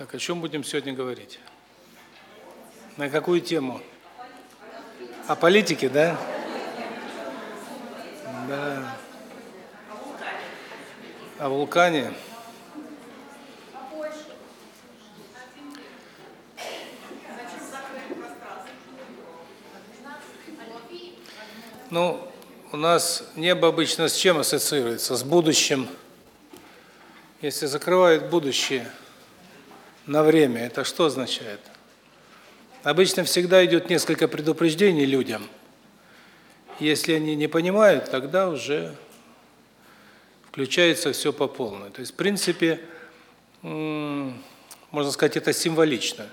Так, о чем будем сегодня говорить? На какую тему? О политике, да? Да. О вулкане. Ну, у нас небо обычно с чем ассоциируется? С будущим. Если закрывают будущее на время, это что означает? Обычно всегда идет несколько предупреждений людям. Если они не понимают, тогда уже включается все по полной. То есть, в принципе, можно сказать, это символично.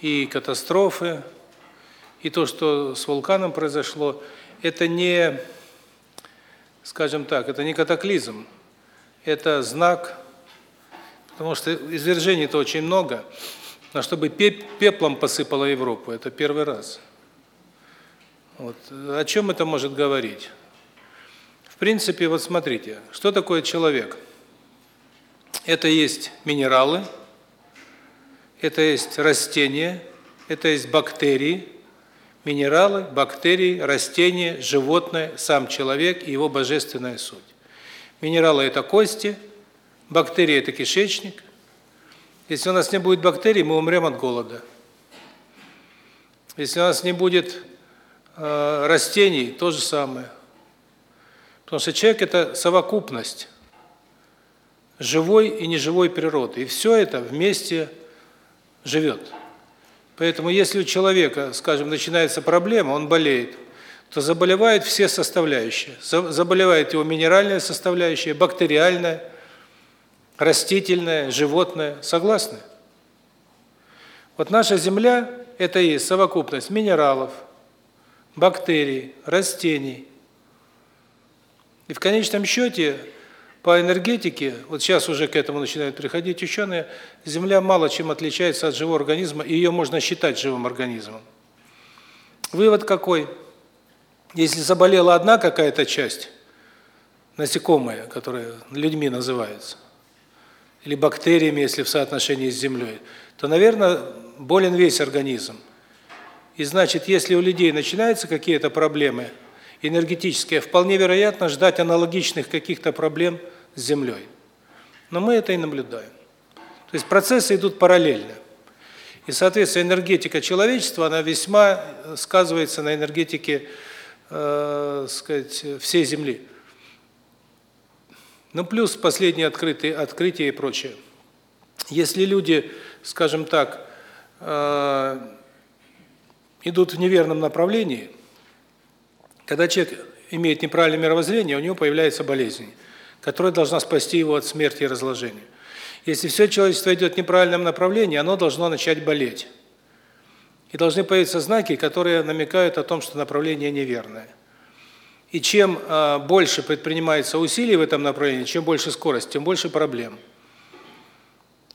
И катастрофы, и то, что с вулканом произошло, это не, скажем так, это не катаклизм, это знак, потому что извержений-то очень много, но чтобы пеплом посыпало Европу, это первый раз. Вот. О чем это может говорить? В принципе, вот смотрите, что такое человек? Это есть минералы, это есть растения, это есть бактерии, минералы, бактерии, растения, животное, сам человек и его божественная суть. Минералы – это кости, бактерии – это кишечник. Если у нас не будет бактерий, мы умрем от голода. Если у нас не будет э, растений, то же самое. Потому что человек – это совокупность живой и неживой природы. И все это вместе живет. Поэтому если у человека, скажем, начинается проблема, он болеет, то заболевают все составляющие. Заболевает его минеральная составляющая, бактериальная, растительная, животная. Согласны? Вот наша Земля – это и совокупность минералов, бактерий, растений. И в конечном счете по энергетике, вот сейчас уже к этому начинают приходить ученые, Земля мало чем отличается от живого организма, и ее можно считать живым организмом. Вывод какой? Если заболела одна какая-то часть, насекомые, которые людьми называются, или бактериями, если в соотношении с Землей, то, наверное, болен весь организм. И значит, если у людей начинаются какие-то проблемы энергетические, вполне вероятно ждать аналогичных каких-то проблем – с Землей. Но мы это и наблюдаем. То есть процессы идут параллельно. И, соответственно, энергетика человечества, она весьма сказывается на энергетике, э, сказать, всей Земли. Ну, плюс последние открытые открытия и прочее. Если люди, скажем так, э, идут в неверном направлении, когда человек имеет неправильное мировоззрение, у него появляется болезнь которая должна спасти его от смерти и разложения. Если все человечество идет в неправильном направлении, оно должно начать болеть. И должны появиться знаки, которые намекают о том, что направление неверное. И чем э, больше предпринимается усилий в этом направлении, чем больше скорость, тем больше проблем.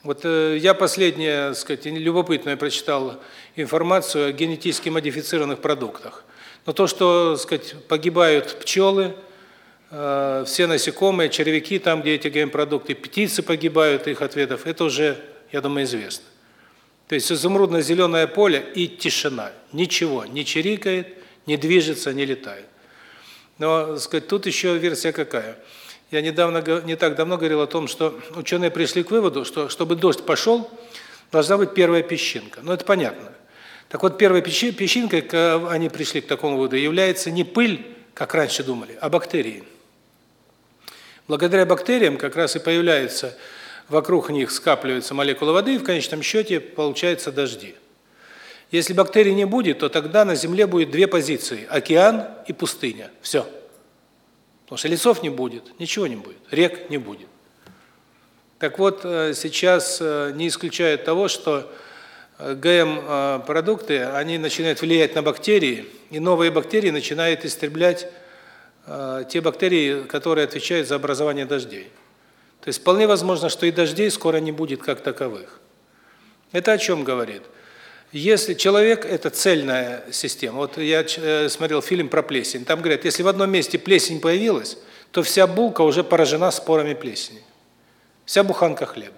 Вот э, я последнее, сказать, любопытную прочитал информацию о генетически модифицированных продуктах. Но то, что, сказать, погибают пчелы, Э, все насекомые, червяки, там, где эти ГМ-продукты, птицы погибают, их ответов, это уже, я думаю, известно. То есть изумрудно-зеленое поле и тишина. Ничего не чирикает, не движется, не летает. Но, сказать, тут еще версия какая? Я недавно не так давно говорил о том, что ученые пришли к выводу, что чтобы дождь пошел, должна быть первая песчинка. Ну это понятно. Так вот, первой песчинкой, они пришли к такому выводу, является не пыль, как раньше думали, а бактерии. Благодаря бактериям как раз и появляются, вокруг них скапливаются молекулы воды, и в конечном счете получаются дожди. Если бактерий не будет, то тогда на Земле будет две позиции – океан и пустыня. Все. Потому что лесов не будет, ничего не будет, рек не будет. Так вот, э, сейчас э, не исключает того, что э, ГМ-продукты, они начинают влиять на бактерии, и новые бактерии начинают истреблять те бактерии, которые отвечают за образование дождей. То есть вполне возможно, что и дождей скоро не будет как таковых. Это о чем говорит? Если человек – это цельная система. Вот я э, смотрел фильм про плесень. Там говорят, если в одном месте плесень появилась, то вся булка уже поражена спорами плесени. Вся буханка хлеба.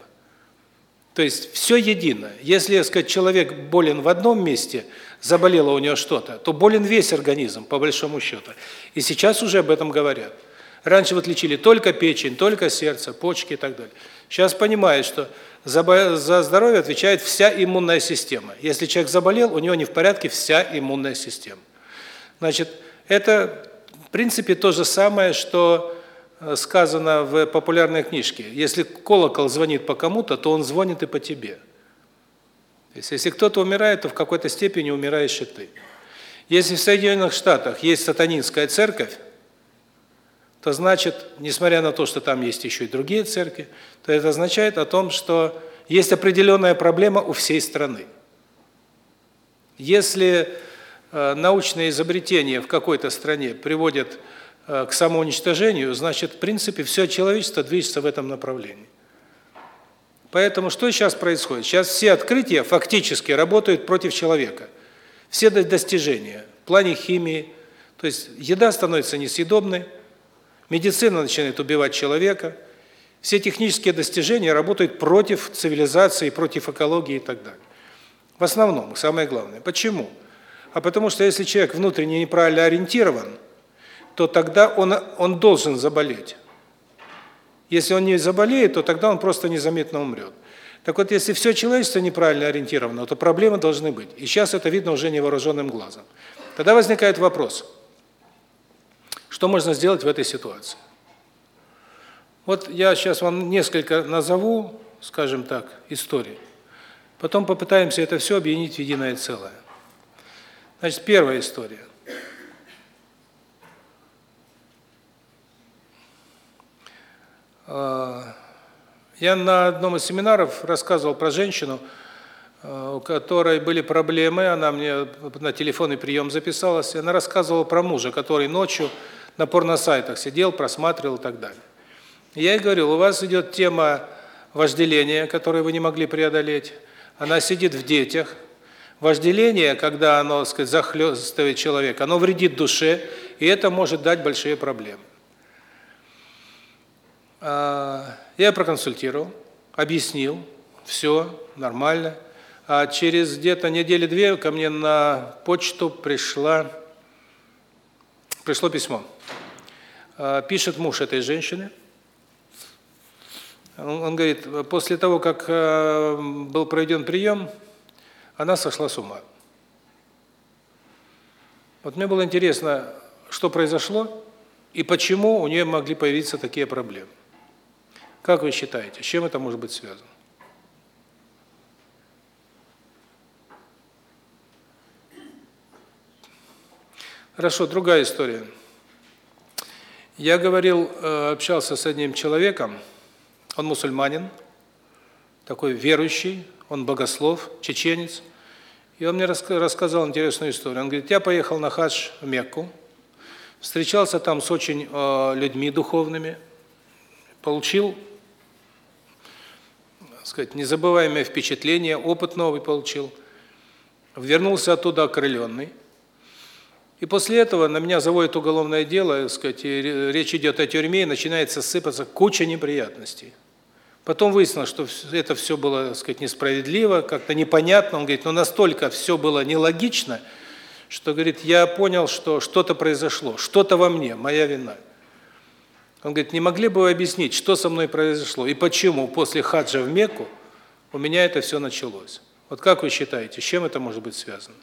То есть все едино. Если, сказать, человек болен в одном месте, заболело у него что-то, то болен весь организм, по большому счету. И сейчас уже об этом говорят. Раньше вот лечили только печень, только сердце, почки и так далее. Сейчас понимают, что за, за здоровье отвечает вся иммунная система. Если человек заболел, у него не в порядке вся иммунная система. Значит, это в принципе то же самое, что э, сказано в популярной книжке. Если колокол звонит по кому-то, то он звонит и по тебе. То есть, если кто-то умирает, то в какой-то степени умираешь и ты. Если в Соединенных Штатах есть сатанинская церковь, то значит, несмотря на то, что там есть еще и другие церкви, то это означает о том, что есть определенная проблема у всей страны. Если э, научные изобретения в какой-то стране приводят э, к самоуничтожению, значит, в принципе, все человечество движется в этом направлении. Поэтому что сейчас происходит? Сейчас все открытия фактически работают против человека. Все достижения в плане химии, то есть еда становится несъедобной, Медицина начинает убивать человека. Все технические достижения работают против цивилизации, против экологии и так далее. В основном, самое главное. Почему? А потому что если человек внутренне неправильно ориентирован, то тогда он он должен заболеть. Если он не заболеет, то тогда он просто незаметно умрет. Так вот, если все человечество неправильно ориентировано, то проблемы должны быть. И сейчас это видно уже невооруженным глазом. Тогда возникает вопрос – что можно сделать в этой ситуации? Вот я сейчас вам несколько назову, скажем так, историй. Потом попытаемся это все объединить в единое целое. Значит, первая история. А, я на одном из семинаров рассказывал про женщину, а, у которой были проблемы, она мне на телефонный прием записалась, и она рассказывала про мужа, который ночью на порносайтах сидел, просматривал и так далее. Я ей говорил, у вас идет тема вожделения, которую вы не могли преодолеть. Она сидит в детях. Вожделение, когда оно, сказать, захлестывает человека, оно вредит душе, и это может дать большие проблемы. А, я проконсультировал, объяснил, все нормально. А через где-то недели две ко мне на почту пришла пришло письмо. А, пишет муж этой женщины. Он говорит, после того, как а, был проведен прием, она сошла с ума. Вот мне было интересно, что произошло и почему у нее могли появиться такие проблемы. Как вы считаете, с чем это может быть связано? Хорошо, другая история. Я говорил, э, общался с одним человеком, он мусульманин, такой верующий, он богослов, чеченец. И он мне рассказал интересную историю. Он говорит, я поехал на хадж в Мекку, встречался там с очень э, людьми духовными, получил, так сказать, незабываемое впечатление, опыт новый получил. Вернулся оттуда окрыленный. И после этого на меня заводят уголовное дело, сказать, речь идет о тюрьме, и начинается сыпаться куча неприятностей. Потом выяснилось, что это все было, так сказать, несправедливо, как-то непонятно. Он говорит, но настолько все было нелогично, что, говорит, я понял, что что-то произошло, что-то во мне, моя вина. Он говорит, не могли бы вы объяснить, что со мной произошло и почему после хаджа в Мекку у меня это все началось? Вот как вы считаете, с чем это может быть связано?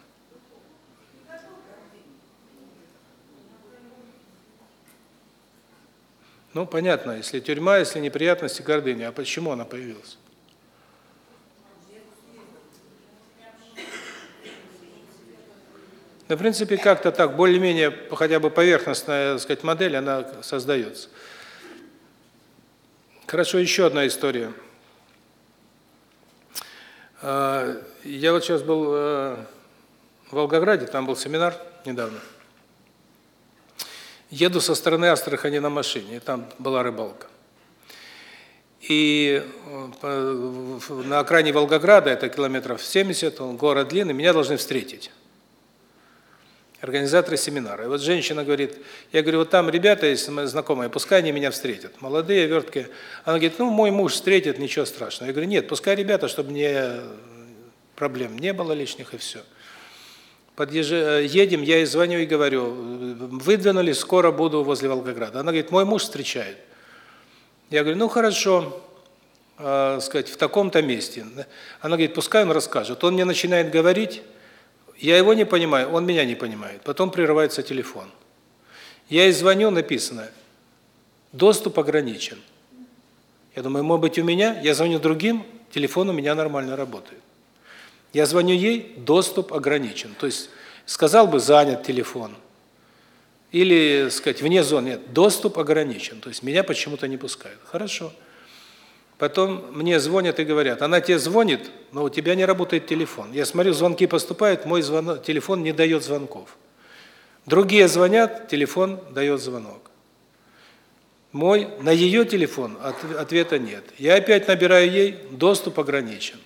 Ну, понятно, если тюрьма, если неприятности, гордыня. А почему она появилась? Да, в принципе, как-то так, более-менее, хотя бы поверхностная, так сказать, модель, она создается. Хорошо, еще одна история. А, я вот сейчас был э, в Волгограде, там был семинар недавно. Еду со стороны Астрахани на машине, и там была рыбалка. И э, на окраине Волгограда, это километров 70, он город длинный, меня должны встретить. организаторы семинара. И вот женщина говорит, я говорю, вот там ребята есть знакомые, пускай они меня встретят. Молодые, верткие. Она говорит, ну, мой муж встретит, ничего страшного. Я говорю, нет, пускай ребята, чтобы мне проблем не было лишних и все. Подъезж... Едем, я ей звоню и говорю, выдвинулись, скоро буду возле Волгограда. Она говорит, мой муж встречает. Я говорю, ну хорошо, э, сказать, в таком-то месте. Она говорит, пускай он расскажет. Он мне начинает говорить, я его не понимаю, он меня не понимает. Потом прерывается телефон. Я ей звоню, написано, доступ ограничен. Я думаю, может быть, у меня? Я звоню другим, телефон у меня нормально работает. Я звоню ей, доступ ограничен. То есть сказал бы занят телефон. Или, сказать, вне зоны нет, доступ ограничен. То есть меня почему-то не пускают. Хорошо. Потом мне звонят и говорят: "Она тебе звонит, но у тебя не работает телефон". Я смотрю, звонки поступают, мой звонок, телефон не дает звонков. Другие звонят, телефон дает звонок. Мой на ее телефон ответа нет. Я опять набираю ей, доступ ограничен.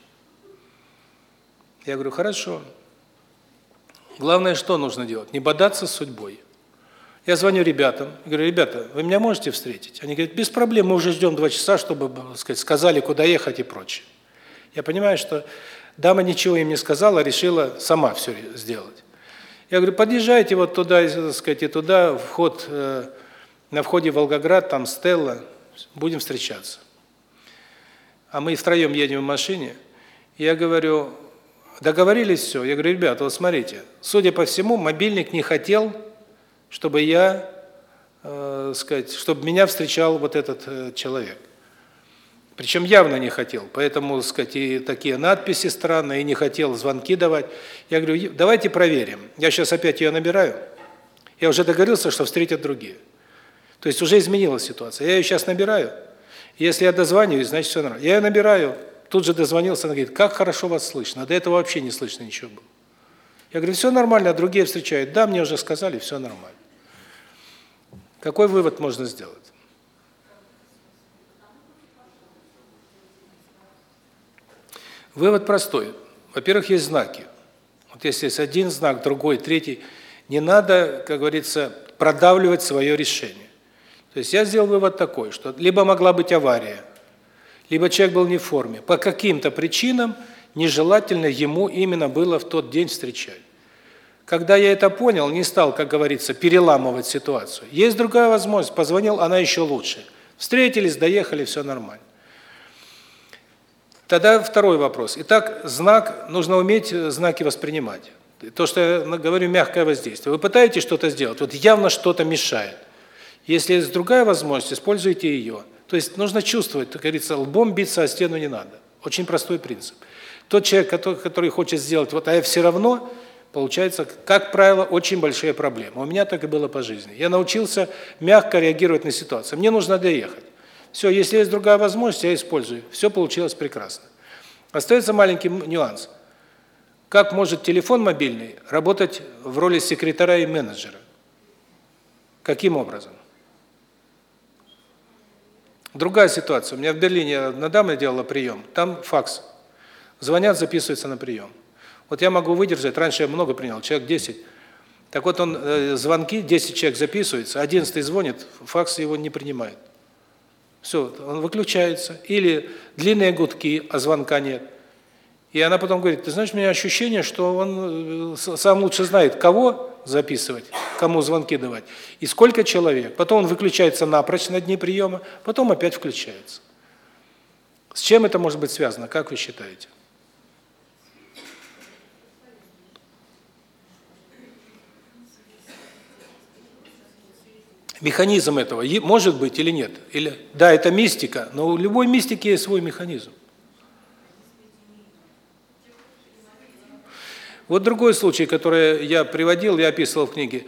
Я говорю: "Хорошо. Главное, что нужно делать? Не бодаться с судьбой". Я звоню ребятам, говорю: "Ребята, вы меня можете встретить?" Они говорят: "Без проблем, мы уже ждем два часа, чтобы, сказать, сказали, куда ехать и прочее". Я понимаю, что дама ничего им не сказала, решила сама все сделать. Я говорю: "Подъезжайте вот туда, так сказать, и туда, вход э, на входе в Волгоград, там Стелла, будем встречаться". А мы втроем едем в машине. Я говорю: "Договорились все". Я говорю: "Ребята, вот смотрите, судя по всему, мобильник не хотел чтобы я, э, сказать, чтобы меня встречал вот этот э, человек. Причем явно не хотел. Поэтому, сказать, и такие надписи странные, и не хотел звонки давать. Я говорю: "Давайте проверим". Я сейчас опять ее набираю. Я уже договорился, что встретят другие. То есть уже изменилась ситуация. Я ее сейчас набираю. Если я дозваниваюсь, значит все нормально. Я ее набираю, тут же дозвонился, она говорит: "Как хорошо вас слышно". До этого вообще не слышно ничего было. Я говорю: все нормально, а другие встречают". Да, мне уже сказали, все нормально. Какой вывод можно сделать? Вывод простой. Во-первых, есть знаки. Вот если есть один знак, другой, третий, не надо, как говорится, продавливать свое решение. То есть я сделал вывод такой, что либо могла быть авария, либо человек был не в форме. По каким-то причинам нежелательно ему именно было в тот день встречать. Когда я это понял, не стал, как говорится, переламывать ситуацию. Есть другая возможность, позвонил, она еще лучше. Встретились, доехали, все нормально. Тогда второй вопрос. Итак, знак, нужно уметь знаки воспринимать. То, что я говорю, мягкое воздействие. Вы пытаетесь что-то сделать, вот явно что-то мешает. Если есть другая возможность, используйте ее. То есть нужно чувствовать, как говорится, лбом биться о стену не надо. Очень простой принцип. Тот человек, который, который хочет сделать, вот, а я все равно, получается, как правило, очень большие проблемы. У меня так и было по жизни. Я научился мягко реагировать на ситуацию. Мне нужно доехать. Все, если есть другая возможность, я использую. Все получилось прекрасно. Остается маленький нюанс. Как может телефон мобильный работать в роли секретаря и менеджера? Каким образом? Другая ситуация. У меня в Берлине на даме делала прием. Там факс. Звонят, записываются на прием. Вот я могу выдержать, раньше я много принял, человек 10. Так вот он э, звонки, 10 человек записывается, 11 звонит, факс его не принимает. Все, он выключается. Или длинные гудки, а звонка нет. И она потом говорит: "Ты знаешь, у меня ощущение, что он э, сам лучше знает, кого записывать, кому звонки давать и сколько человек". Потом он выключается напрочь на дни приема, потом опять включается. С чем это может быть связано, как вы считаете? Механизм этого может быть или нет? Или да, это мистика, но у любой мистики есть свой механизм. Вот другой случай, который я приводил, я описывал в книге.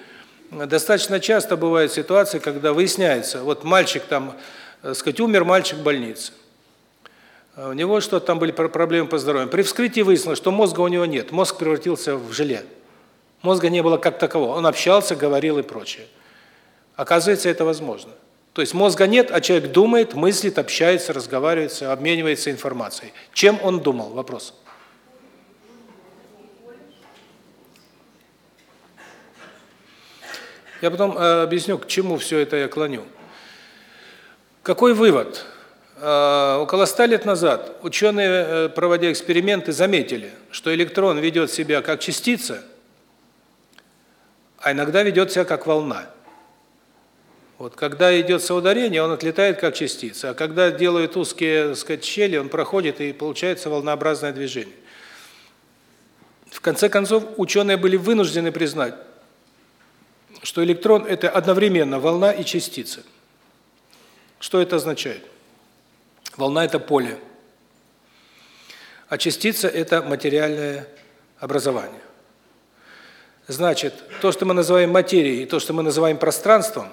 Достаточно часто бывают ситуации, когда выясняется, вот мальчик там, так э, сказать, умер мальчик в больнице. У него что-то там были проблемы по здоровью. При вскрытии выяснилось, что мозга у него нет, мозг превратился в желе. Мозга не было как такового. Он общался, говорил и прочее. Оказывается, это возможно. То есть мозга нет, а человек думает, мыслит, общается, разговаривает, обменивается информацией. Чем он думал? Вопрос. Я потом э, объясню, к чему все это я клоню. Какой вывод? Э, около ста лет назад ученые, э, проводя эксперименты, заметили, что электрон ведет себя как частица, а иногда ведет себя как волна. Вот когда идет соударение, он отлетает как частица, а когда делают узкие, так сказать, щели, он проходит и получается волнообразное движение. В конце концов, ученые были вынуждены признать, что электрон это одновременно волна и частица. Что это означает? Волна это поле. А частица это материальное образование. Значит, то, что мы называем материей, и то, что мы называем пространством,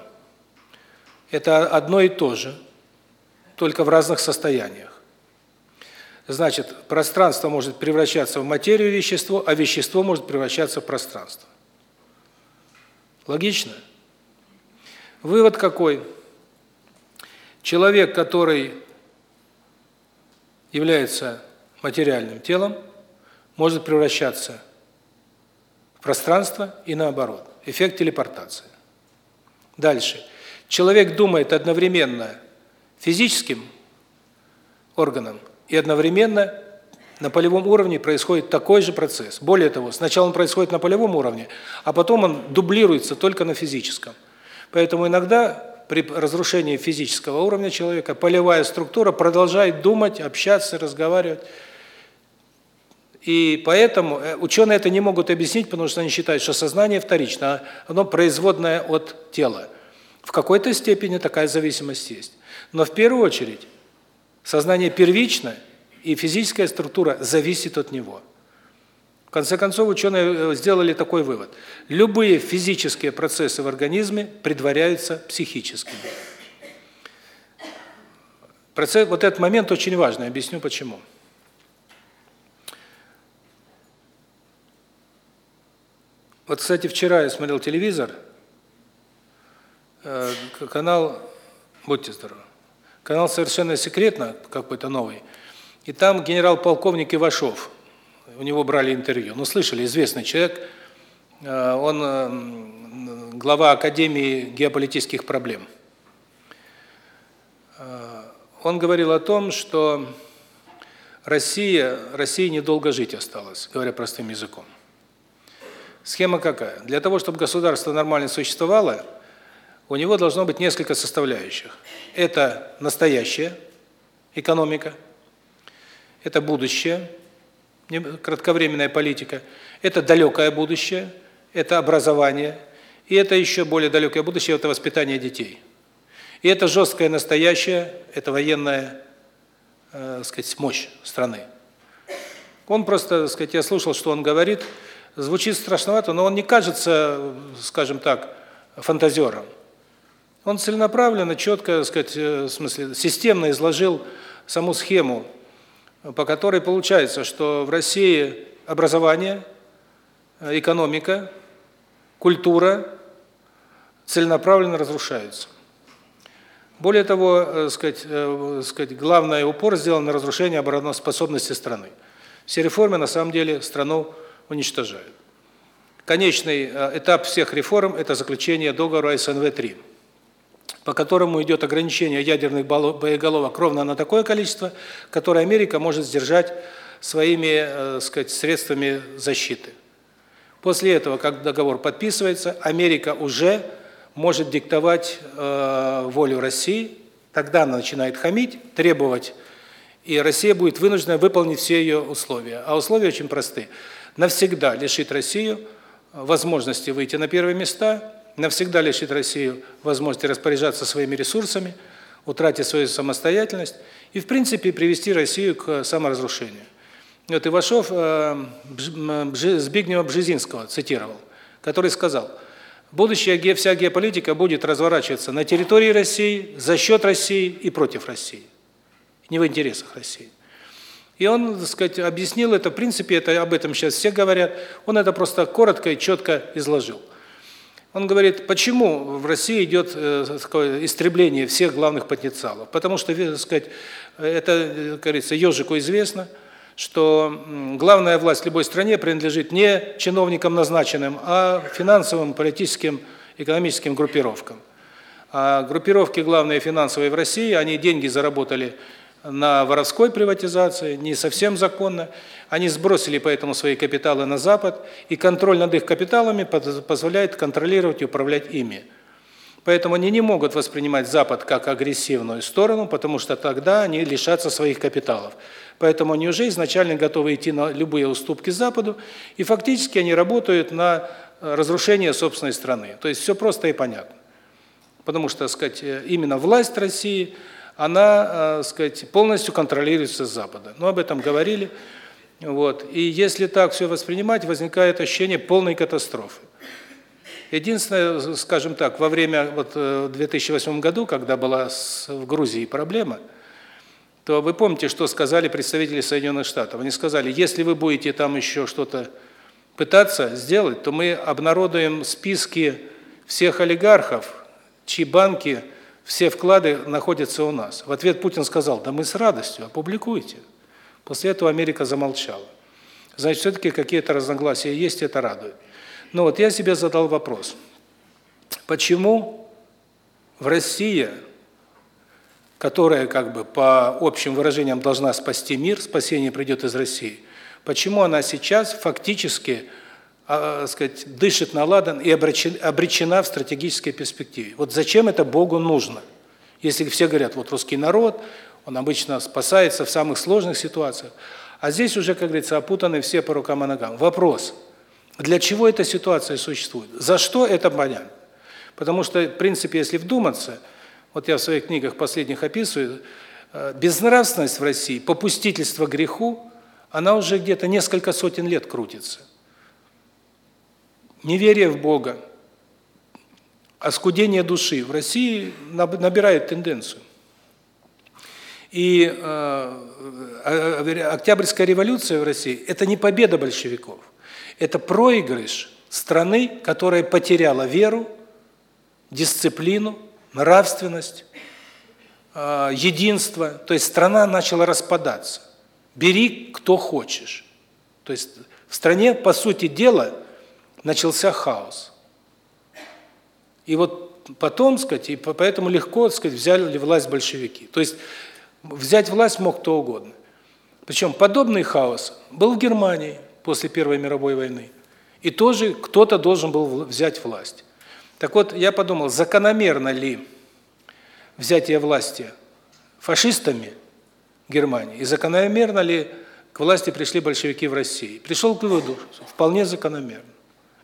это одно и то же, только в разных состояниях. Значит, пространство может превращаться в материю вещество, а вещество может превращаться в пространство. Логично? Вывод какой? Человек, который является материальным телом, может превращаться в пространство и наоборот. Эффект телепортации. Дальше. Человек думает одновременно физическим органом и одновременно на полевом уровне происходит такой же процесс. Более того, сначала он происходит на полевом уровне, а потом он дублируется только на физическом. Поэтому иногда при разрушении физического уровня человека полевая структура продолжает думать, общаться, разговаривать. И поэтому э, ученые это не могут объяснить, потому что они считают, что сознание вторично, а оно производное от тела. В какой-то степени такая зависимость есть. Но в первую очередь сознание первично, и физическая структура зависит от него. В конце концов, ученые э, сделали такой вывод. Любые физические процессы в организме предваряются психическими. Процесс, вот этот момент очень важный, объясню почему. Вот, кстати, вчера я смотрел телевизор, э, канал, будьте здоровы, канал «Совершенно секретно», какой-то новый, и там генерал-полковник Ивашов – у него брали интервью. Ну, слышали, известный человек, э, он глава Академии геополитических проблем. Э, он говорил о том, что Россия, России недолго жить осталось, говоря простым языком. Схема какая? Для того, чтобы государство нормально существовало, у него должно быть несколько составляющих. Это настоящая экономика, это будущее, кратковременная политика, это далекое будущее, это образование, и это еще более далекое будущее это воспитание детей. И это жесткое настоящее, это военная, э, сказать, мощь страны. Он просто, сказать, я слушал, что он говорит, звучит страшновато, но он не кажется, скажем так, фантазером. Он целенаправленно, четко, сказать, э, в смысле, системно изложил саму схему по которой получается, что в России образование, экономика, культура целенаправленно разрушаются. Более того, э, сказать, э, сказать, главный упор сделан на разрушение обороноспособности страны. Все реформы на самом деле страну уничтожают. Конечный э, этап всех реформ это заключение договора СНВ-3 по которому идет ограничение ядерных боеголовок ровно на такое количество, которое Америка может сдержать своими, э, сказать, средствами защиты. После этого, как договор подписывается, Америка уже может диктовать э, волю России, тогда она начинает хамить, требовать, и Россия будет вынуждена выполнить все ее условия. А условия очень просты. Навсегда лишить Россию возможности выйти на первые места навсегда лишит Россию возможности распоряжаться своими ресурсами, утратить свою самостоятельность и, в принципе, привести Россию к саморазрушению. Вот Ивашов э, Збигнева Бжезинского цитировал, который сказал, будущая вся геополитика будет разворачиваться на территории России, за счет России и против России. Не в интересах России. И он, так сказать, объяснил это, в принципе, это об этом сейчас все говорят, он это просто коротко и четко изложил. Он говорит, почему в России идет э, такое истребление всех главных потенциалов? Потому что, так сказать, это, как говорится, ежику известно, что главная власть в любой стране принадлежит не чиновникам назначенным, а финансовым, политическим, экономическим группировкам. А группировки главные финансовые в России, они деньги заработали на воровской приватизации, не совсем законно. Они сбросили поэтому свои капиталы на Запад, и контроль над их капиталами позволяет контролировать и управлять ими. Поэтому они не могут воспринимать Запад как агрессивную сторону, потому что тогда они лишатся своих капиталов. Поэтому они уже изначально готовы идти на любые уступки Западу, и фактически они работают на разрушение собственной страны. То есть все просто и понятно. Потому что, так сказать, именно власть России, она, так сказать, полностью контролируется с Запада. Но об этом говорили. Вот. И если так все воспринимать, возникает ощущение полной катастрофы. Единственное, скажем так, во время вот э, в 2008 году, когда была в Грузии проблема, то вы помните, что сказали представители Соединенных Штатов? Они сказали: "Если вы будете там еще что-то пытаться сделать, то мы обнародуем списки всех олигархов, чьи банки, все вклады находятся у нас". В ответ Путин сказал: "Да мы с радостью, опубликуйте". После этого Америка замолчала. Значит, все таки какие-то разногласия есть, это радует. Но вот я себе задал вопрос. Почему в России, которая как бы по общим выражениям должна спасти мир, спасение придет из России, почему она сейчас фактически, а, сказать, дышит на ладан и обречена в стратегической перспективе? Вот зачем это Богу нужно? Если все говорят, вот русский народ, он обычно спасается в самых сложных ситуациях, а здесь уже, как говорится, опутаны все по рукам и ногам. Вопрос – для чего эта ситуация существует? За что это понятно? Потому что, в принципе, если вдуматься, вот я в своих книгах последних описываю, э, безнравственность в России, попустительство греху, она уже где-то несколько сотен лет крутится. Неверие в Бога, оскудение души в России набирает тенденцию. И э, э, Октябрьская революция в России – это не победа большевиков это проигрыш страны, которая потеряла веру, дисциплину, нравственность, а, единство. То есть страна начала распадаться. Бери кто хочешь. То есть в стране, по сути дела, начался хаос. И вот потом, сказать, и поэтому легко, сказать, взяли власть большевики. То есть взять власть мог кто угодно. Причем подобный хаос был в Германии после Первой мировой войны. И тоже кто-то должен был взять власть. Так вот, я подумал, закономерно ли взятие власти фашистами Германии, и закономерно ли к власти пришли большевики в России. Пришел к выводу, вполне закономерно.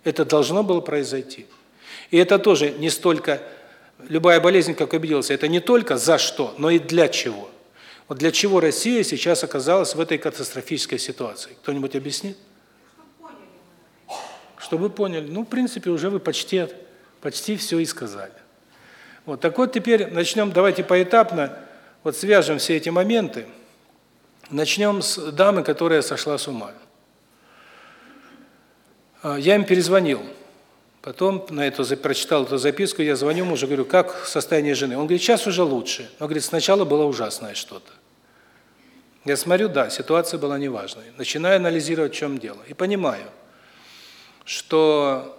Это должно было произойти. И это тоже не столько любая болезнь, как убедился, это не только за что, но и для чего. Вот для чего Россия сейчас оказалась в этой катастрофической ситуации? Кто-нибудь объяснит? Чтобы поняли. Ну, в принципе, уже вы почти почти все и сказали. Вот так вот теперь начнем, давайте поэтапно вот свяжем все эти моменты. Начнем с дамы, которая сошла с ума. А, я им перезвонил. Потом на эту прочитал эту записку, я звоню мужу, говорю: "Как состояние жены?" Он говорит: "Сейчас уже лучше". Он говорит: "Сначала было ужасное что-то". Я смотрю, да, ситуация была неважной. Начинаю анализировать, в чем дело. И понимаю, что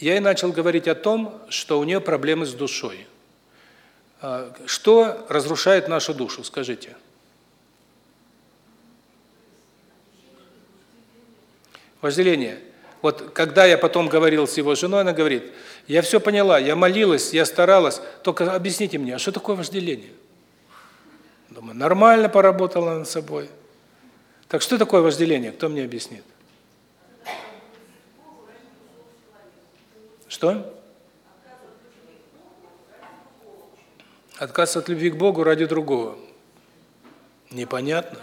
я и начал говорить о том, что у нее проблемы с душой. А, что разрушает нашу душу, скажите? Вожделение. Вот когда я потом говорил с его женой, она говорит, я все поняла, я молилась, я старалась, только объясните мне, а что такое вожделение? Думаю, нормально поработала над собой. Так что такое вожделение, кто мне объяснит? Что? Отказ от любви к Богу ради другого. Непонятно.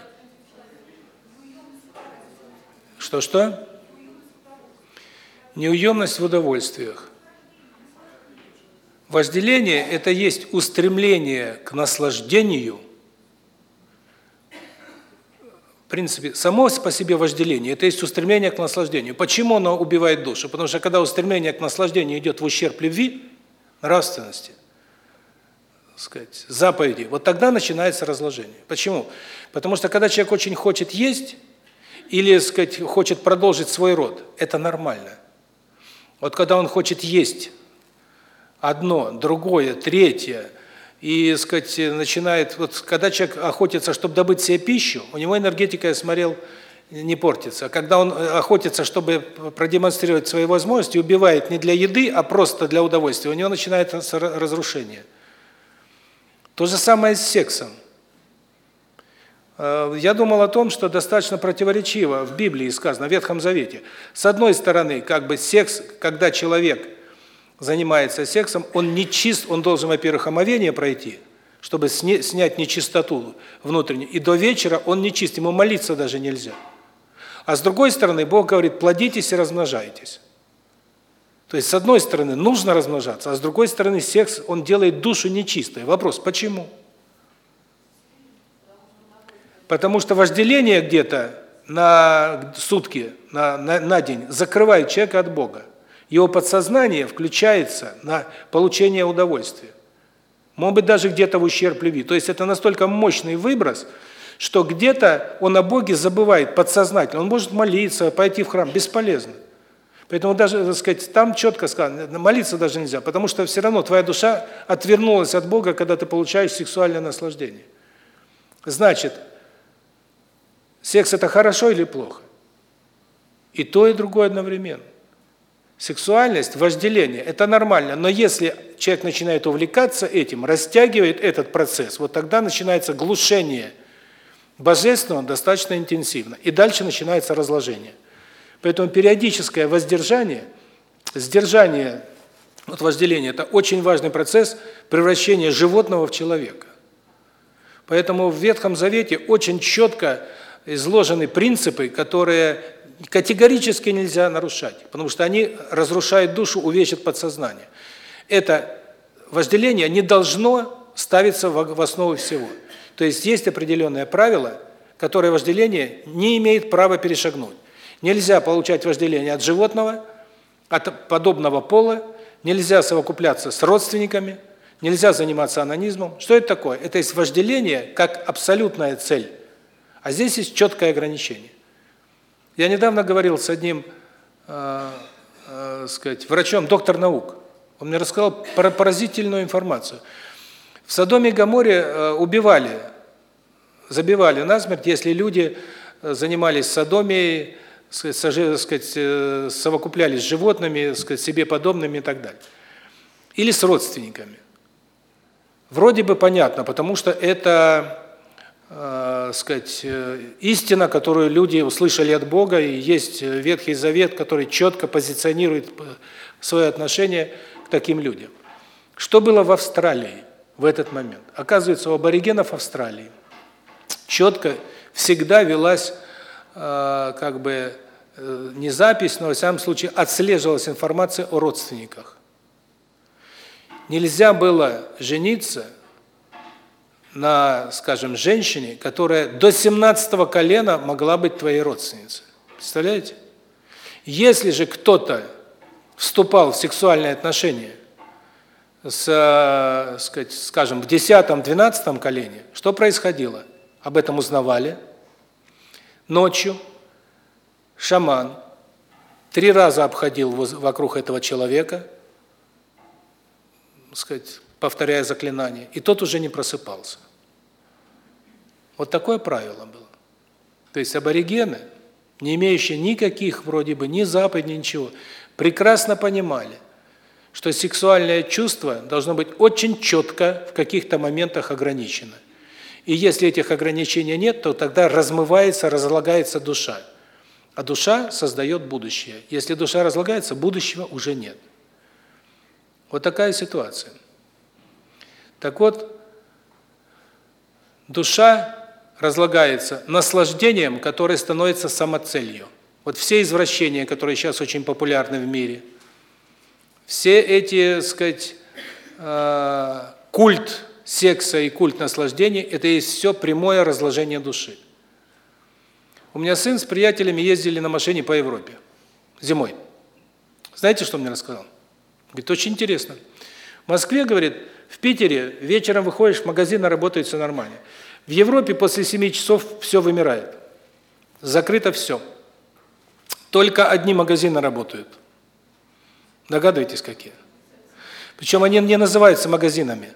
Что-что? Неуемность в удовольствиях. Вожделение – это есть устремление к наслаждению. В принципе, само по себе вожделение – это есть устремление к наслаждению. Почему оно убивает душу? Потому что когда устремление к наслаждению идет в ущерб любви, нравственности, сказать, заповеди, вот тогда начинается разложение. Почему? Потому что когда человек очень хочет есть или, сказать, хочет продолжить свой род, это нормально. Вот когда он хочет есть одно, другое, третье, и, сказать, начинает, вот когда человек охотится, чтобы добыть себе пищу, у него энергетика, я смотрел, не портится. А когда он охотится, чтобы продемонстрировать свои возможности, убивает не для еды, а просто для удовольствия, у него начинается разрушение. То же самое с сексом. Э, я думал о том, что достаточно противоречиво в Библии сказано, в Ветхом Завете. С одной стороны, как бы секс, когда человек занимается сексом, он не чист, он должен, во-первых, омовение пройти, чтобы снять нечистоту внутреннюю, и до вечера он не чист, ему молиться даже нельзя. А с другой стороны, Бог говорит, плодитесь и размножайтесь. То есть, с одной стороны, нужно размножаться, а с другой стороны, секс, он делает душу нечистой. Вопрос, почему? Потому что вожделение где-то на сутки, на, на, на день закрывает человека от Бога. Его подсознание включается на получение удовольствия. Может быть, даже где-то в ущерб любви. То есть это настолько мощный выброс, что где-то он о Боге забывает подсознательно. Он может молиться, пойти в храм, бесполезно. Поэтому даже, так сказать, там четко сказано, молиться даже нельзя, потому что все равно твоя душа отвернулась от Бога, когда ты получаешь сексуальное наслаждение. Значит, секс это хорошо или плохо? И то, и другое одновременно. Сексуальность, вожделение это нормально, но если человек начинает увлекаться этим, растягивает этот процесс, вот тогда начинается глушение божественного достаточно интенсивно. И дальше начинается разложение. Поэтому периодическое воздержание, сдержание от вожделения это очень важный процесс превращения животного в человека. Поэтому в Ветхом Завете очень четко изложены принципы, которые категорически нельзя нарушать, потому что они разрушают душу, увечат подсознание. Это вожделение не должно ставиться в основу всего. То есть есть определенное правило, которое вожделение не имеет права перешагнуть. Нельзя получать вожделение от животного, от подобного пола, нельзя совокупляться с родственниками, нельзя заниматься анонизмом. Что это такое? Это есть вожделение как абсолютная цель. А здесь есть четкое ограничение. Я недавно говорил с одним, э, э, сказать, врачом, доктор наук. Он мне рассказал поразительную информацию. В Содоме и Гоморе э, убивали, забивали насмерть, если люди э, занимались сказать, э, совокуплялись с животными, сказать, себе подобными и так далее. Или с родственниками. Вроде бы понятно, потому что это э, сказать, э, истина, которую люди услышали от Бога, и есть Ветхий Завет, который четко позиционирует э, свое отношение к таким людям. Что было в Австралии в этот момент? Оказывается, у аборигенов Австралии четко всегда велась э, как бы э, не запись, но в самом случае отслеживалась информация о родственниках. Нельзя было жениться на, скажем, женщине, которая до 17 колена могла быть твоей родственницей. Представляете? Если же кто-то вступал в сексуальные отношения с, э, сказать, скажем, в 10-12 колене, что происходило? Об этом узнавали. Ночью шаман три раза обходил вокруг этого человека, сказать, повторяя заклинание, и тот уже не просыпался. Вот такое правило было. То есть аборигены, не имеющие никаких вроде бы ни запад, ни ничего, прекрасно понимали, что сексуальное чувство должно быть очень четко в каких-то моментах ограничено. И если этих ограничений нет, то тогда размывается, разлагается душа. А душа создает будущее. Если душа разлагается, будущего уже нет. Вот такая ситуация. Так вот, душа разлагается наслаждением, которое становится самоцелью. Вот все извращения, которые сейчас очень популярны в мире, все эти, так сказать, э, культ секса и культ наслаждения это есть все прямое разложение души. У меня сын с приятелями ездили на машине по Европе зимой. Знаете, что мне рассказал? Говорит, очень интересно. В Москве, говорит, в Питере вечером выходишь в магазин, а работает все нормально. В Европе после 7 часов все вымирает. Закрыто все. Только одни магазины работают. Догадываетесь, какие? Причем они не называются магазинами.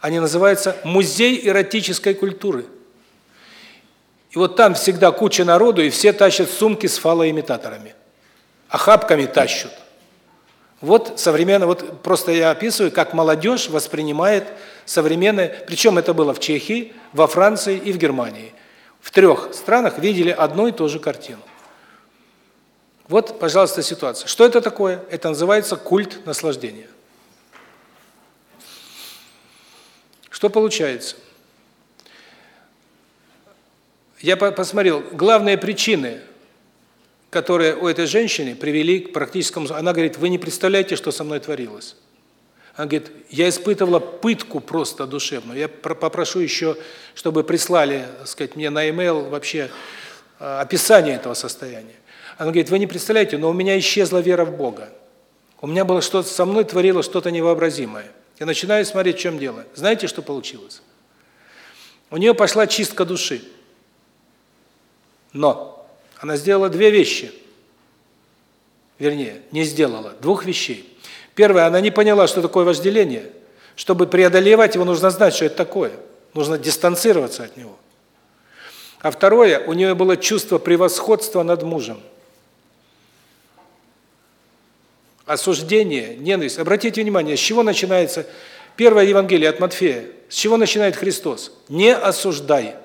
Они называются «Музей эротической культуры». И вот там всегда куча народу, и все тащат сумки с фалоимитаторами. Охапками тащат. Вот современно, вот просто я описываю, как молодежь воспринимает современное, причем это было в Чехии, во Франции и в Германии. В трех странах видели одну и ту же картину. Вот, пожалуйста, ситуация. Что это такое? Это называется культ наслаждения. Что получается? Я посмотрел, главные причины, которые у этой женщины привели к практическому... Она говорит, вы не представляете, что со мной творилось. Она говорит, я испытывала пытку просто душевную. Я попрошу еще, чтобы прислали, так сказать, мне на e-mail вообще а, описание этого состояния. Она говорит, вы не представляете, но у меня исчезла вера в Бога. У меня было что-то, со мной творилось что-то невообразимое. Я начинаю смотреть, в чем дело. Знаете, что получилось? У нее пошла чистка души. Но она сделала две вещи. Вернее, не сделала, двух вещей. Первое, она не поняла, что такое вожделение. Чтобы преодолевать его, нужно знать, что это такое. Нужно дистанцироваться от него. А второе, у нее было чувство превосходства над мужем. Осуждение, ненависть. Обратите внимание, с чего начинается первое Евангелие от Матфея? С чего начинает Христос? Не осуждай.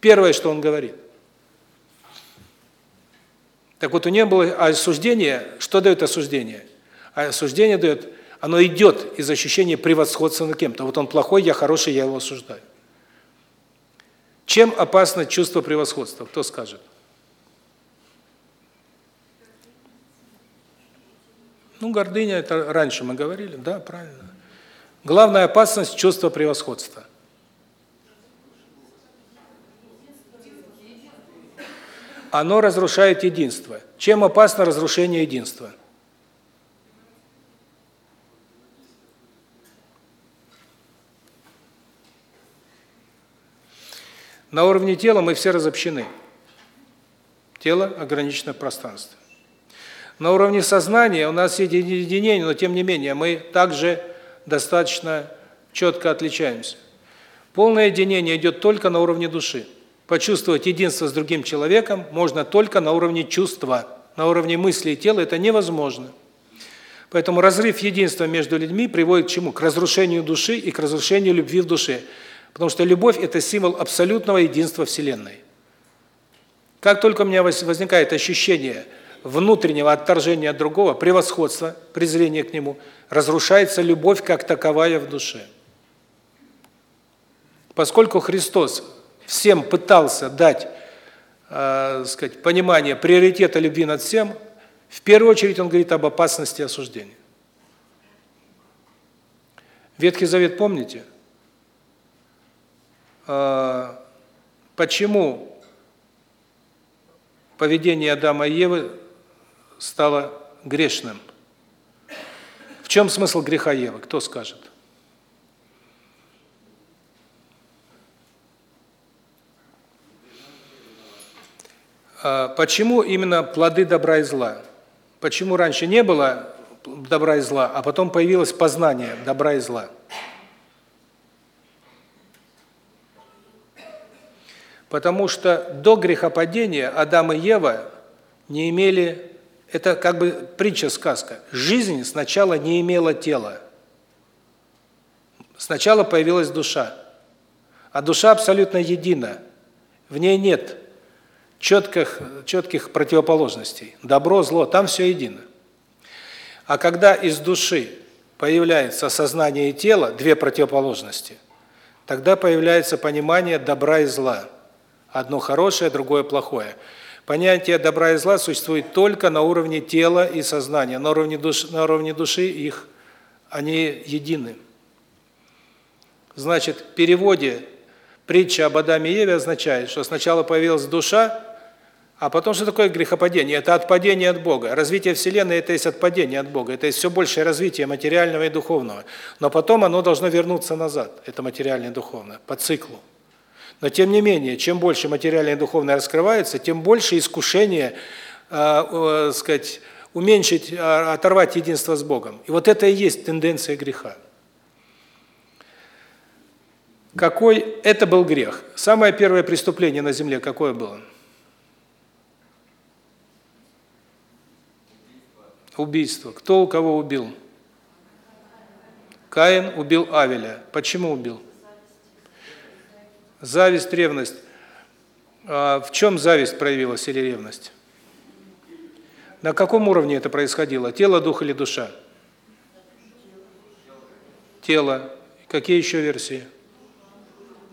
Первое, что он говорит. Так вот, у нее было осуждение. Что дает осуждение? А осуждение дает, оно идет из ощущения превосходства над кем-то. Вот он плохой, я хороший, я его осуждаю. Чем опасно чувство превосходства? Кто скажет? Ну, гордыня, это раньше мы говорили, да, правильно. Главная опасность – чувство превосходства. Оно разрушает единство. Чем опасно разрушение единства? На уровне тела мы все разобщены. Тело – ограничено пространство. На уровне сознания у нас есть единение, но тем не менее мы также достаточно четко отличаемся. Полное единение идет только на уровне души. Почувствовать единство с другим человеком можно только на уровне чувства, на уровне мысли и тела это невозможно. Поэтому разрыв единства между людьми приводит к чему? К разрушению души и к разрушению любви в душе. Потому что любовь – это символ абсолютного единства Вселенной. Как только у меня возникает ощущение – внутреннего отторжения от другого, превосходства, презрения к нему, разрушается любовь как таковая в душе. Поскольку Христос всем пытался дать, э, сказать, понимание приоритета любви над всем, в первую очередь он говорит об опасности осуждения. Ветхий Завет помните? Э, почему поведение Адама и Евы стало грешным. В чем смысл греха Евы? Кто скажет? Почему именно плоды добра и зла? Почему раньше не было добра и зла, а потом появилось познание добра и зла? Потому что до грехопадения Адам и Ева не имели это как бы притча-сказка. Жизнь сначала не имела тела. Сначала появилась душа. А душа абсолютно едина. В ней нет четких четких противоположностей. Добро, зло, там все едино. А когда из души появляется сознание и тело, две противоположности, тогда появляется понимание добра и зла. Одно хорошее, другое плохое. Понятие добра и зла существует только на уровне тела и сознания, на уровне души, на уровне души их они едины. Значит, в переводе притча об Адаме и Еве означает, что сначала появилась душа, а потом что такое грехопадение? Это отпадение от Бога. Развитие Вселенной – это есть отпадение от Бога. Это есть все большее развитие материального и духовного. Но потом оно должно вернуться назад, это материальное и духовное, по циклу. Но тем не менее, чем больше материальное и духовное раскрывается, тем больше искушение, э, э, сказать, уменьшить, а, оторвать единство с Богом. И вот это и есть тенденция греха. Какой это был грех? Самое первое преступление на земле какое было? Убийство. Кто у кого убил? Каин убил Авеля. Почему убил? Зависть, ревность. А в чем зависть проявилась или ревность? На каком уровне это происходило? Тело, дух или душа? Тело. Какие еще версии?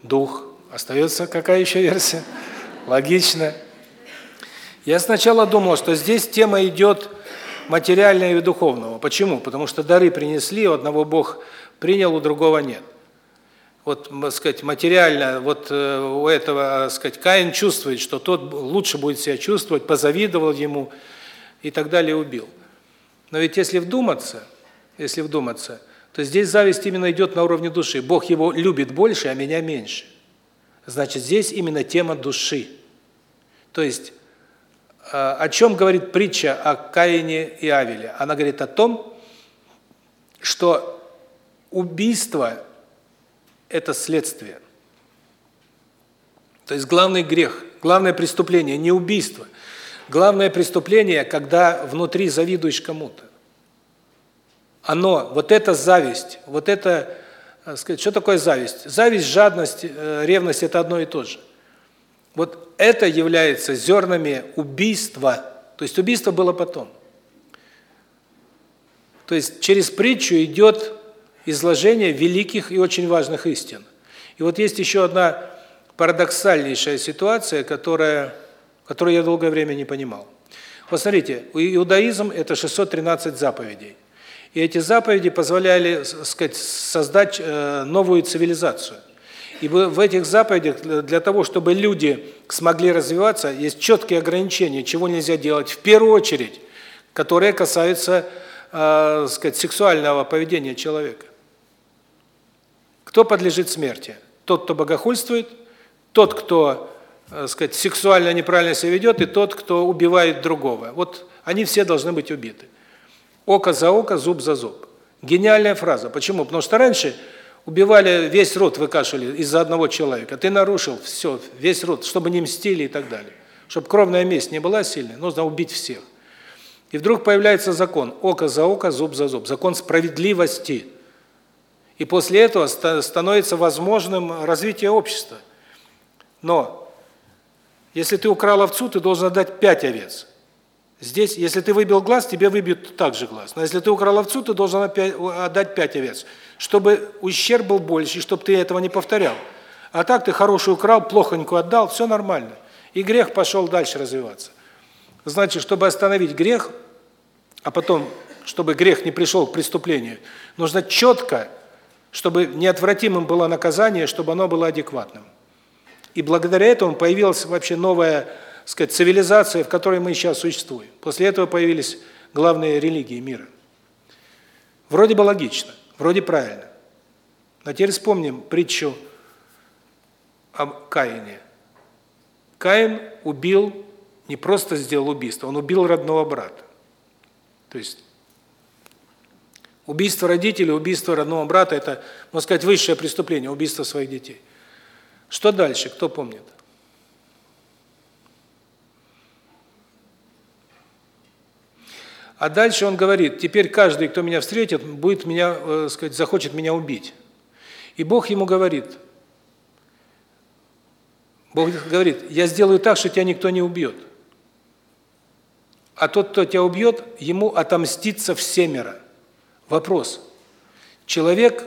Дух. Остается какая еще версия? Логично. Я сначала думал, что здесь тема идет материального и духовного. Почему? Потому что дары принесли, у одного Бог принял, у другого нет. Вот, так сказать, материально вот э, у этого, так сказать, Каин чувствует, что тот лучше будет себя чувствовать, позавидовал ему и так далее, убил. Но ведь если вдуматься, если вдуматься, то здесь зависть именно идет на уровне души. Бог его любит больше, а меня меньше. Значит, здесь именно тема души. То есть о чем говорит притча о Каине и Авеле? Она говорит о том, что убийство – это следствие. То есть главный грех, главное преступление – не убийство. Главное преступление, когда внутри завидуешь кому-то. Оно, вот эта зависть, вот это, сказать, что такое зависть? Зависть, жадность, э, ревность – это одно и то же. Вот это является зернами убийства. То есть убийство было потом. То есть через притчу идет изложение великих и очень важных истин. И вот есть еще одна парадоксальнейшая ситуация, которая, которую я долгое время не понимал. Вот смотрите, иудаизм – это 613 заповедей. И эти заповеди позволяли, сказать, создать э, новую цивилизацию. И в этих заповедях для того, чтобы люди смогли развиваться, есть четкие ограничения, чего нельзя делать в первую очередь, которые касаются, э, сказать, сексуального поведения человека. Кто подлежит смерти? Тот, кто богохульствует, тот, кто, э, сказать, сексуально неправильно себя ведет, и тот, кто убивает другого. Вот они все должны быть убиты. Око за око, зуб за зуб. Гениальная фраза. Почему? Потому что раньше убивали, весь род выкашивали из-за одного человека. Ты нарушил все, весь род, чтобы не мстили и так далее. Чтобы кровная месть не была сильной, нужно убить всех. И вдруг появляется закон око за око, зуб за зуб. Закон справедливости. И после этого становится возможным развитие общества. Но если ты украл овцу, ты должен отдать пять овец. Здесь, если ты выбил глаз, тебе выбьют также глаз. Но если ты украл овцу, ты должен отдать пять овец, чтобы ущерб был больше, чтобы ты этого не повторял. А так ты хорошую украл, плохонькую отдал, все нормально. И грех пошел дальше развиваться. Значит, чтобы остановить грех, а потом, чтобы грех не пришел к преступлению, нужно четко, чтобы неотвратимым было наказание, чтобы оно было адекватным. И благодаря этому появилась вообще новая сказать, цивилизация, в которой мы сейчас существуем. После этого появились главные религии мира. Вроде бы логично, вроде правильно. Но теперь вспомним притчу о Каине. Каин убил, не просто сделал убийство, он убил родного брата. То есть убийство родителей, убийство родного брата – это, можно сказать, высшее преступление, убийство своих детей. Что дальше, кто помнит? А дальше он говорит: "Теперь каждый, кто меня встретит, будет меня, э, сказать, захочет меня убить". И Бог ему говорит: Бог говорит: "Я сделаю так, что тебя никто не убьет. А тот, кто тебя убьет, ему отомстится всемеро". Вопрос: человек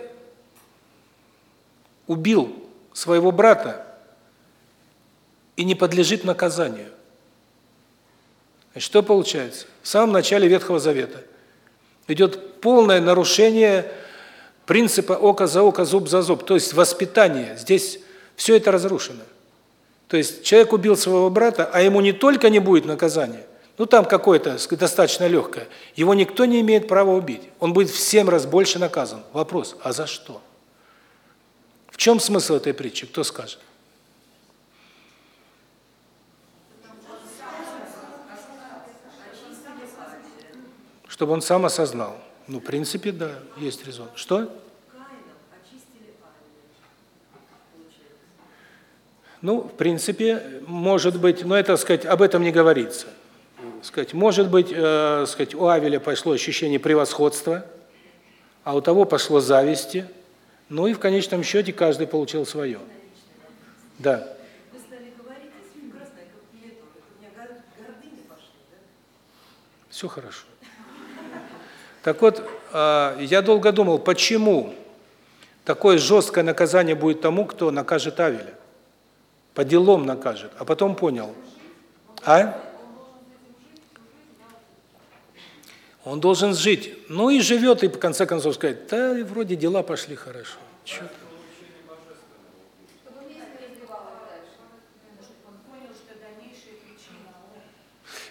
убил своего брата и не подлежит наказанию. Что получается? В самом начале Ветхого Завета идет полное нарушение принципа око за око, зуб за зуб, то есть воспитание. Здесь все это разрушено. То есть человек убил своего брата, а ему не только не будет наказания, ну там какое-то достаточно легкое, его никто не имеет права убить. Он будет в семь раз больше наказан. Вопрос, а за что? В чем смысл этой притчи, кто скажет? Чтобы он сам осознал. Ну, в принципе, да, есть резон. Что? Ну, в принципе, может быть, но это, сказать, об этом не говорится. Сказать, может быть, э, сказать, у Авеля пошло ощущение превосходства, а у того пошло зависти. Ну и в конечном счете каждый получил свое. Да. Все хорошо. Так вот, э, я долго думал, почему такое жесткое наказание будет тому, кто накажет Авеля по делам накажет, а потом понял. А? Он должен жить. Ну и живет, и в конце концов сказать, да, вроде дела пошли хорошо. Что-то.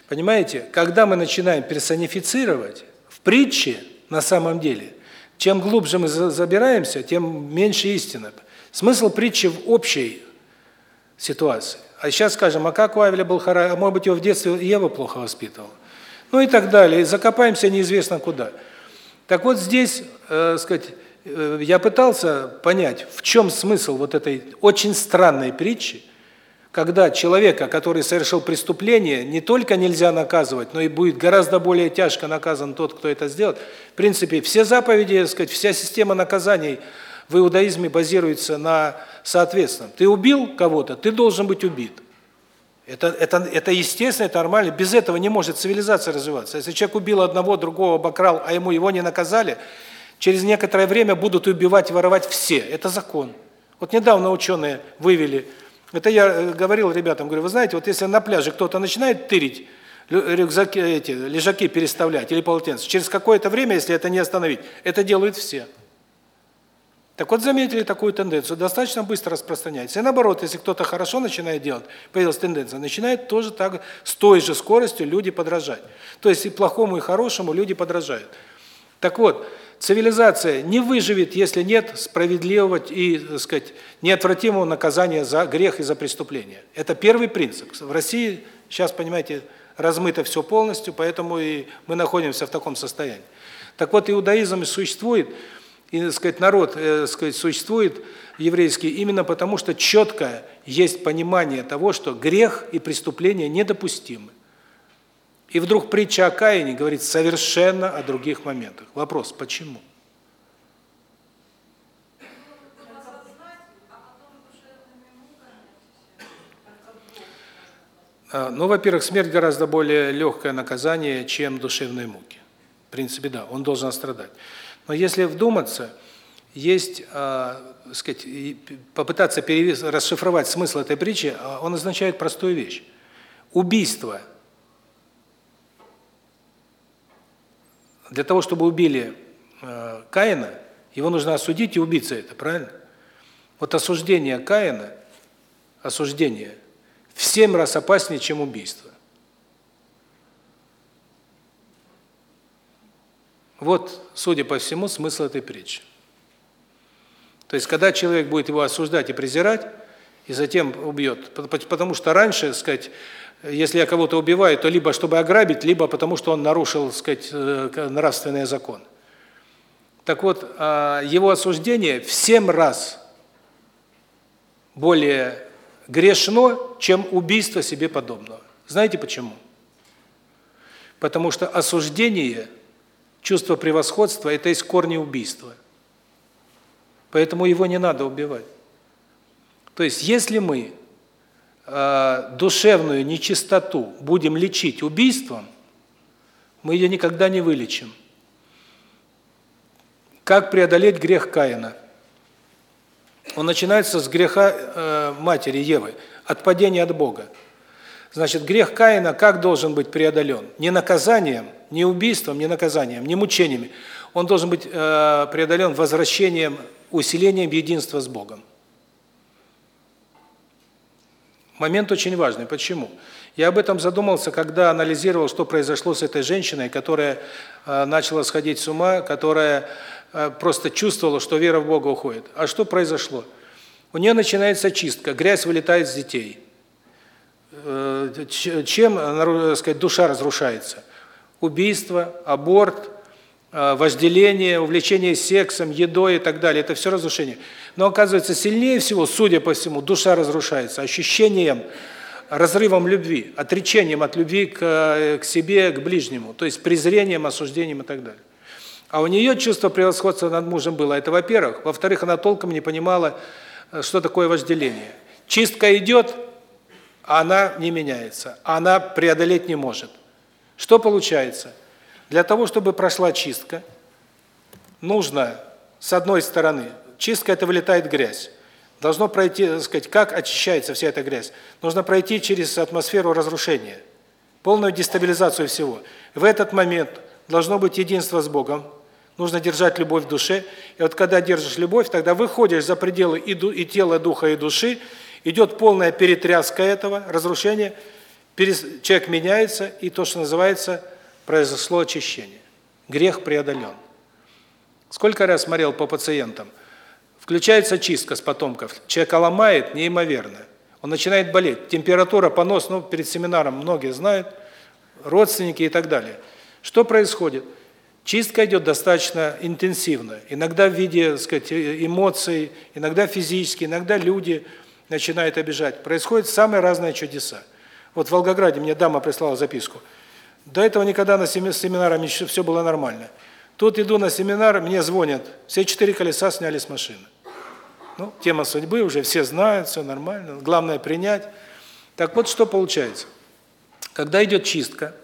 Понимаете, когда мы начинаем персонифицировать, в притче на самом деле, чем глубже мы забираемся, тем меньше истины. Смысл притчи в общей ситуации. А сейчас скажем, а как у Авеля был характер, а может быть, его в детстве Ева плохо воспитывала. Ну и так далее, и закопаемся неизвестно куда. Так вот здесь, э, сказать, э, я пытался понять, в чем смысл вот этой очень странной притчи, когда человека, который совершил преступление, не только нельзя наказывать, но и будет гораздо более тяжко наказан тот, кто это сделает. В принципе, все заповеди, сказать, вся система наказаний в иудаизме базируется на соответственном. Ты убил кого-то, ты должен быть убит. Это это это естественно, это нормально. Без этого не может цивилизация развиваться. Если человек убил одного, другого обокрал, а ему его не наказали, через некоторое время будут убивать, воровать все. Это закон. Вот недавно ученые вывели. Это я э, говорил ребятам, говорю: "Вы знаете, вот если на пляже кто-то начинает тырить, рюкзаки эти, лежаки переставлять или полотенца, через какое-то время, если это не остановить, это делают все". Так вот, заметили такую тенденцию, достаточно быстро распространяется. И наоборот, если кто-то хорошо начинает делать, появилась тенденция, начинает тоже так, с той же скоростью люди подражать. То есть и плохому, и хорошему люди подражают. Так вот, цивилизация не выживет, если нет справедливого и, так сказать, неотвратимого наказания за грех и за преступление. Это первый принцип. В России сейчас, понимаете, размыто все полностью, поэтому и мы находимся в таком состоянии. Так вот, иудаизм существует и, так сказать, народ, э, так сказать, существует еврейский именно потому, что четко есть понимание того, что грех и преступление недопустимы. И вдруг притча о Каине говорит совершенно о других моментах. Вопрос: почему? А, ну, во-первых, смерть гораздо более легкое наказание, чем душевные муки. В принципе, да, он должен страдать. Но если вдуматься, есть, э, сказать, попытаться перевес, расшифровать смысл этой притчи, а, он означает простую вещь. Убийство. Для того, чтобы убили э, Каина, его нужно осудить и убить за это, правильно? Вот осуждение Каина, осуждение, в семь раз опаснее, чем убийство. Вот, судя по всему, смысл этой притчи. То есть, когда человек будет его осуждать и презирать, и затем убьет, потому что раньше, сказать, если я кого-то убиваю, то либо чтобы ограбить, либо потому что он нарушил, сказать, э, нравственный закон. Так вот, а, его осуждение в семь раз более грешно, чем убийство себе подобного. Знаете почему? Потому что осуждение Чувство превосходства – это из корня убийства. Поэтому его не надо убивать. То есть, если мы душевную нечистоту будем лечить убийством, мы ее никогда не вылечим. Как преодолеть грех Каина? Он начинается с греха э, матери Евы, от падения от Бога. Значит, грех Каина как должен быть преодолен? Не наказанием, не убийством, не наказанием, не мучениями. Он должен быть э, преодолен возвращением, усилением единства с Богом. Момент очень важный. Почему? Я об этом задумался, когда анализировал, что произошло с этой женщиной, которая э, начала сходить с ума, которая э, просто чувствовала, что вера в Бога уходит. А что произошло? У нее начинается чистка, грязь вылетает с детей. Э, чем, сказать, душа разрушается? убийство, аборт, э, вожделение, увлечение сексом, едой и так далее. Это все разрушение. Но оказывается, сильнее всего, судя по всему, душа разрушается ощущением, разрывом любви, отречением от любви к, э, к себе, к ближнему, то есть презрением, осуждением и так далее. А у нее чувство превосходства над мужем было. Это, во-первых. Во-вторых, она толком не понимала, э, что такое вожделение. Чистка идет, а она не меняется. Она преодолеть не может. Что получается? Для того, чтобы прошла чистка, нужно, с одной стороны, чистка – это вылетает грязь. Должно пройти, так сказать, как очищается вся эта грязь? Нужно пройти через атмосферу разрушения, полную дестабилизацию всего. В этот момент должно быть единство с Богом, нужно держать любовь в душе. И вот когда держишь любовь, тогда выходишь за пределы и, ду, и тела, духа, и души, идет полная перетряска этого, разрушение, человек меняется, и то, что называется, произошло очищение. Грех преодолен. Сколько раз смотрел по пациентам, включается чистка с потомков, человека ломает неимоверно. Он начинает болеть, температура, понос, ну, перед семинаром многие знают, родственники и так далее. Что происходит? Чистка идет достаточно интенсивно, иногда в виде, так сказать, эмоций, иногда физически, иногда люди начинают обижать. Происходят самые разные чудеса. Вот в Волгограде мне дама прислала записку. До этого никогда на семинарах все было нормально. Тут иду на семинар, мне звонят, все четыре колеса сняли с машины. Ну, тема судьбы уже все знают, все нормально, главное принять. Так вот, что получается? Когда идет чистка,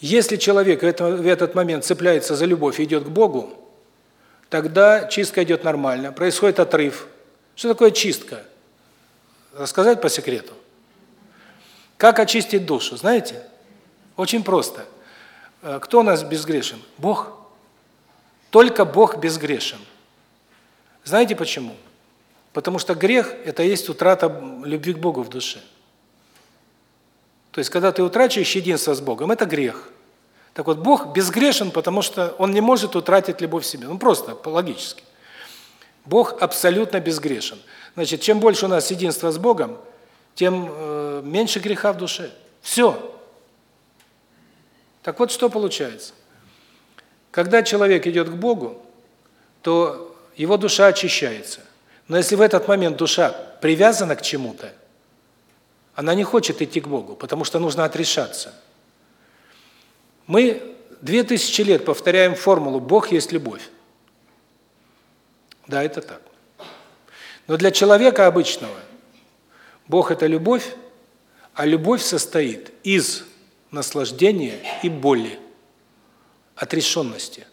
если человек в этот момент цепляется за любовь и идет к Богу, тогда чистка идет нормально, происходит отрыв. Что такое чистка? Рассказать по секрету? Как очистить душу, знаете? Очень просто. Э, кто у нас безгрешен? Бог. Только Бог безгрешен. Знаете почему? Потому что грех – это есть утрата любви к Богу в душе. То есть, когда ты утрачиваешь единство с Богом, это грех. Так вот, Бог безгрешен, потому что Он не может утратить любовь в себе. Ну, просто, логически. Бог абсолютно безгрешен. Значит, чем больше у нас единства с Богом, тем э, меньше греха в душе. Все. Так вот, что получается? Когда человек идет к Богу, то его душа очищается. Но если в этот момент душа привязана к чему-то, она не хочет идти к Богу, потому что нужно отрешаться. Мы две тысячи лет повторяем формулу «Бог есть любовь». Да, это так. Но для человека обычного Бог – это любовь, а любовь состоит из наслаждения и боли, отрешенности.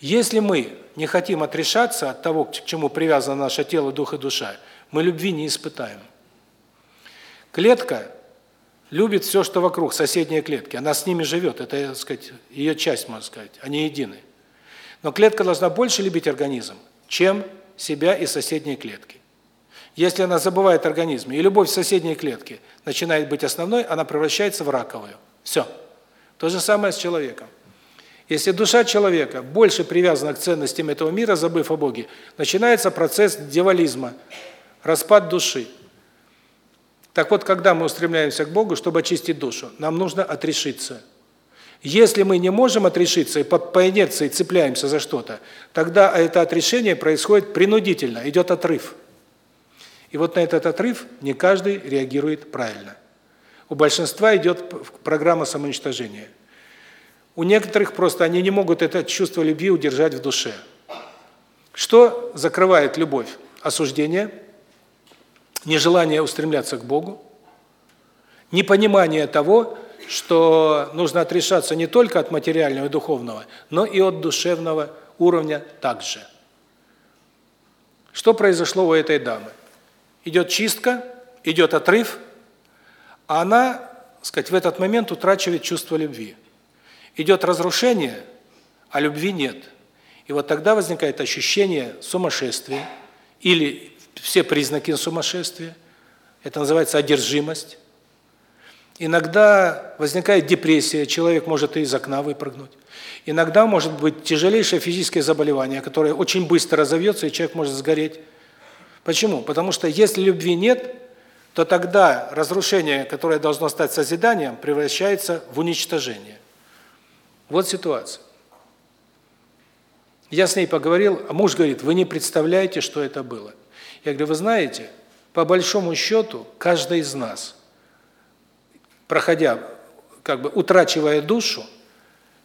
Если мы не хотим отрешаться от того, к чему привязано наше тело, дух и душа, мы любви не испытаем. Клетка любит все, что вокруг, соседние клетки. Она с ними живет, это, так сказать, ее часть, можно сказать, они едины. Но клетка должна больше любить организм, чем себя и соседние клетки. Если она забывает организм, и любовь в соседней клетке начинает быть основной, она превращается в раковую. Все. То же самое с человеком. Если душа человека больше привязана к ценностям этого мира, забыв о Боге, начинается процесс дьяволизма, распад души. Так вот, когда мы устремляемся к Богу, чтобы очистить душу, нам нужно отрешиться. Если мы не можем отрешиться и по, по инерции цепляемся за что-то, тогда это отрешение происходит принудительно, идет отрыв. И вот на этот отрыв не каждый реагирует правильно. У большинства идет программа самоуничтожения. У некоторых просто они не могут это чувство любви удержать в душе. Что закрывает любовь? Осуждение, нежелание устремляться к Богу, непонимание того, что нужно отрешаться не только от материального и духовного, но и от душевного уровня также. Что произошло у этой дамы? Идет чистка, идет отрыв, она, сказать, в этот момент утрачивает чувство любви идет разрушение, а любви нет. И вот тогда возникает ощущение сумасшествия или все признаки сумасшествия. Это называется одержимость. Иногда возникает депрессия, человек может и из окна выпрыгнуть. Иногда может быть тяжелейшее физическое заболевание, которое очень быстро разовьется, и человек может сгореть. Почему? Потому что если любви нет, то тогда разрушение, которое должно стать созиданием, превращается в уничтожение. Вот ситуация. Я с ней поговорил, а муж говорит, вы не представляете, что это было. Я говорю, вы знаете, по большому счету, каждый из нас, проходя, как бы утрачивая душу,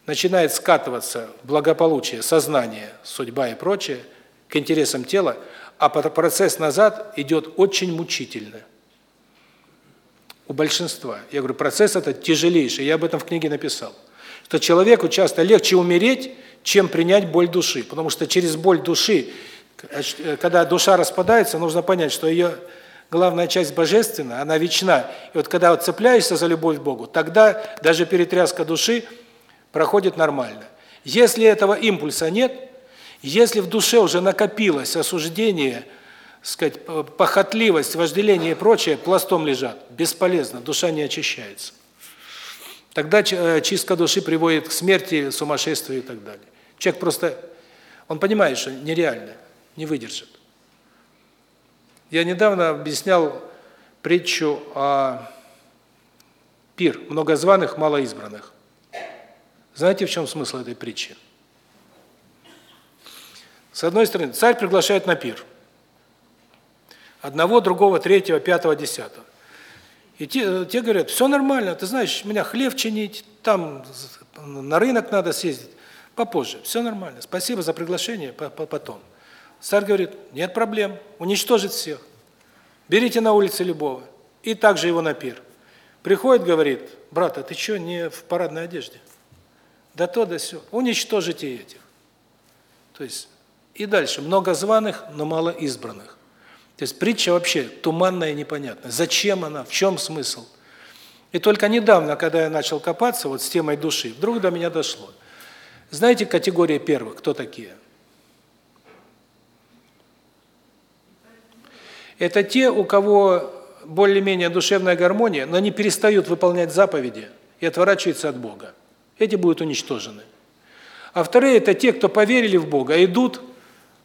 начинает скатываться благополучие, сознание, судьба и прочее, к интересам тела, а процесс назад идет очень мучительно. У большинства. Я говорю, процесс этот тяжелейший, я об этом в книге написал. Что человеку часто легче умереть, чем принять боль души. Потому что через боль души, когда душа распадается, нужно понять, что ее главная часть божественная, она вечна. И вот когда вот цепляешься за любовь к Богу, тогда даже перетряска души проходит нормально. Если этого импульса нет, если в душе уже накопилось осуждение, сказать, похотливость, вожделение и прочее пластом лежат, бесполезно, душа не очищается. Тогда э, чистка души приводит к смерти, сумасшествию и так далее. Человек просто, он понимает, что нереально, не выдержит. Я недавно объяснял притчу о пир, многозваных, малоизбранных. Знаете, в чем смысл этой притчи? С одной стороны, царь приглашает на пир. Одного, другого, третьего, пятого, десятого. И те, те говорят, все нормально, ты знаешь, меня хлеб чинить, там на рынок надо съездить. Попозже. Все нормально. Спасибо за приглашение, потом. Царь говорит: "Нет проблем. Уничтожить всех. Берите на улице любого". И также его на пир. Приходит, говорит: "Брат, а ты что, не в парадной одежде?" Да то, да сё. Уничтожите этих. То есть и дальше много званых, но мало избранных. То есть притча вообще туманная и непонятная. Зачем она? В чем смысл? И только недавно, когда я начал копаться вот с темой души, вдруг до меня дошло. Знаете, категория первых, кто такие? Это те, у кого более-менее душевная гармония, но они перестают выполнять заповеди и отворачиваются от Бога. Эти будут уничтожены. А вторые это те, кто поверили в Бога, идут,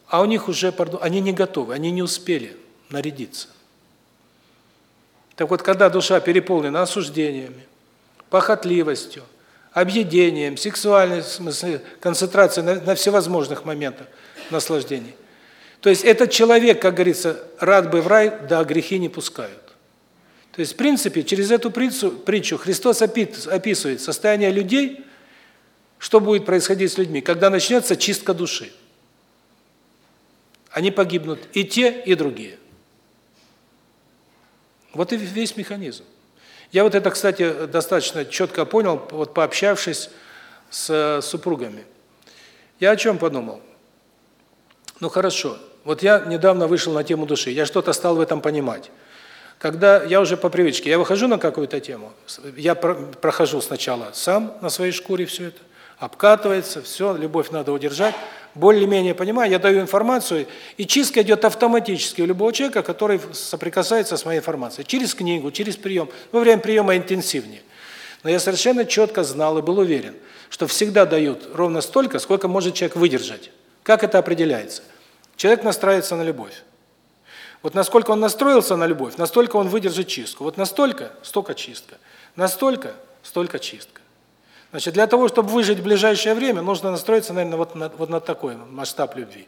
а у них уже, пардон, они не готовы, они не успели нарядиться. Так вот, когда душа переполнена осуждениями, похотливостью, объедением, сексуальной смысле, концентрацией на, на всевозможных моментах наслаждений. То есть этот человек, как говорится, рад бы в рай, да грехи не пускают. То есть, в принципе, через эту притчу, притчу Христос описывает состояние людей, что будет происходить с людьми, когда начнется чистка души. Они погибнут и те, и другие. Вот и весь механизм. Я вот это, кстати, достаточно четко понял, вот пообщавшись с э, супругами. Я о чем подумал? Ну хорошо, вот я недавно вышел на тему души, я что-то стал в этом понимать. Когда я уже по привычке, я выхожу на какую-то тему, я прохожу сначала сам на своей шкуре все это, обкатывается, все, любовь надо удержать, более-менее понимаю, я даю информацию, и чистка идет автоматически у любого человека, который соприкасается с моей информацией, через книгу, через прием, во время приема интенсивнее. Но я совершенно четко знал и был уверен, что всегда дают ровно столько, сколько может человек выдержать. Как это определяется? Человек настраивается на любовь. Вот насколько он настроился на любовь, настолько он выдержит чистку. Вот настолько столько чистка. Настолько столько чистка. Значит, для того, чтобы выжить в ближайшее время, нужно настроиться, наверное, вот на вот на такой масштаб любви.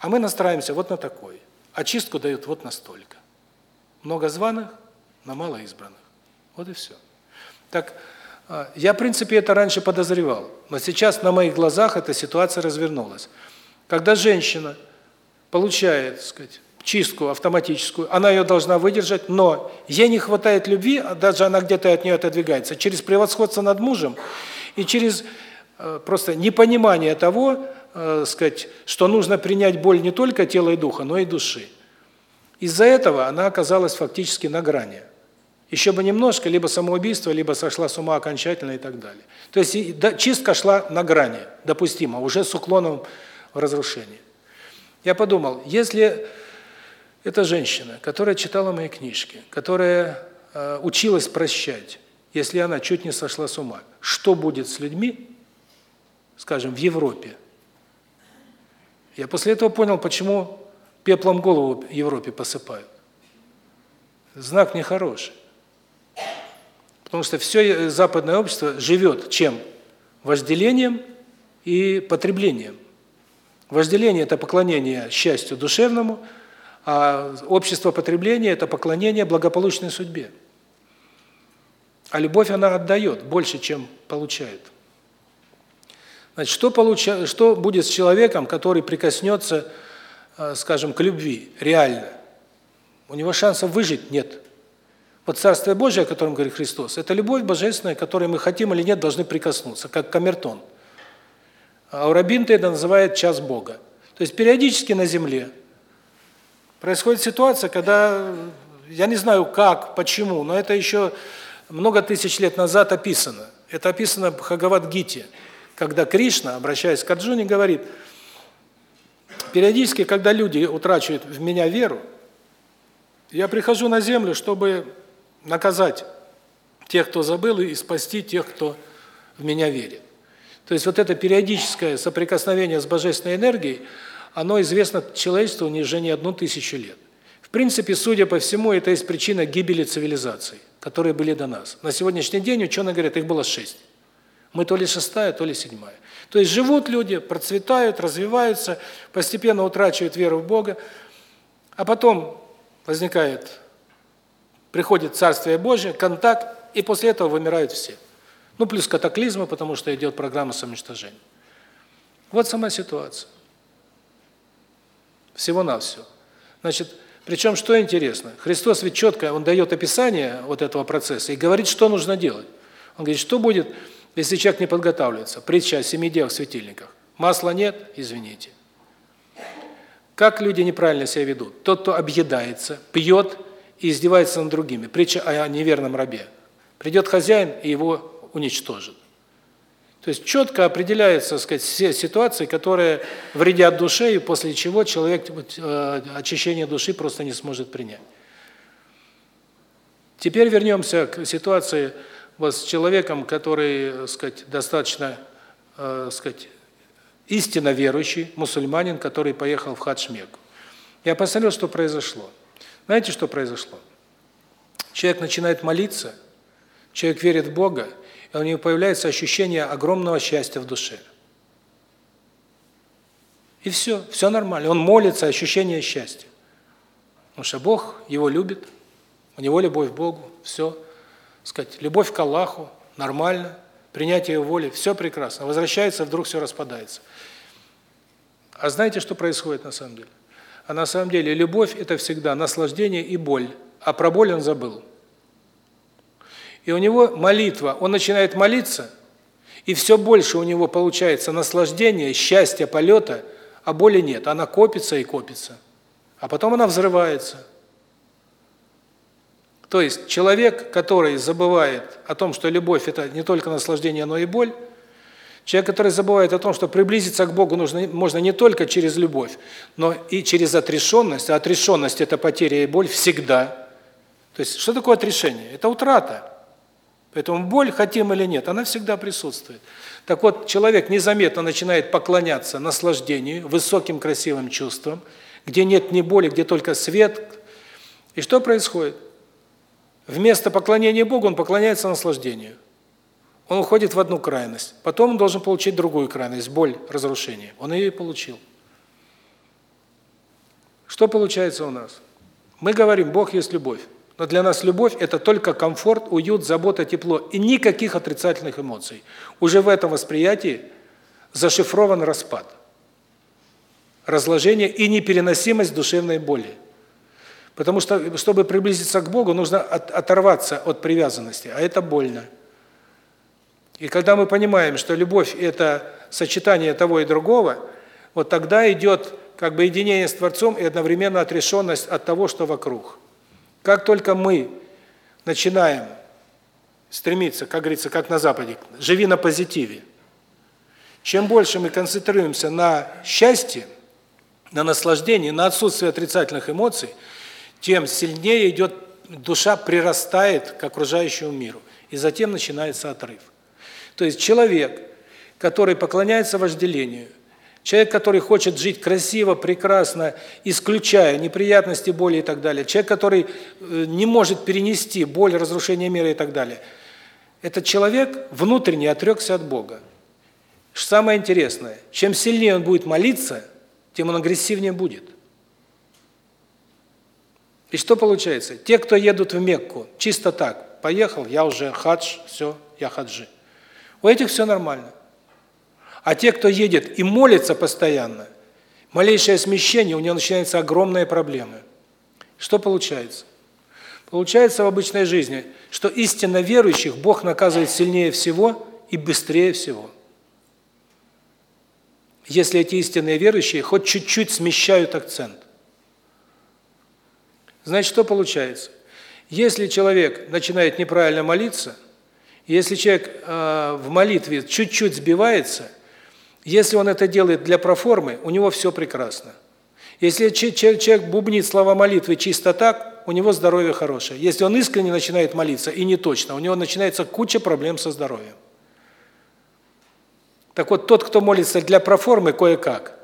А мы настраиваемся вот на такой. Очистку дают вот настолько. Много званых, но мало избранных. Вот и все. Так, а, я, в принципе, это раньше подозревал, но сейчас на моих глазах эта ситуация развернулась. Когда женщина получает, так сказать, чистку автоматическую, она ее должна выдержать, но ей не хватает любви, а даже она где-то от нее отодвигается, через превосходство над мужем и через э, просто непонимание того, э, сказать, что нужно принять боль не только тела и духа, но и души. Из-за этого она оказалась фактически на грани. Еще бы немножко, либо самоубийство, либо сошла с ума окончательно и так далее. То есть чистка шла на грани, допустимо, уже с уклоном в разрушение. Я подумал, если это женщина, которая читала мои книжки, которая э, училась прощать, если она чуть не сошла с ума. Что будет с людьми, скажем, в Европе? Я после этого понял, почему пеплом голову Европе посыпают. Знак нехороший. Потому что все западное общество живет чем? Вожделением и потреблением. Вожделение – это поклонение счастью душевному, а общество потребления – это поклонение благополучной судьбе. А любовь она отдает больше, чем получает. Значит, что получа... что будет с человеком, который прикоснется, э, скажем, к любви реально? У него шансов выжить нет. Вот Царствие Божие, о котором говорит Христос, это любовь божественная, к которой мы хотим или нет должны прикоснуться, как камертон. А у Рабинта это называют час Бога. То есть периодически на земле происходит ситуация, когда я не знаю как, почему, но это еще много тысяч лет назад описано. Это описано в Бхагавад-гите, когда Кришна, обращаясь к Арджуне, говорит: периодически, когда люди утрачивают в меня веру, я прихожу на землю, чтобы наказать тех, кто забыл, и спасти тех, кто в меня верит. То есть вот это периодическое соприкосновение с божественной энергией, оно известно человечеству уже не одну тысячу лет. В принципе, судя по всему, это есть причина гибели цивилизаций, которые были до нас. На сегодняшний день ученые говорят, их было шесть. Мы то ли шестая, то ли седьмая. То есть живут люди, процветают, развиваются, постепенно утрачивают веру в Бога, а потом возникает, приходит Царствие Божие, контакт, и после этого вымирают все. Ну, плюс катаклизмы, потому что идет программа самоуничтожения. Вот сама ситуация. Всего-навсего. Значит, причем, что интересно, Христос ведь четко, Он дает описание вот этого процесса и говорит, что нужно делать. Он говорит, что будет, если человек не подготавливается. Притча о семи девах светильниках. Масла нет, извините. Как люди неправильно себя ведут? Тот, кто объедается, пьет и издевается над другими. Притча о неверном рабе. Придет хозяин и его уничтожит. То есть четко определяются, так сказать, все ситуации, которые вредят душе, и после чего человек э, очищение души просто не сможет принять. Теперь вернемся к ситуации вот с человеком, который, так сказать, достаточно, э, сказать, истинно верующий мусульманин, который поехал в хадж Мекку. Я посмотрел, что произошло. Знаете, что произошло? Человек начинает молиться, человек верит в Бога, у него появляется ощущение огромного счастья в душе. И все, все нормально. Он молится, ощущение счастья. Потому что Бог его любит, у него любовь к Богу, все. сказать, любовь к Аллаху, нормально, принятие воли, все прекрасно. Возвращается, вдруг все распадается. А знаете, что происходит на самом деле? А на самом деле любовь – это всегда наслаждение и боль. А про боль он забыл. И у него молитва, он начинает молиться, и все больше у него получается наслаждение, счастья, полета, а боли нет. Она копится и копится. А потом она взрывается. То есть человек, который забывает о том, что любовь – это не только наслаждение, но и боль, человек, который забывает о том, что приблизиться к Богу нужно можно не только через любовь, но и через отрешенность, а отрешенность – это потеря и боль всегда. То есть что такое отрешение? Это утрата. Поэтому боль, хотим или нет, она всегда присутствует. Так вот, человек незаметно начинает поклоняться наслаждению, высоким красивым чувствам, где нет ни боли, где только свет. И что происходит? Вместо поклонения Богу он поклоняется наслаждению. Он уходит в одну крайность. Потом он должен получить другую крайность, боль, разрушение. Он ее и получил. Что получается у нас? Мы говорим, Бог есть любовь. Но для нас любовь – это только комфорт, уют, забота, тепло и никаких отрицательных эмоций. Уже в этом восприятии зашифрован распад, разложение и непереносимость душевной боли. Потому что, чтобы приблизиться к Богу, нужно от, оторваться от привязанности, а это больно. И когда мы понимаем, что любовь – это сочетание того и другого, вот тогда идет как бы единение с Творцом и одновременно отрешенность от того, что вокруг. Как только мы начинаем стремиться, как говорится, как на Западе, живи на позитиве, чем больше мы концентрируемся на счастье, на наслаждении, на отсутствии отрицательных эмоций, тем сильнее идет душа прирастает к окружающему миру, и затем начинается отрыв. То есть человек, который поклоняется вожделению, Человек, который хочет жить красиво, прекрасно, исключая неприятности, боли и так далее. Человек, который э, не может перенести боль, разрушение мира и так далее. Этот человек внутренне отрекся от Бога. Самое интересное, чем сильнее он будет молиться, тем он агрессивнее будет. И что получается? Те, кто едут в Мекку, чисто так, поехал, я уже хадж, все, я хаджи. У этих все нормально. А те, кто едет и молится постоянно, малейшее смещение, у него начинаются огромные проблемы. Что получается? Получается в обычной жизни, что истинно верующих Бог наказывает сильнее всего и быстрее всего. Если эти истинные верующие хоть чуть-чуть смещают акцент. Значит, что получается? Если человек начинает неправильно молиться, если человек э, в молитве чуть-чуть сбивается, если он это делает для проформы, у него все прекрасно. Если человек бубнит слова молитвы чисто так, у него здоровье хорошее. Если он искренне начинает молиться и не точно, у него начинается куча проблем со здоровьем. Так вот, тот, кто молится для проформы кое-как,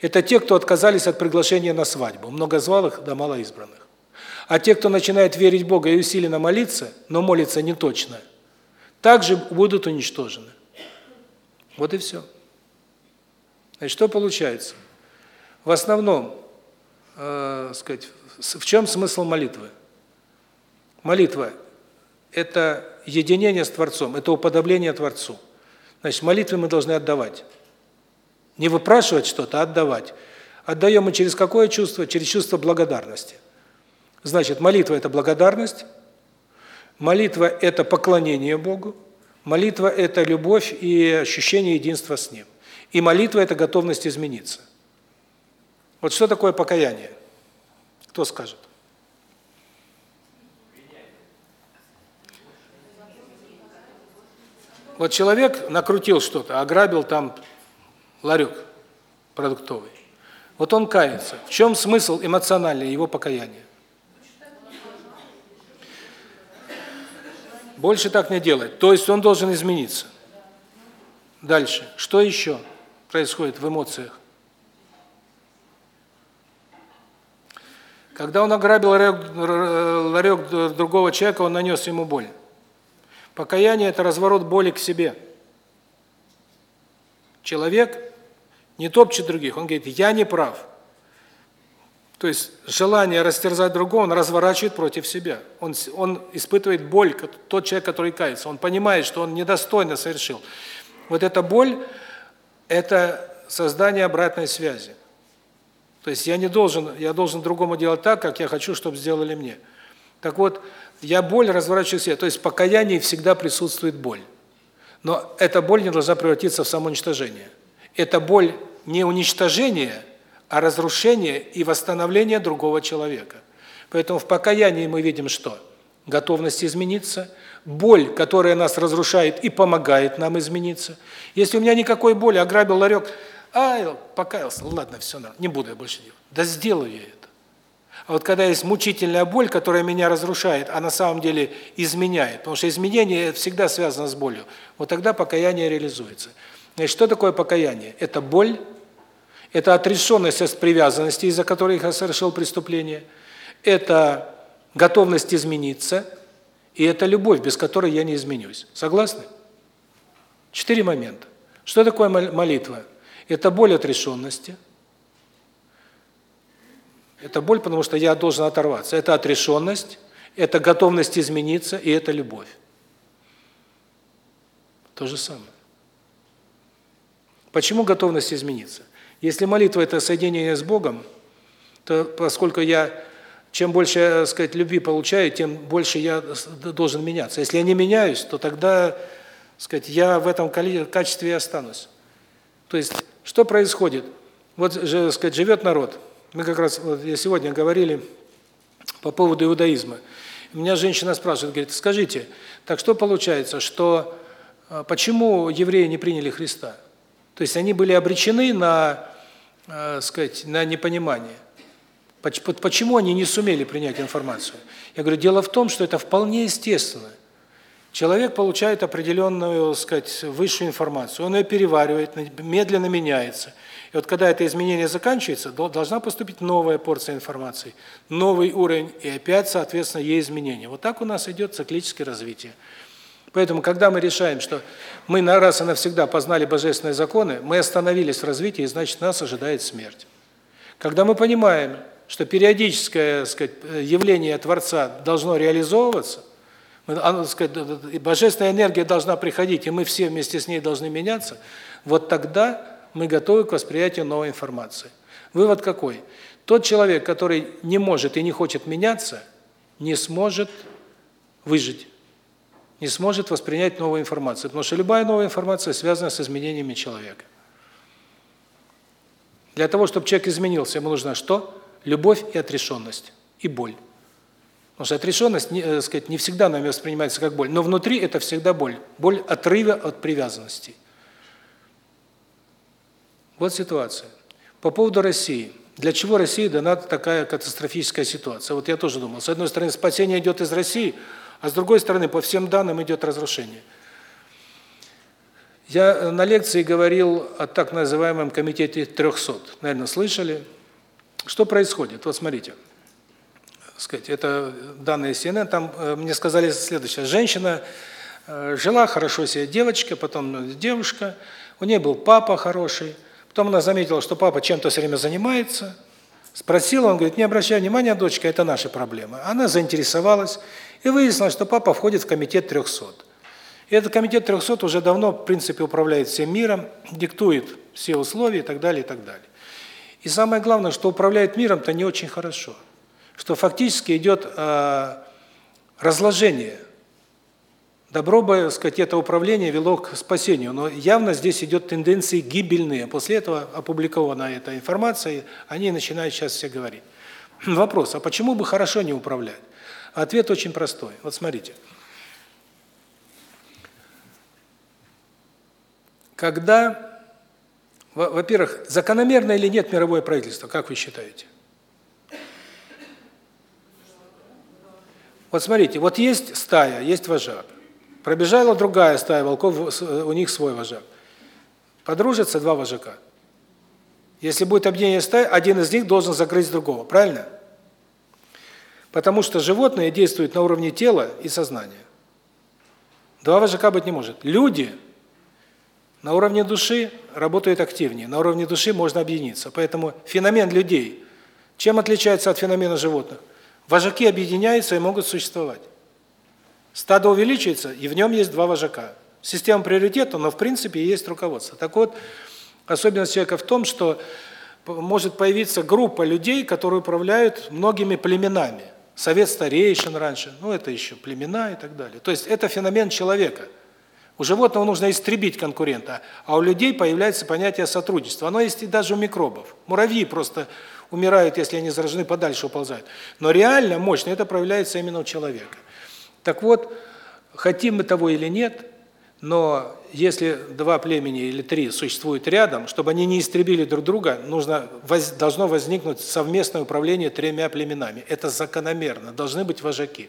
это те, кто отказались от приглашения на свадьбу, многозвалых да малоизбранных. А те, кто начинает верить Бога и усиленно молиться, но молится не точно, также будут уничтожены. Вот и все. Значит, что получается? В основном, э, сказать, в чем смысл молитвы? Молитва – это единение с Творцом, это уподобление Творцу. Значит, молитвы мы должны отдавать. Не выпрашивать что-то, а отдавать. Отдаем мы через какое чувство? Через чувство благодарности. Значит, молитва – это благодарность, молитва – это поклонение Богу, молитва – это любовь и ощущение единства с Ним. И молитва – это готовность измениться. Вот что такое покаяние? Кто скажет? Вот человек накрутил что-то, ограбил там ларек продуктовый. Вот он кается. В чем смысл эмоциональный его покаяния? Больше так не делать. То есть он должен измениться. Дальше. Что еще происходит в эмоциях? Когда он ограбил ларек другого человека, он нанес ему боль. Покаяние – это разворот боли к себе. Человек не топчет других, он говорит, я не прав. То есть желание растерзать другого он разворачивает против себя. Он, он испытывает боль, тот человек, который кается. Он понимает, что он недостойно совершил. Вот эта боль – это создание обратной связи. То есть я не должен, я должен другому делать так, как я хочу, чтобы сделали мне. Так вот, я боль разворачиваю себе. То есть в покаянии всегда присутствует боль. Но эта боль не должна превратиться в самоуничтожение. Это боль не уничтожение, а разрушение и восстановление другого человека. Поэтому в покаянии мы видим что? Готовность измениться, боль, которая нас разрушает и помогает нам измениться. Если у меня никакой боли, ограбил ларек – а, покаялся, ладно, все, не буду я больше делать. Да сделаю я это. А вот когда есть мучительная боль, которая меня разрушает, а на самом деле изменяет, потому что изменение всегда связано с болью, вот тогда покаяние реализуется. Значит, что такое покаяние? Это боль, это отрешенность от привязанности, из-за которой я совершил преступление, это готовность измениться, и это любовь, без которой я не изменюсь. Согласны? Четыре момента. Что такое молитва? Это боль отрешенности. Это боль, потому что я должен оторваться. Это отрешенность, это готовность измениться, и это любовь. То же самое. Почему готовность измениться? Если молитва – это соединение с Богом, то поскольку я, чем больше, я, сказать, любви получаю, тем больше я должен меняться. Если я не меняюсь, то тогда, сказать, я в этом качестве и останусь. То есть что происходит? Вот, же, сказать, живет народ. Мы как раз вот я сегодня говорили по поводу иудаизма. Меня женщина спрашивает, говорит: "Скажите, так что получается, что а, почему евреи не приняли Христа? То есть они были обречены на, э, сказать, на непонимание. Почему они не сумели принять информацию? Я говорю: "Дело в том, что это вполне естественно. Человек получает определенную, сказать, высшую информацию, он ее переваривает, медленно меняется. И вот когда это изменение заканчивается, должна поступить новая порция информации, новый уровень, и опять, соответственно, есть изменения. Вот так у нас идет циклическое развитие. Поэтому, когда мы решаем, что мы на раз и навсегда познали божественные законы, мы остановились в развитии, и значит, нас ожидает смерть. Когда мы понимаем, что периодическое, сказать, явление Творца должно реализовываться, оно, сказать, божественная энергия должна приходить, и мы все вместе с ней должны меняться, вот тогда мы готовы к восприятию новой информации. Вывод какой? Тот человек, который не может и не хочет меняться, не сможет выжить, не сможет воспринять новую информацию, потому что любая новая информация связана с изменениями человека. Для того, чтобы человек изменился, ему нужна что? Любовь и отрешенность, и боль. Потому что отрешенность, не, э, сказать, не всегда нами воспринимается как боль, но внутри это всегда боль. Боль отрыва от привязанности. Вот ситуация. По поводу России. Для чего России дана такая катастрофическая ситуация? Вот я тоже думал. С одной стороны, спасение идет из России, а с другой стороны, по всем данным идет разрушение. Я э, на лекции говорил о так называемом комитете 300. Наверное, слышали. Что происходит? Вот смотрите. Сказать, это данные CNN, там э, мне сказали следующее. Женщина э, жила хорошо себе, девочка, потом девушка, у нее был папа хороший, потом она заметила, что папа чем-то все время занимается, спросила, он говорит, не обращай внимания, дочка, это наши проблемы. Она заинтересовалась, и выяснилось, что папа входит в комитет 300. И этот комитет 300 уже давно, в принципе, управляет всем миром, диктует все условия и так далее, и так далее. И самое главное, что управляет миром-то не очень хорошо. Что фактически идет э, разложение. Добро бы, сказать, это управление вело к спасению, но явно здесь идет тенденции гибельные. После этого опубликована эта информация, они начинают сейчас все говорить. Вопрос, а почему бы хорошо не управлять? Ответ очень простой. Вот смотрите. Когда, во-первых, закономерно или нет мировое правительство, как вы считаете? Вот смотрите, вот есть стая, есть вожак. Пробежала другая стая волков, у них свой вожак. Подружатся два вожака. Если будет объединение стаи, один из них должен закрыть другого, правильно? Потому что животные действуют на уровне тела и сознания. Два вожака быть не может. Люди на уровне души работают активнее, на уровне души можно объединиться. Поэтому феномен людей чем отличается от феномена животных? Вожаки объединяются и могут существовать. Стадо увеличивается, и в нем есть два вожака. Система приоритета, но в принципе есть руководство. Так вот, особенность человека в том, что может появиться группа людей, которые управляют многими племенами. Совет старейшин раньше, ну это еще племена и так далее. То есть это феномен человека. У животного нужно истребить конкурента, а у людей появляется понятие сотрудничества. Оно есть и даже у микробов. Муравьи просто умирают, если они заражены, подальше уползают. Но реально мощно это проявляется именно у человека. Так вот, хотим мы того или нет, но если два племени или три существуют рядом, чтобы они не истребили друг друга, нужно должно возникнуть совместное управление тремя племенами. Это закономерно, должны быть вожаки.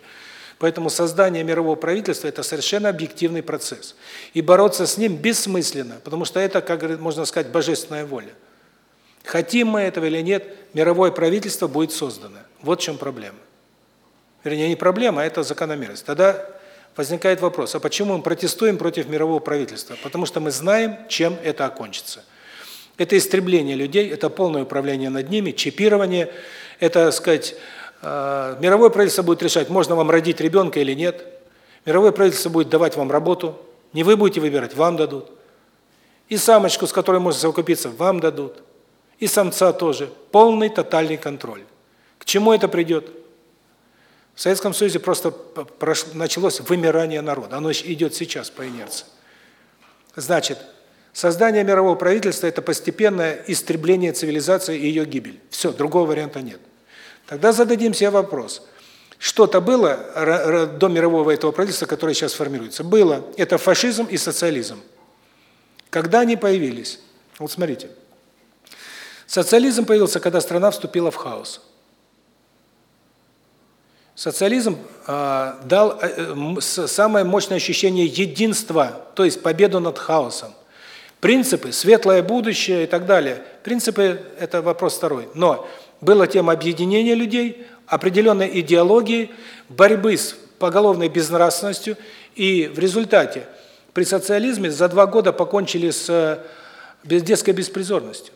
Поэтому создание мирового правительства – это совершенно объективный процесс. И бороться с ним бессмысленно, потому что это, как можно сказать, божественная воля. Хотим мы этого или нет, мировое правительство будет создано. Вот в чем проблема. Вернее, не проблема, а это закономерность. Тогда возникает вопрос, а почему мы протестуем против мирового правительства? Потому что мы знаем, чем это окончится. Это истребление людей, это полное управление над ними, чипирование, это, сказать, э, мировое правительство будет решать, можно вам родить ребенка или нет. Мировое правительство будет давать вам работу, не вы будете выбирать, вам дадут. И самочку, с которой можно совокупиться, вам дадут. И самца тоже. Полный тотальный контроль. К чему это придет? В Советском Союзе просто началось вымирание народа. Оно идет сейчас по инерции. Значит, создание мирового правительства – это постепенное истребление цивилизации и ее гибель. Все, другого варианта нет. Тогда зададим себе вопрос. Что-то было до мирового этого правительства, которое сейчас формируется? Было. Это фашизм и социализм. Когда они появились? Вот смотрите. Социализм появился, когда страна вступила в хаос. Социализм э, дал э, самое мощное ощущение единства, то есть победу над хаосом. Принципы, светлое будущее и так далее. Принципы – это вопрос второй. Но была тема объединения людей, определенной идеологии, борьбы с поголовной безнравственностью, и в результате при социализме за два года покончили с э, детской беспризорностью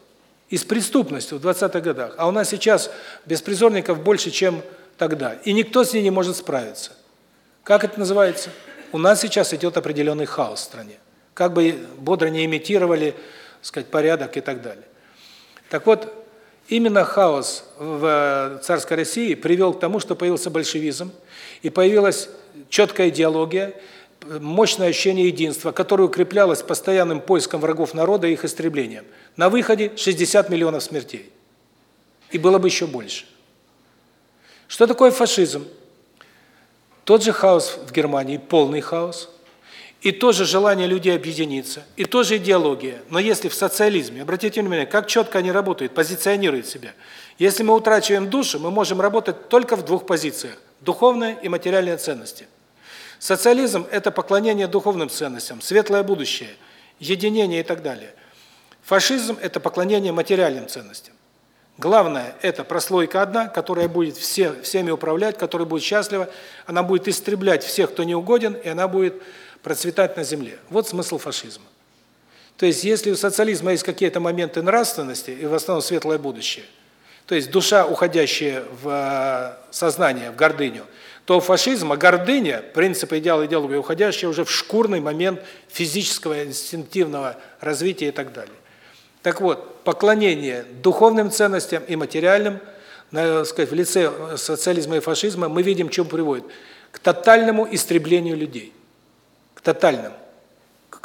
и с преступностью в 20-х годах. А у нас сейчас беспризорников больше, чем тогда. И никто с ней не может справиться. Как это называется? У нас сейчас идет определенный хаос в стране. Как бы бодро не имитировали, сказать, порядок и так далее. Так вот, именно хаос в э, царской России привел к тому, что появился большевизм, и появилась четкая идеология, мощное ощущение единства, которое укреплялось постоянным поиском врагов народа и их истреблением. На выходе 60 миллионов смертей. И было бы еще больше. Что такое фашизм? Тот же хаос в Германии, полный хаос, и тоже желание людей объединиться, и тоже идеология. Но если в социализме, обратите внимание, как четко они работают, позиционируют себя. Если мы утрачиваем душу, мы можем работать только в двух позициях – духовная и материальная ценности. Социализм – это поклонение духовным ценностям, светлое будущее, единение и так далее. Фашизм – это поклонение материальным ценностям. Главное – это прослойка одна, которая будет все, всеми управлять, которая будет счастлива, она будет истреблять всех, кто не угоден, и она будет процветать на земле. Вот смысл фашизма. То есть, если у социализма есть какие-то моменты нравственности, и в основном светлое будущее, то есть душа, уходящая в э, сознание, в гордыню, то у фашизма гордыня, принципы идеала идеологии, уходящая уже в шкурный момент физического, инстинктивного развития и так далее. Так вот, поклонение духовным ценностям и материальным, на, сказать, в лице социализма и фашизма мы видим, к чему приводит. К тотальному истреблению людей к тотальному.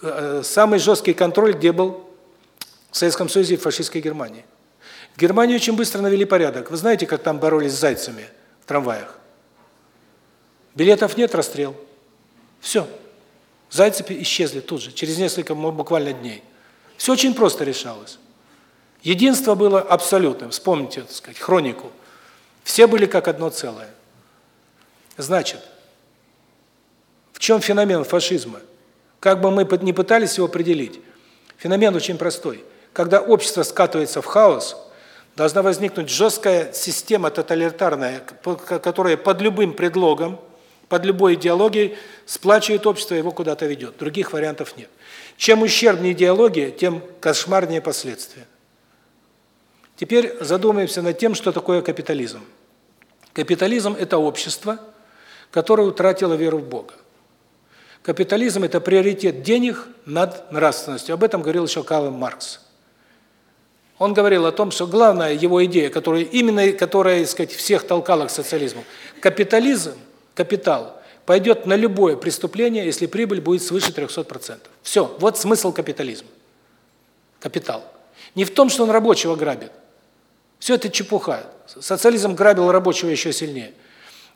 Э, самый жесткий контроль где был? В Советском Союзе и фашистской Германии. В Германии очень быстро навели порядок. Вы знаете, как там боролись с зайцами в трамваях? Билетов нет, расстрел. Все. Зайцы исчезли тут же, через несколько буквально дней. Все очень просто решалось. Единство было абсолютным. Вспомните, так сказать, хронику. Все были как одно целое. Значит, чем феномен фашизма? Как бы мы не пытались его определить, феномен очень простой. Когда общество скатывается в хаос, должна возникнуть жесткая система тоталитарная, которая под любым предлогом, под любой идеологией сплачивает общество и его куда-то ведет. Других вариантов нет. Чем ущербнее идеология, тем кошмарнее последствия. Теперь задумаемся над тем, что такое капитализм. Капитализм – это общество, которое утратило веру в Бога. Капитализм – это приоритет денег над нравственностью. Об этом говорил еще Карл Маркс. Он говорил о том, что главная его идея, которая именно которая, так сказать, всех толкала к социализму, капитализм, капитал пойдет на любое преступление, если прибыль будет свыше 300%. Все, вот смысл капитализма. Капитал. Не в том, что он рабочего грабит. Все это чепуха. Социализм грабил рабочего еще сильнее.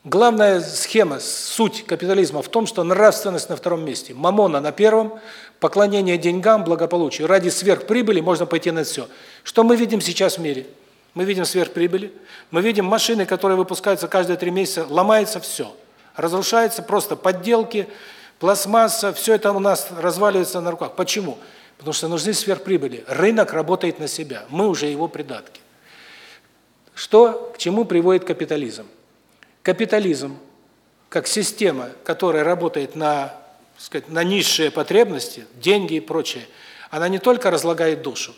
Главная схема, суть капитализма в том, что нравственность на втором месте, мамона на первом, поклонение деньгам, благополучию. Ради сверхприбыли можно пойти на все. Что мы видим сейчас в мире? Мы видим сверхприбыли, мы видим машины, которые выпускаются каждые три месяца, ломается все. Разрушается просто подделки, пластмасса, все это у нас разваливается на руках. Почему? Потому что нужны сверхприбыли. Рынок работает на себя, мы уже его придатки. Что к чему приводит капитализм? Капитализм как система, которая работает на, сказать, на низшие потребности, деньги и прочее, она не только разлагает душу.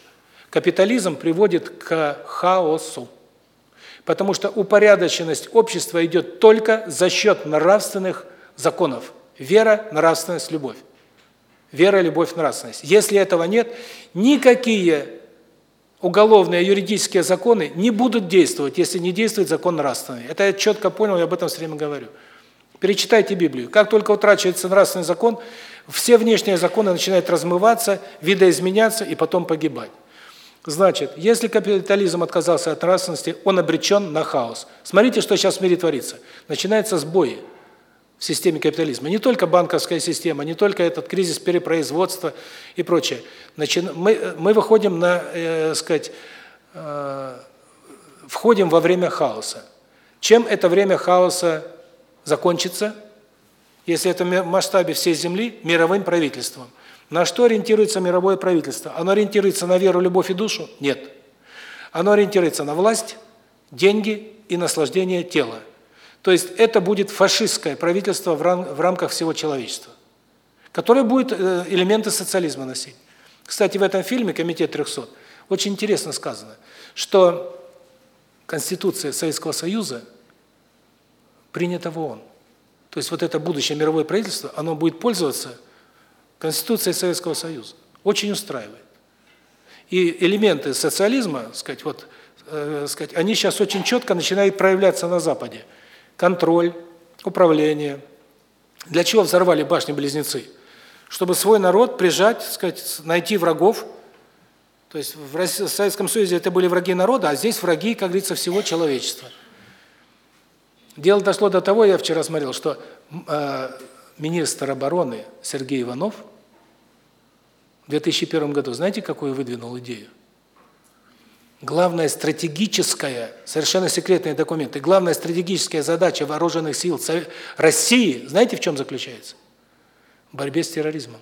Капитализм приводит к хаосу. Потому что упорядоченность общества идет только за счет нравственных законов. Вера, нравственность, любовь. Вера, любовь, нравственность. Если этого нет, никакие уголовные юридические законы не будут действовать, если не действует закон нравственный. Это я четко понял, я об этом все время говорю. Перечитайте Библию. Как только утрачивается нравственный закон, все внешние законы начинают размываться, видоизменяться и потом погибать. Значит, если капитализм отказался от нравственности, он обречен на хаос. Смотрите, что сейчас в мире творится. Начинается сбои в системе капитализма. Не только банковская система, не только этот кризис перепроизводства и прочее. Значит, мы мы выходим на, э, сказать, э, входим во время хаоса. Чем это время хаоса закончится? Если это в масштабе всей земли мировым правительством. На что ориентируется мировое правительство? Оно ориентируется на веру, любовь и душу? Нет. Оно ориентируется на власть, деньги и наслаждение тела. То есть это будет фашистское правительство в, рам в рамках всего человечества, которое будет э, элементы социализма носить. Кстати, в этом фильме «Комитет 300» очень интересно сказано, что Конституция Советского Союза принята в ООН. То есть вот это будущее мировое правительство, оно будет пользоваться Конституцией Советского Союза. Очень устраивает. И элементы социализма, сказать, вот, э, сказать, они сейчас очень четко начинают проявляться на Западе. Контроль, управление. Для чего взорвали башни-близнецы? Чтобы свой народ прижать, сказать, найти врагов. То есть в Советском Союзе это были враги народа, а здесь враги, как говорится, всего человечества. Дело дошло до того, я вчера смотрел, что э, министр обороны Сергей Иванов в 2001 году, знаете, какую выдвинул идею? Главная стратегическая, совершенно секретные документы, главная стратегическая задача вооруженных сил России, знаете, в чем заключается? В борьбе с терроризмом.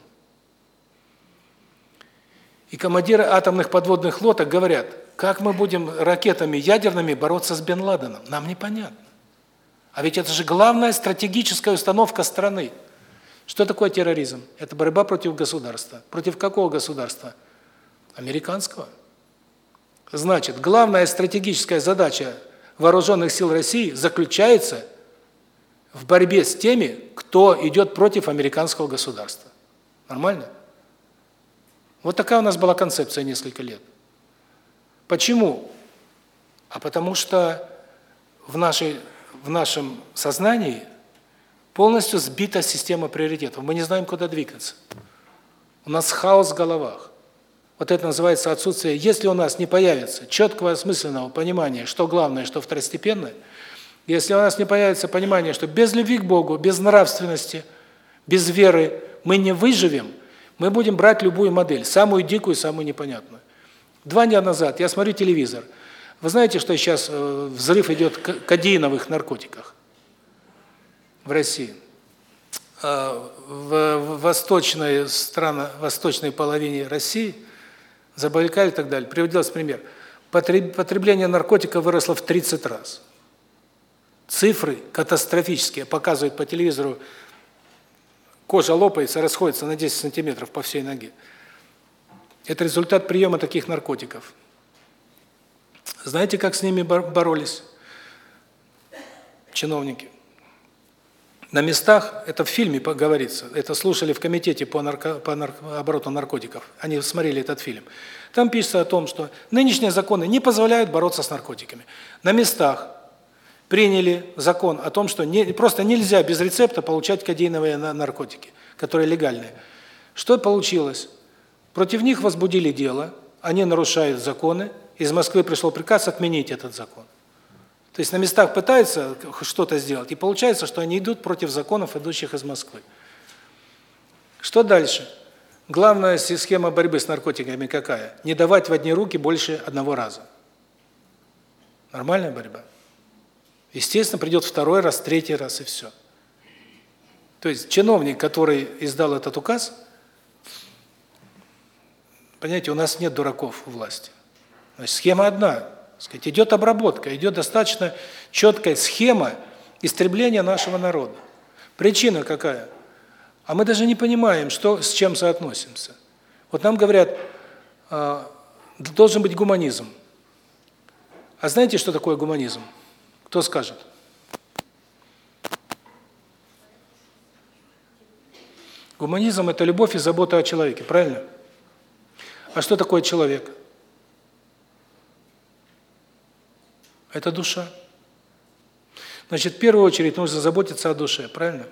И командиры атомных подводных лодок говорят, как мы будем ракетами ядерными бороться с Бен Ладеном? Нам непонятно. А ведь это же главная стратегическая установка страны. Что такое терроризм? Это борьба против государства. Против какого государства? Американского. Значит, главная стратегическая задача вооруженных сил России заключается в борьбе с теми, кто идет против американского государства. Нормально? Вот такая у нас была концепция несколько лет. Почему? А потому что в нашей в нашем сознании полностью сбита система приоритетов. Мы не знаем, куда двигаться. У нас хаос в головах. Вот это называется отсутствие. Если у нас не появится четкого осмысленного понимания, что главное, что второстепенное, если у нас не появится понимание, что без любви к Богу, без нравственности, без веры мы не выживем, мы будем брать любую модель, самую дикую, самую непонятную. Два дня назад я смотрю телевизор – вы знаете, что сейчас э, взрыв идет кадеиновых наркотиках в России? А, в восточной стране, восточной половине России, Забайкалье и так далее, приводился пример. Потребление наркотиков выросло в 30 раз. Цифры катастрофические, показывают по телевизору, кожа лопается, расходится на 10 сантиметров по всей ноге. Это результат приема таких наркотиков. Знаете, как с ними боролись чиновники? На местах, это в фильме говорится, это слушали в комитете по, нарко, по нарко, обороту наркотиков, они смотрели этот фильм. Там пишется о том, что нынешние законы не позволяют бороться с наркотиками. На местах приняли закон о том, что не, просто нельзя без рецепта получать кадеиновые наркотики, которые легальные. Что получилось? Против них возбудили дело, они нарушают законы, из Москвы пришел приказ отменить этот закон. То есть на местах пытаются что-то сделать, и получается, что они идут против законов, идущих из Москвы. Что дальше? Главная схема борьбы с наркотиками какая? Не давать в одни руки больше одного раза. Нормальная борьба. Естественно, придет второй раз, третий раз и все. То есть чиновник, который издал этот указ, понимаете, у нас нет дураков у власти. Значит, схема одна. Сказать, идет обработка, идет достаточно четкая схема истребления нашего народа. Причина какая? А мы даже не понимаем, что с чем соотносимся. Вот нам говорят, э, должен быть гуманизм. А знаете, что такое гуманизм? Кто скажет? Гуманизм – это любовь и забота о человеке, правильно? А что такое человек? Это душа. Значит, в первую очередь нужно заботиться о душе, правильно?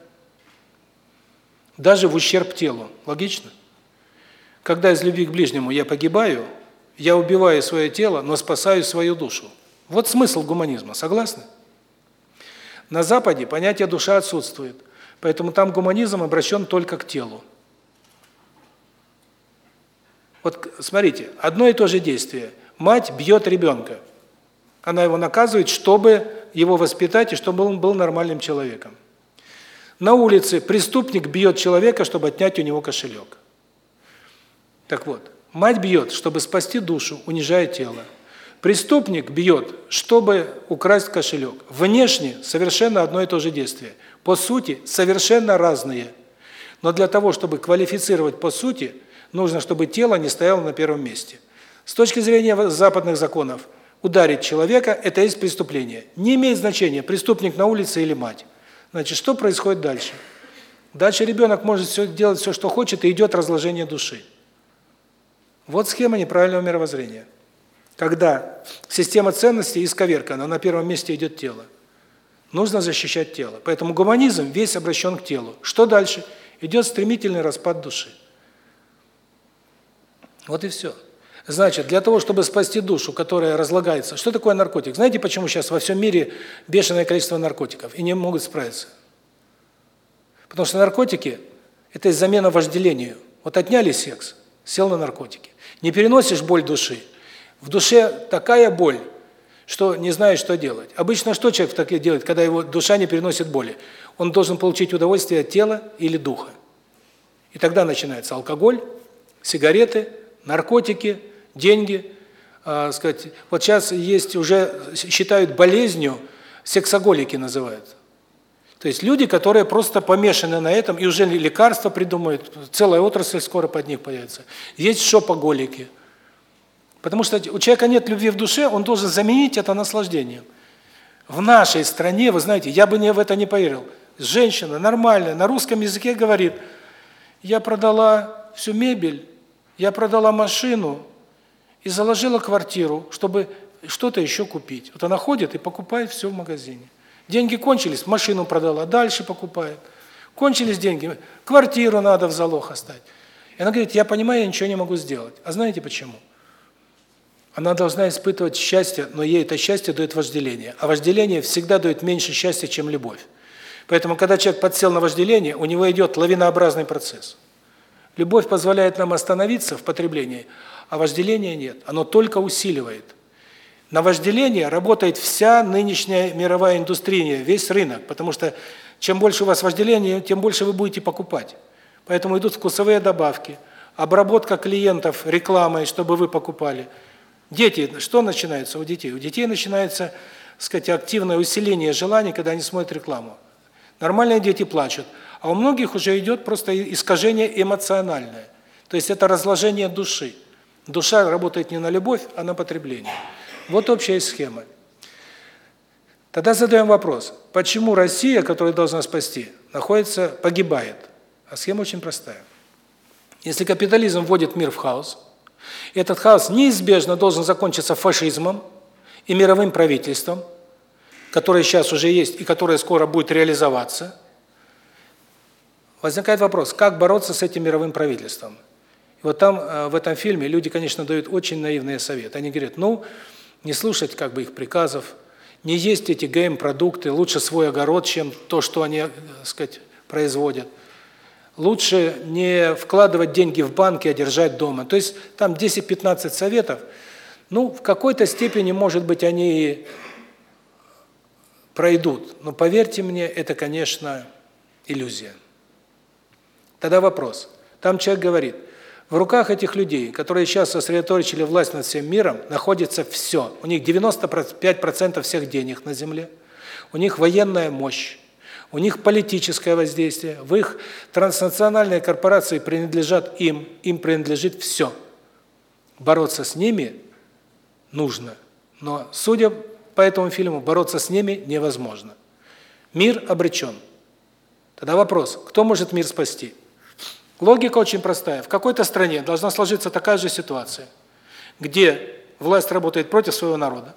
Даже в ущерб телу. Логично? Когда из любви к ближнему я погибаю, я убиваю свое тело, но спасаю свою душу. Вот смысл гуманизма, согласны? На Западе понятие душа отсутствует, поэтому там гуманизм обращен только к телу. Вот смотрите, одно и то же действие. Мать бьет ребенка. Она его наказывает, чтобы его воспитать и чтобы он был нормальным человеком. На улице преступник бьет человека, чтобы отнять у него кошелек. Так вот, мать бьет, чтобы спасти душу, унижая тело. Преступник бьет, чтобы украсть кошелек. Внешне совершенно одно и то же действие. По сути, совершенно разные. Но для того, чтобы квалифицировать по сути, нужно, чтобы тело не стояло на первом месте. С точки зрения западных законов, ударить человека – это есть преступление. Не имеет значения, преступник на улице или мать. Значит, что происходит дальше? Дальше ребенок может все делать все, что хочет, и идет разложение души. Вот схема неправильного мировоззрения. Когда система ценностей исковеркана, на первом месте идет тело. Нужно защищать тело. Поэтому гуманизм весь обращен к телу. Что дальше? Идет стремительный распад души. Вот и все. Значит, для того, чтобы спасти душу, которая разлагается, что такое наркотик? Знаете, почему сейчас во всем мире бешеное количество наркотиков и не могут справиться? Потому что наркотики – это замена вожделению. Вот отняли секс, сел на наркотики. Не переносишь боль души – в душе такая боль, что не знаешь, что делать. Обычно что человек так делает, когда его душа не переносит боли? Он должен получить удовольствие от тела или духа. И тогда начинается алкоголь, сигареты, наркотики, деньги. А, сказать, вот сейчас есть уже считают болезнью, сексоголики называют. То есть люди, которые просто помешаны на этом и уже лекарства придумают, целая отрасль скоро под них появится. Есть шопоголики. Потому что у человека нет любви в душе, он должен заменить это наслаждением. В нашей стране, вы знаете, я бы не в это не поверил. Женщина нормальная, на русском языке говорит, я продала всю мебель, я продала машину и заложила квартиру, чтобы что-то еще купить. Вот она ходит и покупает все в магазине. Деньги кончились, машину продала, дальше покупает. Кончились деньги, квартиру надо в залог оставить. И она говорит, я понимаю, я ничего не могу сделать. А знаете почему? Она должна испытывать счастье, но ей это счастье дает вожделение. А вожделение всегда дает меньше счастья, чем любовь. Поэтому, когда человек подсел на вожделение, у него идет лавинообразный процесс. Любовь позволяет нам остановиться в потреблении, а вожделение нет. Оно только усиливает. На вожделение работает вся нынешняя мировая индустрия, весь рынок, потому что чем больше у вас вожделения, тем больше вы будете покупать. Поэтому идут вкусовые добавки, обработка клиентов рекламой, чтобы вы покупали – Дети, что начинается у детей? У детей начинается, так сказать, активное усиление желаний, когда они смотрят рекламу. Нормальные дети плачут, а у многих уже идет просто искажение эмоциональное. То есть это разложение души. Душа работает не на любовь, а на потребление. Вот общая схема. Тогда задаем вопрос: почему Россия, которая должна спасти, находится погибает? А схема очень простая. Если капитализм вводит мир в хаос, этот хаос неизбежно должен закончиться фашизмом и мировым правительством, которое сейчас уже есть и которое скоро будет реализоваться. Возникает вопрос, как бороться с этим мировым правительством? Вот там, э, в этом фильме, люди, конечно, дают очень наивные советы. Они говорят, ну, не слушать как бы их приказов, не есть эти ГМ-продукты, лучше свой огород, чем то, что они, так э, сказать, производят лучше не вкладывать деньги в банки, а держать дома. То есть там 10-15 советов. Ну, в какой-то степени, может быть, они пройдут. Но поверьте мне, это, конечно, иллюзия. Тогда вопрос. Там человек говорит, в руках этих людей, которые сейчас сосредоточили власть над всем миром, находится все. У них 95% всех денег на земле. У них военная мощь у них политическое воздействие, в их транснациональные корпорации принадлежат им, им принадлежит все. Бороться с ними нужно, но, судя по этому фильму, бороться с ними невозможно. Мир обречен. Тогда вопрос, кто может мир спасти? Логика очень простая. В какой-то стране должна сложиться такая же ситуация, где власть работает против своего народа,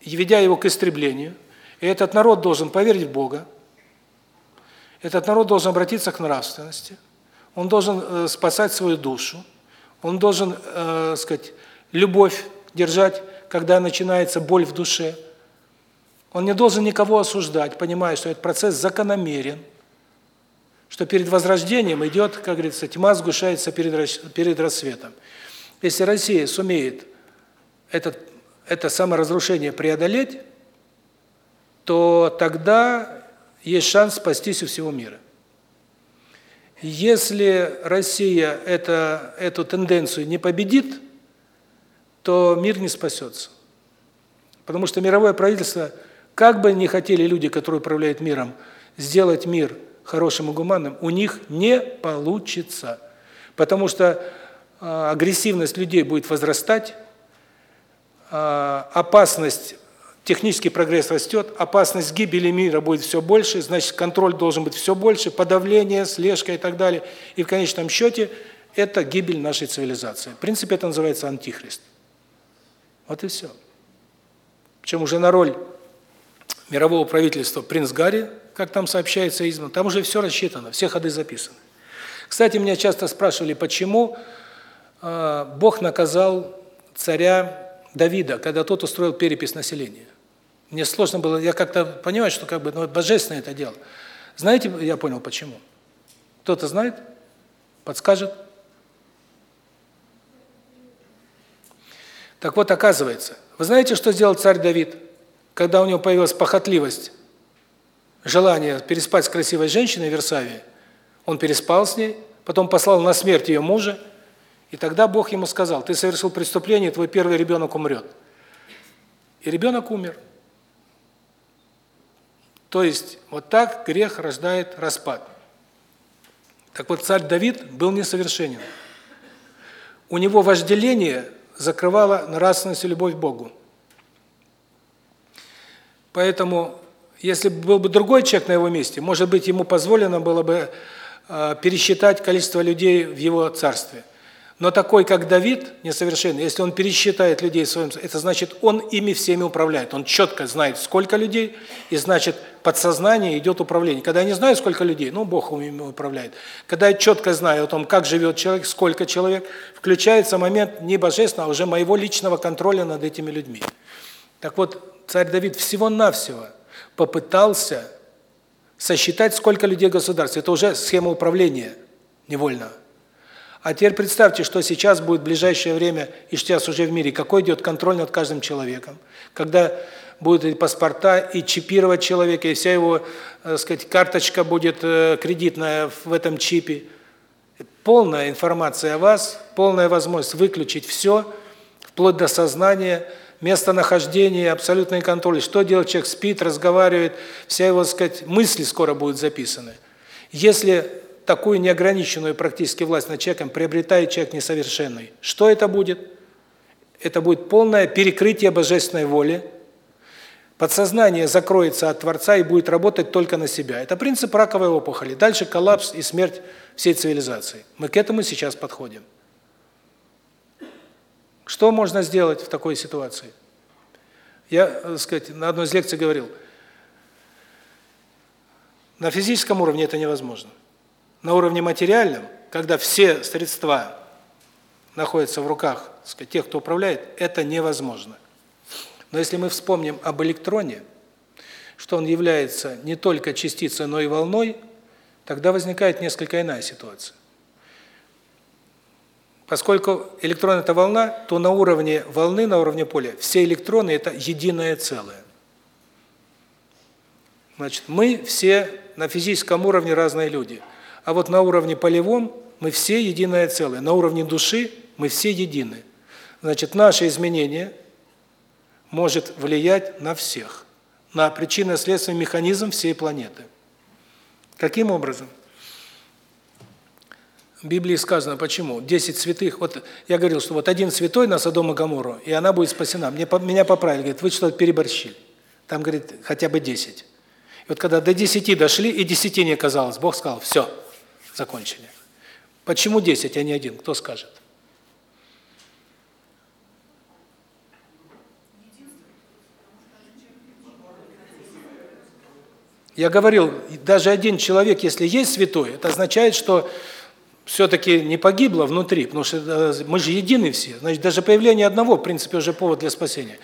ведя его к истреблению – и этот народ должен поверить в Бога. Этот народ должен обратиться к нравственности. Он должен э, спасать свою душу. Он должен, э, сказать, любовь держать, когда начинается боль в душе. Он не должен никого осуждать, понимая, что этот процесс закономерен, что перед возрождением идет, как говорится, тьма сгущается перед перед рассветом. Если Россия сумеет этот это саморазрушение преодолеть, то тогда есть шанс спастись у всего мира. Если Россия это, эту тенденцию не победит, то мир не спасется. Потому что мировое правительство, как бы ни хотели люди, которые управляют миром, сделать мир хорошим и гуманным, у них не получится. Потому что э, агрессивность людей будет возрастать, э, опасность, технический прогресс растет, опасность гибели мира будет все больше, значит, контроль должен быть все больше, подавление, слежка и так далее. И в конечном счете это гибель нашей цивилизации. В принципе, это называется антихрист. Вот и все. Причем уже на роль мирового правительства принц Гарри, как там сообщается издан, там уже все рассчитано, все ходы записаны. Кстати, меня часто спрашивали, почему э, Бог наказал царя Давида, когда тот устроил перепись населения. Мне сложно было, я как-то понимаю, что как бы ну, божественное это дело. Знаете, я понял почему. Кто-то знает? Подскажет? Так вот, оказывается, вы знаете, что сделал царь Давид, когда у него появилась похотливость, желание переспать с красивой женщиной в Версавии? Он переспал с ней, потом послал на смерть ее мужа, и тогда Бог ему сказал, ты совершил преступление, твой первый ребенок умрет. И ребенок умер. То есть, вот так грех рождает распад. Так вот, царь Давид был несовершенен. У него вожделение закрывала нравственность и любовь к Богу. Поэтому, если бы был бы другой человек на его месте, может быть, ему позволено было бы э, пересчитать количество людей в его царстве. Но такой, как Давид, несовершенный, если он пересчитает людей в своем, это значит, он ими всеми управляет. Он четко знает, сколько людей, и значит, подсознание идет управление. Когда я не знаю, сколько людей, ну, Бог ими управляет. Когда я четко знаю о том, как живет человек, сколько человек, включается момент не божественного, а уже моего личного контроля над этими людьми. Так вот, царь Давид всего-навсего попытался сосчитать, сколько людей в государстве. Это уже схема управления невольно. А теперь представьте, что сейчас будет в ближайшее время, и сейчас уже в мире, какой идет контроль над каждым человеком. Когда будут эти паспорта, и чипировать человека, и вся его, так сказать, карточка будет э, кредитная в этом чипе. Полная информация о вас, полная возможность выключить все, вплоть до сознания, местонахождения, абсолютный контроль. Что делать? Человек спит, разговаривает, вся его, так сказать, мысли скоро будут записаны. Если такую неограниченную практически власть над человеком приобретает человек несовершенный. Что это будет? Это будет полное перекрытие божественной воли. Подсознание закроется от Творца и будет работать только на себя. Это принцип раковой опухоли. Дальше коллапс и смерть всей цивилизации. Мы к этому сейчас подходим. Что можно сделать в такой ситуации? Я, так сказать, на одной из лекций говорил, на физическом уровне это невозможно на уровне материальном, когда все средства находятся в руках, сказать, тех, кто управляет, это невозможно. Но если мы вспомним об электроне, что он является не только частицей, но и волной, тогда возникает несколько иная ситуация. Поскольку электрон – это волна, то на уровне волны, на уровне поля, все электроны – это единое целое. Значит, мы все на физическом уровне разные люди. А вот на уровне полевом мы все единое целое. На уровне души мы все едины. Значит, наше изменение может влиять на всех, на причинно-следственный механизм всей планеты. Каким образом? В Библии сказано, почему? Десять святых. Вот я говорил, что вот один святой на Содом и Гоморру, и она будет спасена. Мне меня поправили, говорит, вы что-то переборщили. Там, говорит, хотя бы десять. И вот когда до десяти дошли, и десяти не оказалось, Бог сказал, все, закончили. Почему 10, а не один? Кто скажет? Я говорил, даже один человек, если есть святой, это означает, что все-таки не погибло внутри, потому что э, мы же едины все. Значит, даже появление одного, в принципе, уже повод для спасения.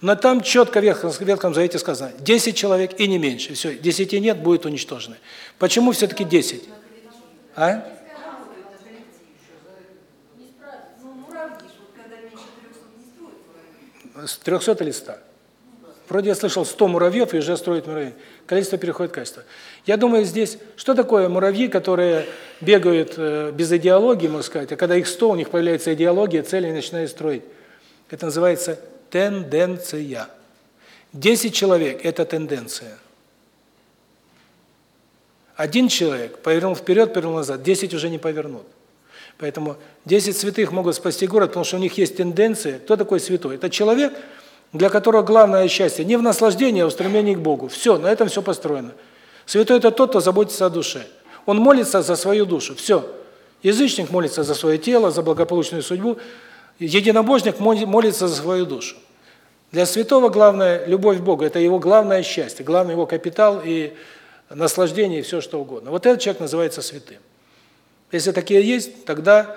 Но там четко в Ветхом Завете сказано, 10 человек и не меньше. Все, 10 нет, будет уничтожены. Почему все-таки 10? А? С 300 или 100? Вроде я слышал 100 муравьев и уже строят муравьи. Количество переходит в качество. Я думаю, здесь, что такое муравьи, которые бегают э, без идеологии, можно сказать, а когда их 100, у них появляется идеология, цели и начинают строить. Это называется тенденция. 10 человек – это тенденция. Один человек повернул вперед, повернул назад, 10 уже не повернут. Поэтому 10 святых могут спасти город, потому что у них есть тенденция. Кто такой святой? Это человек, для которого главное счастье не в наслаждении, а в стремлении к Богу. Все, на этом все построено. Святой – это тот, кто заботится о душе. Он молится за свою душу. Все. Язычник молится за свое тело, за благополучную судьбу. Единобожник молится за свою душу. Для святого главное – любовь к Богу. Это его главное счастье, главный его капитал и наслаждение, и все что угодно. Вот этот человек называется святым. Если такие есть, тогда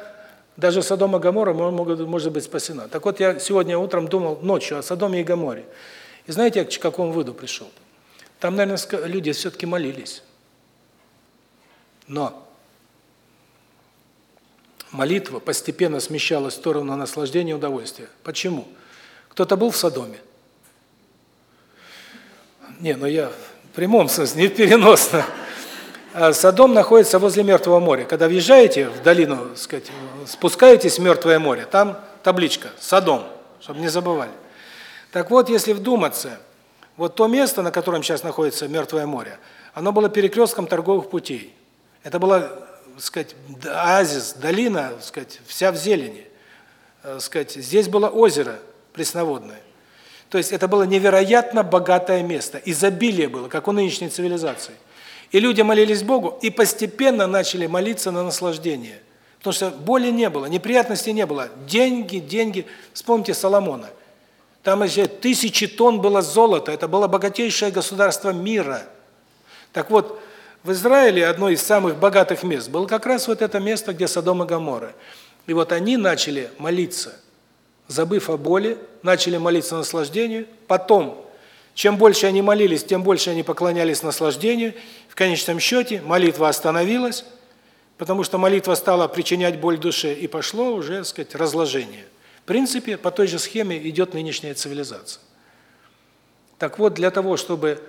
даже Содом и Гоморра могут, может быть спасена. Так вот, я сегодня утром думал ночью о Содоме и Гоморе. И знаете, я к какому выводу пришел? Там, наверное, люди все-таки молились. Но молитва постепенно смещалась в сторону наслаждения и удовольствия. Почему? Кто-то был в Содоме? Не, ну я в прямом смысле, не в. А Содом находится возле Мертвого моря. Когда въезжаете в долину, сказать, спускаетесь в Мертвое море, там табличка «Содом», чтобы не забывали. Так вот, если вдуматься, вот то место, на котором сейчас находится Мертвое море, оно было перекрестком торговых путей. Это была, сказать, оазис, долина, сказать, вся в зелени. Э, сказать, здесь было озеро пресноводное. То есть это было невероятно богатое место, изобилие было, как у нынешней цивилизации. И люди молились Богу и постепенно начали молиться на наслаждение. Потому что боли не было, неприятностей не было. Деньги, деньги. Вспомните Соломона. Там еще тысячи тонн было золота. Это было богатейшее государство мира. Так вот, в Израиле одно из самых богатых мест было как раз вот это место, где Содом и Гоморра. И вот они начали молиться, забыв о боли, начали молиться наслаждению. Потом чем больше они молились, тем больше они поклонялись наслаждению. В конечном счете молитва остановилась, потому что молитва стала причинять боль душе, и пошло уже, так сказать, разложение. В принципе, по той же схеме идет нынешняя цивилизация. Так вот, для того, чтобы,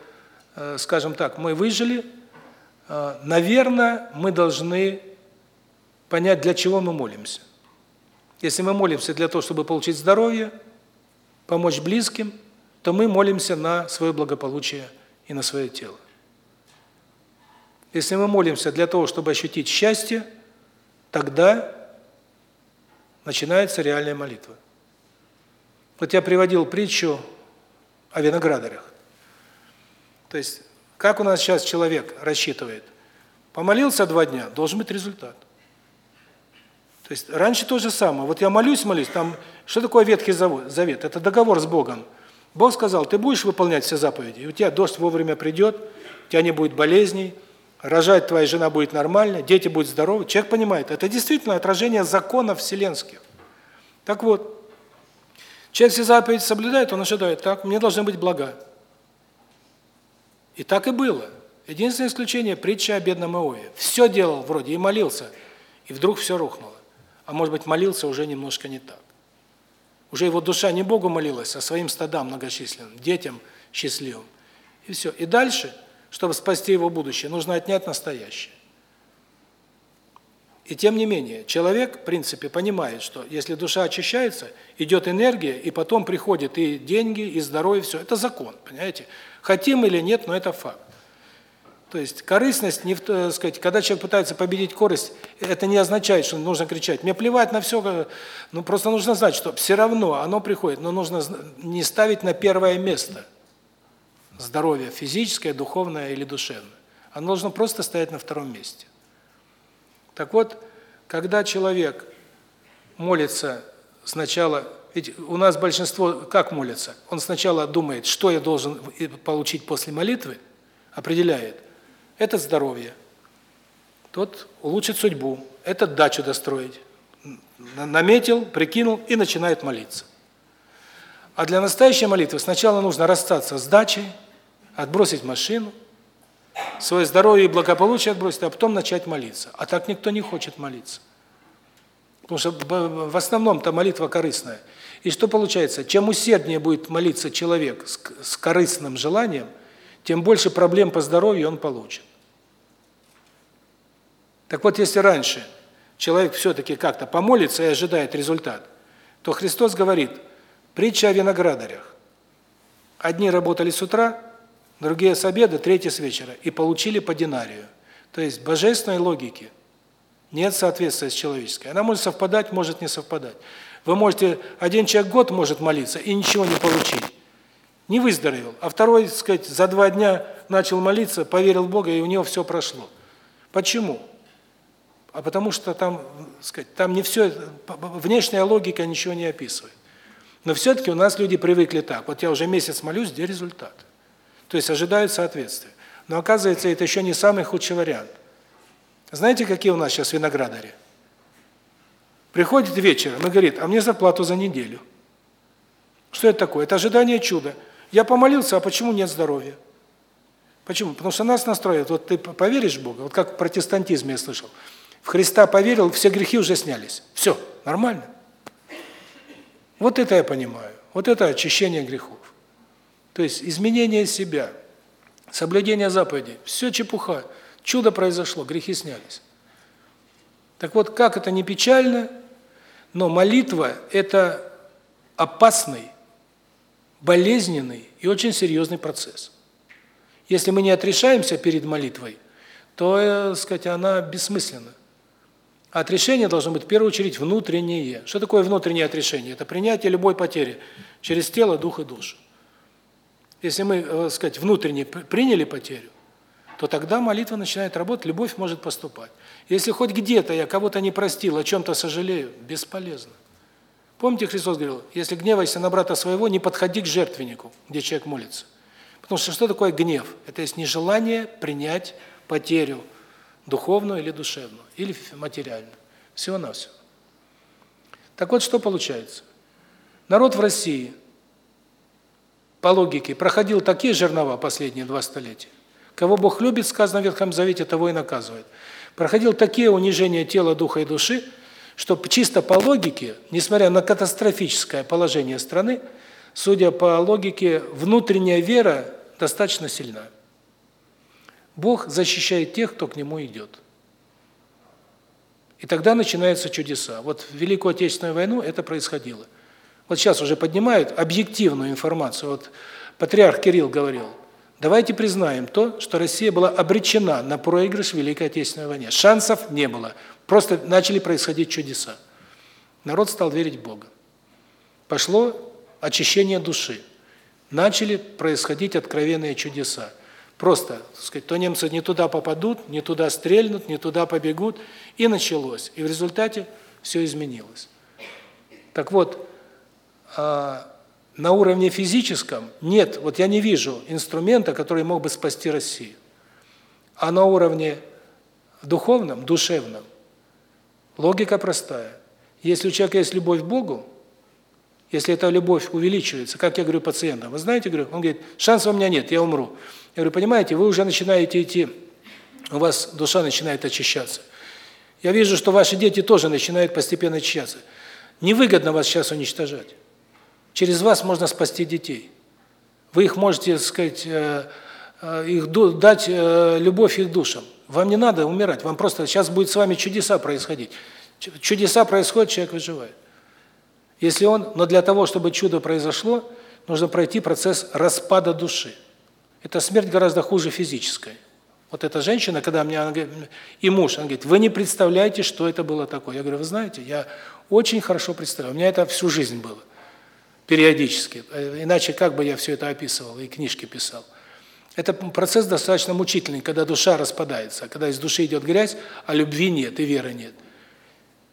э, скажем так, мы выжили, э, наверное, мы должны понять, для чего мы молимся. Если мы молимся для того, чтобы получить здоровье, помочь близким – то мы молимся на свое благополучие и на свое тело. Если мы молимся для того, чтобы ощутить счастье, тогда начинается реальная молитва. Вот я приводил притчу о виноградарях. То есть, как у нас сейчас человек рассчитывает? Помолился два дня, должен быть результат. То есть, раньше то же самое. Вот я молюсь, молюсь, там, что такое Ветхий Завет? Это договор с Богом. Бог сказал, ты будешь выполнять все заповеди, и у тебя дождь вовремя придет, у тебя не будет болезней, рожать твоя жена будет нормально, дети будут здоровы. Человек понимает, это действительно отражение законов вселенских. Так вот, человек все заповеди соблюдает, он ожидает, так, мне должны быть блага. И так и было. Единственное исключение – притча о бедном Иове. Все делал вроде и молился, и вдруг все рухнуло. А может быть, молился уже немножко не так. Уже его душа не Богу молилась, а своим стадам многочисленным, детям счастливым. И все. И дальше, чтобы спасти его будущее, нужно отнять настоящее. И тем не менее, человек, в принципе, понимает, что если душа очищается, идет энергия, и потом приходят и деньги, и здоровье, все. Это закон, понимаете? Хотим или нет, но это факт. То есть корыстность, не, э, сказать, когда человек пытается победить корысть, это не означает, что нужно кричать. Мне плевать на все, ну просто нужно знать, что все равно оно приходит, но нужно не ставить на первое место здоровье физическое, духовное или душевное. Оно должно просто стоять на втором месте. Так вот, когда человек молится сначала, ведь у нас большинство как молится? Он сначала думает, что я должен получить после молитвы, определяет. Это здоровье. Тот улучшит судьбу, этот дачу достроить. Наметил, прикинул и начинает молиться. А для настоящей молитвы сначала нужно расстаться с дачей, отбросить машину, свое здоровье и благополучие отбросить, а потом начать молиться. А так никто не хочет молиться. Потому что в основном-то молитва корыстная. И что получается? Чем усерднее будет молиться человек с корыстным желанием – тем больше проблем по здоровью он получит. Так вот, если раньше человек все-таки как-то помолится и ожидает результат, то Христос говорит, Притча о виноградарях. Одни работали с утра, другие с обеда, третьи с вечера и получили по динарию. То есть божественной логики нет соответствия с человеческой. Она может совпадать, может не совпадать. Вы можете один человек год может молиться и ничего не получить. Не выздоровел, а второй, так сказать, за два дня начал молиться, поверил в Бога, и у него все прошло. Почему? А потому что там, сказать, там не все внешняя логика ничего не описывает. Но все таки у нас люди привыкли так. Вот я уже месяц молюсь, где результат? То есть ожидают соответствия. Но оказывается, это еще не самый худший вариант. Знаете, какие у нас сейчас виноградари? Приходит вечером и говорит: "А мне зарплату за неделю". Что это такое? Это ожидание чуда. Я помолился, а почему нет здоровья? Почему? Потому что нас настраивают. Вот ты поверишь в Бога, вот как в протестантизме я слышал. В Христа поверил, все грехи уже снялись. Все, нормально. Вот это я понимаю. Вот это очищение грехов. То есть изменение себя, соблюдение заповедей. Все чепуха. Чудо произошло, грехи снялись. Так вот, как это не печально, но молитва – это опасный, болезненный и очень серьезный процесс. Если мы не отрешаемся перед молитвой, то, э, сказать, она бессмысленна. Отрешение должно быть в первую очередь внутреннее. Что такое внутреннее отрешение? Это принятие любой потери через тело, дух и душу. Если мы, э, сказать, внутренне приняли потерю, то тогда молитва начинает работать, любовь может поступать. Если хоть где-то я кого-то не простил, о чем то сожалею, бесполезно. Помните, Христос говорил: "Если гневаешься на брата своего, не подходи к жертвеннику, где человек молится". Потому что что такое гнев? Это есть нежелание принять потерю духовную или душевную, или материальную. Всего на все. Так вот, что получается? Народ в России по логике проходил такие жернова последние два столетия. Кого Бог любит, сказано в Ветхом Завете, того и наказывает. Проходил такие унижения тела, духа и души, что чисто по логике, несмотря на катастрофическое положение страны, судя по логике, внутренняя вера достаточно сильна. Бог защищает тех, кто к Нему идет. И тогда начинаются чудеса. Вот в Великую Отечественную войну это происходило. Вот сейчас уже поднимают объективную информацию. Вот патриарх Кирилл говорил, давайте признаем то, что Россия была обречена на проигрыш в Великой Отечественной войне. Шансов не было. Просто начали происходить чудеса. Народ стал верить в Бога. Пошло очищение души. Начали происходить откровенные чудеса. Просто, так сказать, то немцы не туда попадут, не туда стрельнут, не туда побегут, и началось. И в результате все изменилось. Так вот, а, на уровне физическом нет, вот я не вижу инструмента, который мог бы спасти Россию. А на уровне духовном, душевном, логика простая. Если у человека есть любовь к Богу, если эта любовь увеличивается, как я говорю пациентам, вы знаете, говорю, он говорит, шансов у меня нет, я умру. Я говорю, понимаете, вы уже начинаете идти, у вас душа начинает очищаться. Я вижу, что ваши дети тоже начинают постепенно очищаться. Невыгодно вас сейчас уничтожать. Через вас можно спасти детей. Вы их можете, так сказать, э, их дать э, любовь их душам. Вам не надо умирать, вам просто сейчас будет с вами чудеса происходить. Чудеса происходят, человек выживает. Если он, но для того, чтобы чудо произошло, нужно пройти процесс распада души. Эта смерть гораздо хуже физической. Вот эта женщина, когда мне и муж, он говорит: "Вы не представляете, что это было такое". Я говорю: "Вы знаете, я очень хорошо представляю. У меня это всю жизнь было. Периодически. Иначе как бы я все это описывал и книжки писал. Это процесс достаточно мучительный, когда душа распадается, когда из души идет грязь, а любви нет и веры нет.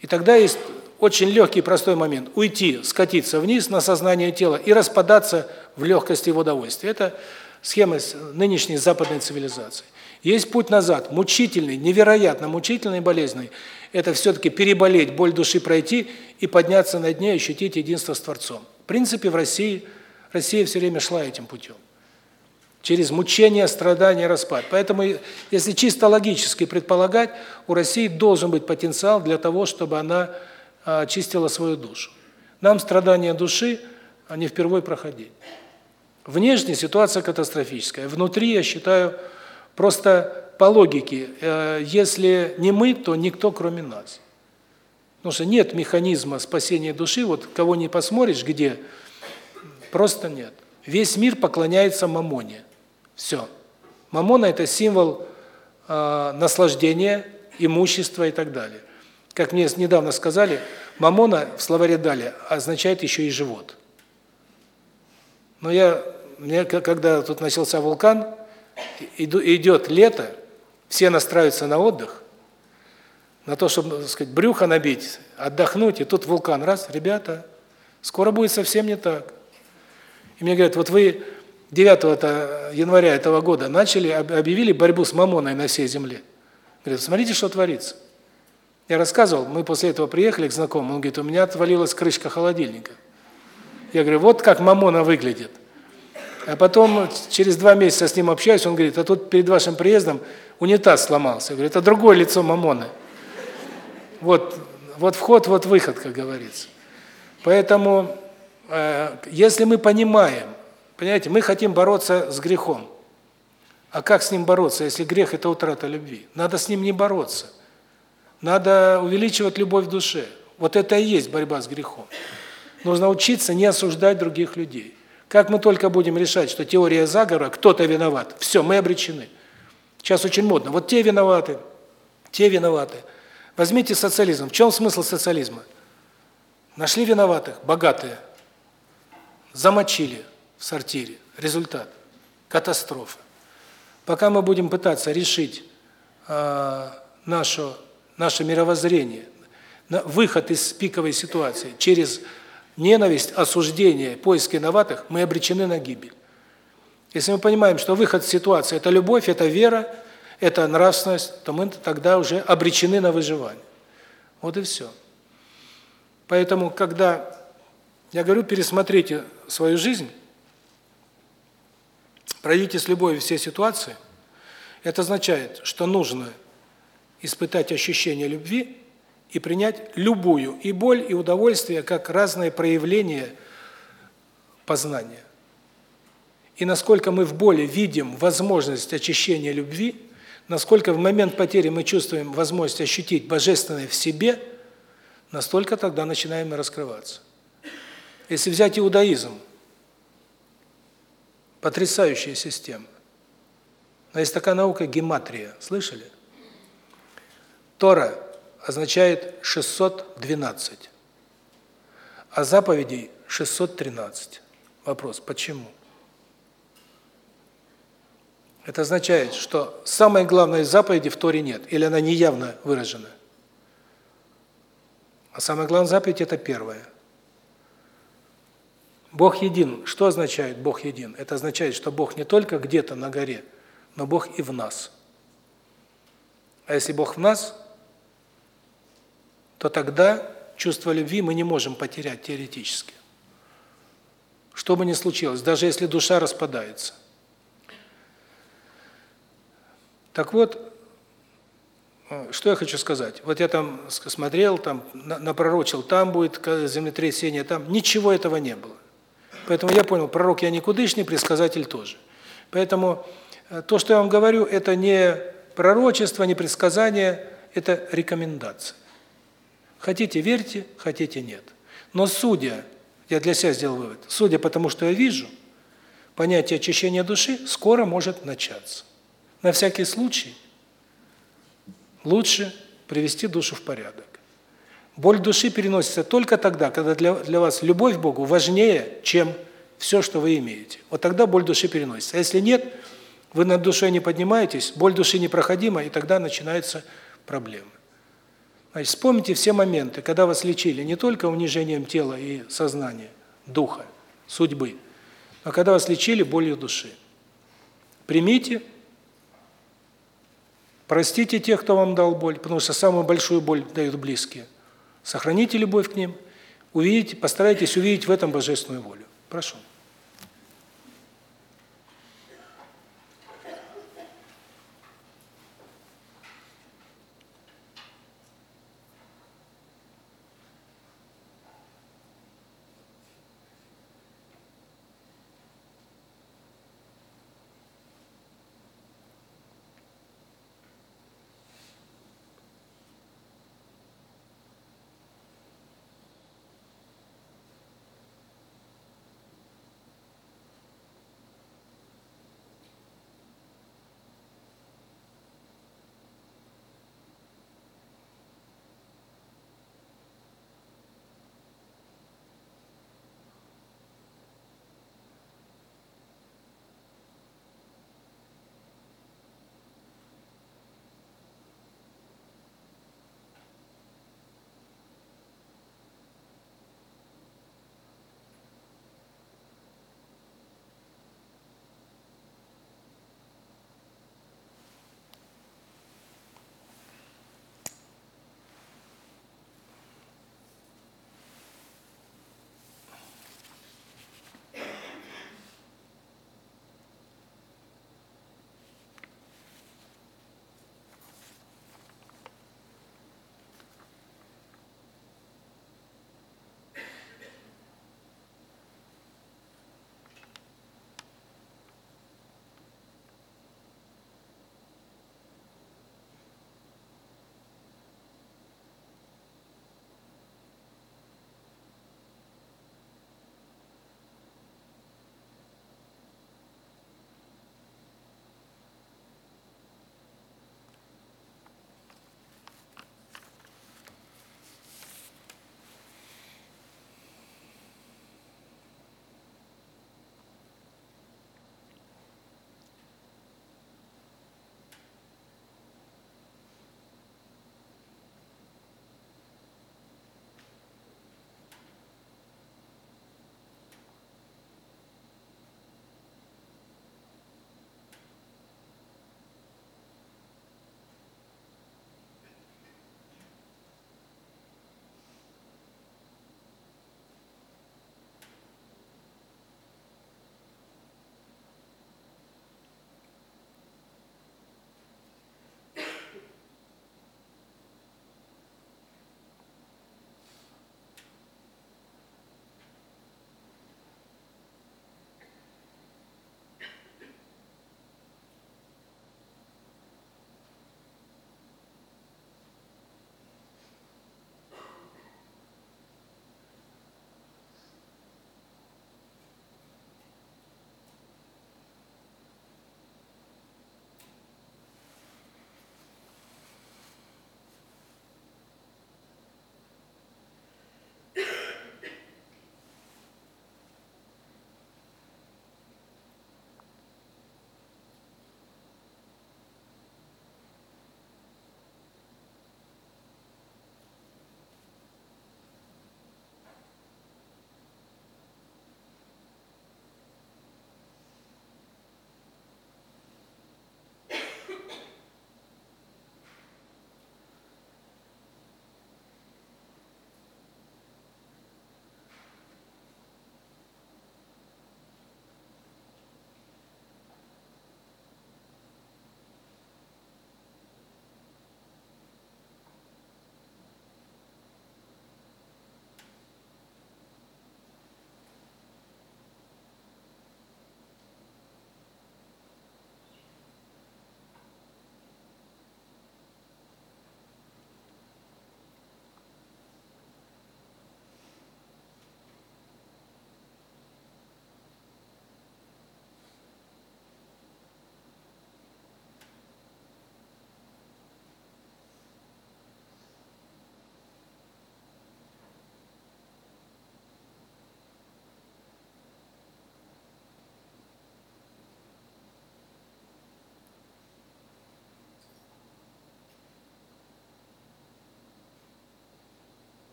И тогда есть очень легкий простой момент уйти, скатиться вниз на сознание тела и распадаться в легкости и удовольствии. Это схемы нынешней западной цивилизации. Есть путь назад, мучительный, невероятно мучительный и болезненный. Это все-таки переболеть, боль души пройти и подняться на дне, ощутить единство с Творцом. В принципе, в России, Россия все время шла этим путем. Через мучение, страдания, распад. Поэтому, если чисто логически предполагать, у России должен быть потенциал для того, чтобы она очистила свою душу. Нам страдания души, они впервые проходить. Внешне ситуация катастрофическая. Внутри, я считаю, просто по логике, э, если не мы, то никто кроме нас. Потому что нет механизма спасения души, вот кого не посмотришь, где Просто нет. Весь мир поклоняется мамоне. Все. Мамона – это символ э, наслаждения, имущества и так далее. Как мне недавно сказали, мамона в словаре дали означает еще и живот. Но я, мне, когда тут начался вулкан, идет лето, все настраиваются на отдых, на то, чтобы, так сказать, брюхо набить, отдохнуть, и тут вулкан, раз, ребята, скоро будет совсем не так. И мне говорят, вот вы 9 января этого года начали, объявили борьбу с мамоной на всей земле. Говорят, смотрите, что творится. Я рассказывал, мы после этого приехали к знакомому, он говорит, у меня отвалилась крышка холодильника. Я говорю, вот как мамона выглядит. А потом через два месяца с ним общаюсь, он говорит, а тут перед вашим приездом унитаз сломался. Я говорю, это другое лицо мамоны. Вот, вот вход, вот выход, как говорится. Поэтому, э, если мы понимаем, понимаете, мы хотим бороться с грехом. А как с ним бороться, если грех – это утрата любви? Надо с ним не бороться. Надо увеличивать любовь в душе. Вот это и есть борьба с грехом. Нужно учиться не осуждать других людей. Как мы только будем решать, что теория заговора, кто-то виноват, все, мы обречены. Сейчас очень модно. Вот те виноваты, те виноваты. Возьмите социализм. В чем смысл социализма? Нашли виноватых, богатые. Замочили в сортире. Результат – катастрофа. Пока мы будем пытаться решить э, нашу, наше мировоззрение, выход из пиковой ситуации через ненависть, осуждение, поиск виноватых, мы обречены на гибель. Если мы понимаем, что выход из ситуации – это любовь, это вера, это нравственность, то мы тогда уже обречены на выживание. Вот и все. Поэтому, когда я говорю, пересмотрите свою жизнь, пройдите с любовью все ситуации, это означает, что нужно испытать ощущение любви и принять любую и боль, и удовольствие как разные проявления познания. И насколько мы в боли видим возможность очищения любви, насколько в момент потери мы чувствуем возможность ощутить божественное в себе, настолько тогда начинаем раскрываться. Если взять иудаизм, потрясающая система. Но есть такая наука гематрия, слышали? Тора означает 612, а заповедей 613. Вопрос, почему? Это означает, что самой главной заповеди в Торе нет, или она неявно выражена. А самая главная заповедь – это первая. Бог един. Что означает Бог един? Это означает, что Бог не только где-то на горе, но Бог и в нас. А если Бог в нас, то тогда чувство любви мы не можем потерять теоретически. Что бы ни случилось, даже если душа распадается. Так вот, э, что я хочу сказать. Вот я там смотрел, там напророчил, там будет землетрясение, там ничего этого не было. Поэтому я понял, пророк я никудышний, предсказатель тоже. Поэтому э, то, что я вам говорю, это не пророчество, не предсказание, это рекомендация. Хотите верьте, хотите нет. Но судя, я для себя сделал вывод, судя по тому, что я вижу, понятие очищения души скоро может начаться. На всякий случай лучше привести душу в порядок. Боль души переносится только тогда, когда для, для вас любовь к Богу важнее, чем все, что вы имеете. Вот тогда боль души переносится. А если нет, вы над душой не поднимаетесь, боль души непроходима, и тогда начинаются проблемы. Значит, вспомните все моменты, когда вас лечили не только унижением тела и сознания, духа, судьбы, но когда вас лечили болью души. Примите Простите тех, кто вам дал боль, потому что самую большую боль дают близкие. Сохраните любовь к ним, увидите, постарайтесь увидеть в этом божественную волю. Прошу.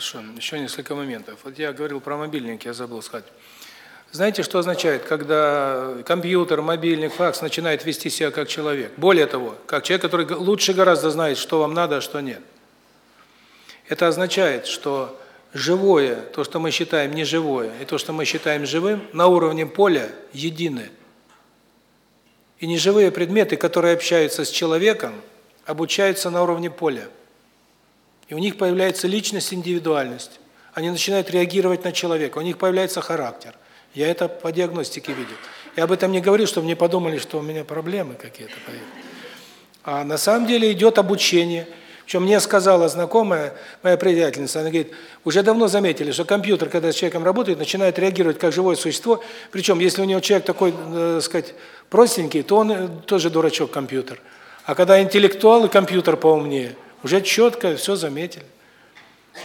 Хорошо, еще несколько моментов. Вот я говорил про мобильник, я забыл сказать. Знаете, что означает, когда компьютер, мобильник, факс начинает вести себя как человек? Более того, как человек, который лучше гораздо знает, что вам надо, а что нет. Это означает, что живое, то, что мы считаем неживое, и то, что мы считаем живым, на уровне поля едины. И неживые предметы, которые общаются с человеком, обучаются на уровне поля. И у них появляется личность, индивидуальность. Они начинают реагировать на человека, у них появляется характер. Я это по диагностике видел. Я об этом не говорю, чтобы не подумали, что у меня проблемы какие-то. А на самом деле идет обучение. Причем мне сказала знакомая, моя приятельница, она говорит, уже давно заметили, что компьютер, когда с человеком работает, начинает реагировать как живое существо. Причем, если у него человек такой, э, сказать, простенький, то он э, тоже дурачок компьютер. А когда интеллектуал и компьютер поумнее, уже четко все заметили.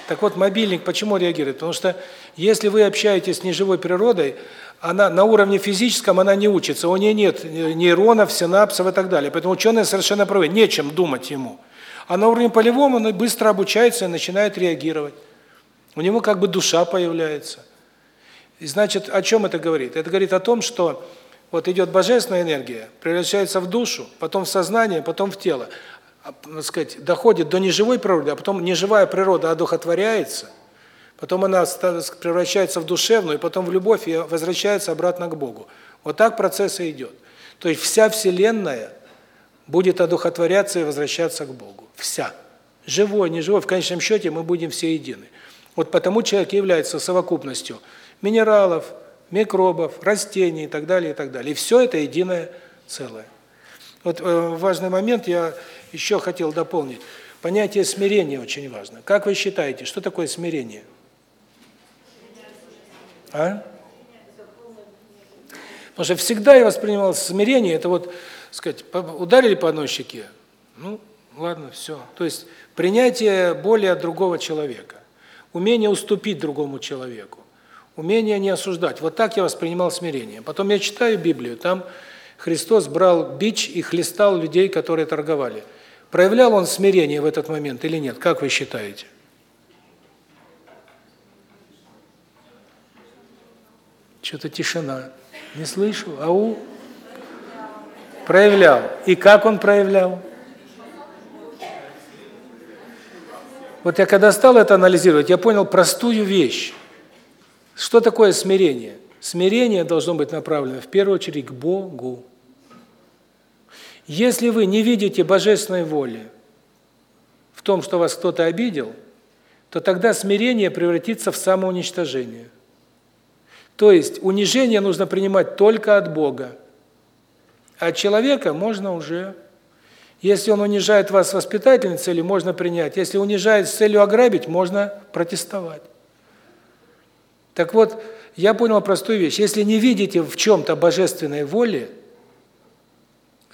Так вот, мобильник почему реагирует? Потому что если вы общаетесь с неживой природой, она на уровне физическом она не учится, у нее нет нейронов, синапсов и так далее. Поэтому ученые совершенно правы, нечем думать ему. А на уровне полевом он быстро обучается и начинает реагировать. У него как бы душа появляется. И значит, о чем это говорит? Это говорит о том, что вот идет божественная энергия, превращается в душу, потом в сознание, потом в тело. А, сказать, доходит до неживой природы, а потом неживая природа одухотворяется, потом она превращается в душевную, и потом в любовь и возвращается обратно к Богу. Вот так процесс и идет. То есть вся Вселенная будет одухотворяться и возвращаться к Богу. Вся. Живой, неживой, в конечном счете мы будем все едины. Вот потому человек является совокупностью минералов, микробов, растений и так далее, и так далее. И все это единое целое. Вот э, важный момент я еще хотел дополнить. Понятие смирения очень важно. Как вы считаете, что такое смирение? А? Потому что всегда я воспринимал смирение, это вот, сказать, ударили по одной щеке, ну, ладно, все. То есть принятие боли от другого человека, умение уступить другому человеку, умение не осуждать. Вот так я воспринимал смирение. Потом я читаю Библию, там Христос брал бич и хлестал людей, которые торговали. Проявлял он смирение в этот момент или нет? Как вы считаете? Что-то тишина. Не слышу. Ау. Проявлял. И как он проявлял? Вот я когда стал это анализировать, я понял простую вещь. Что такое смирение? Смирение должно быть направлено в первую очередь к Богу. Если вы не видите божественной воли в том, что вас кто-то обидел, то тогда смирение превратится в самоуничтожение. То есть унижение нужно принимать только от Бога. А человека можно уже если он унижает вас с воспитательной целью, можно принять. Если унижает с целью ограбить, можно протестовать. Так вот, я понял простую вещь. Если не видите в чем-то божественной воли,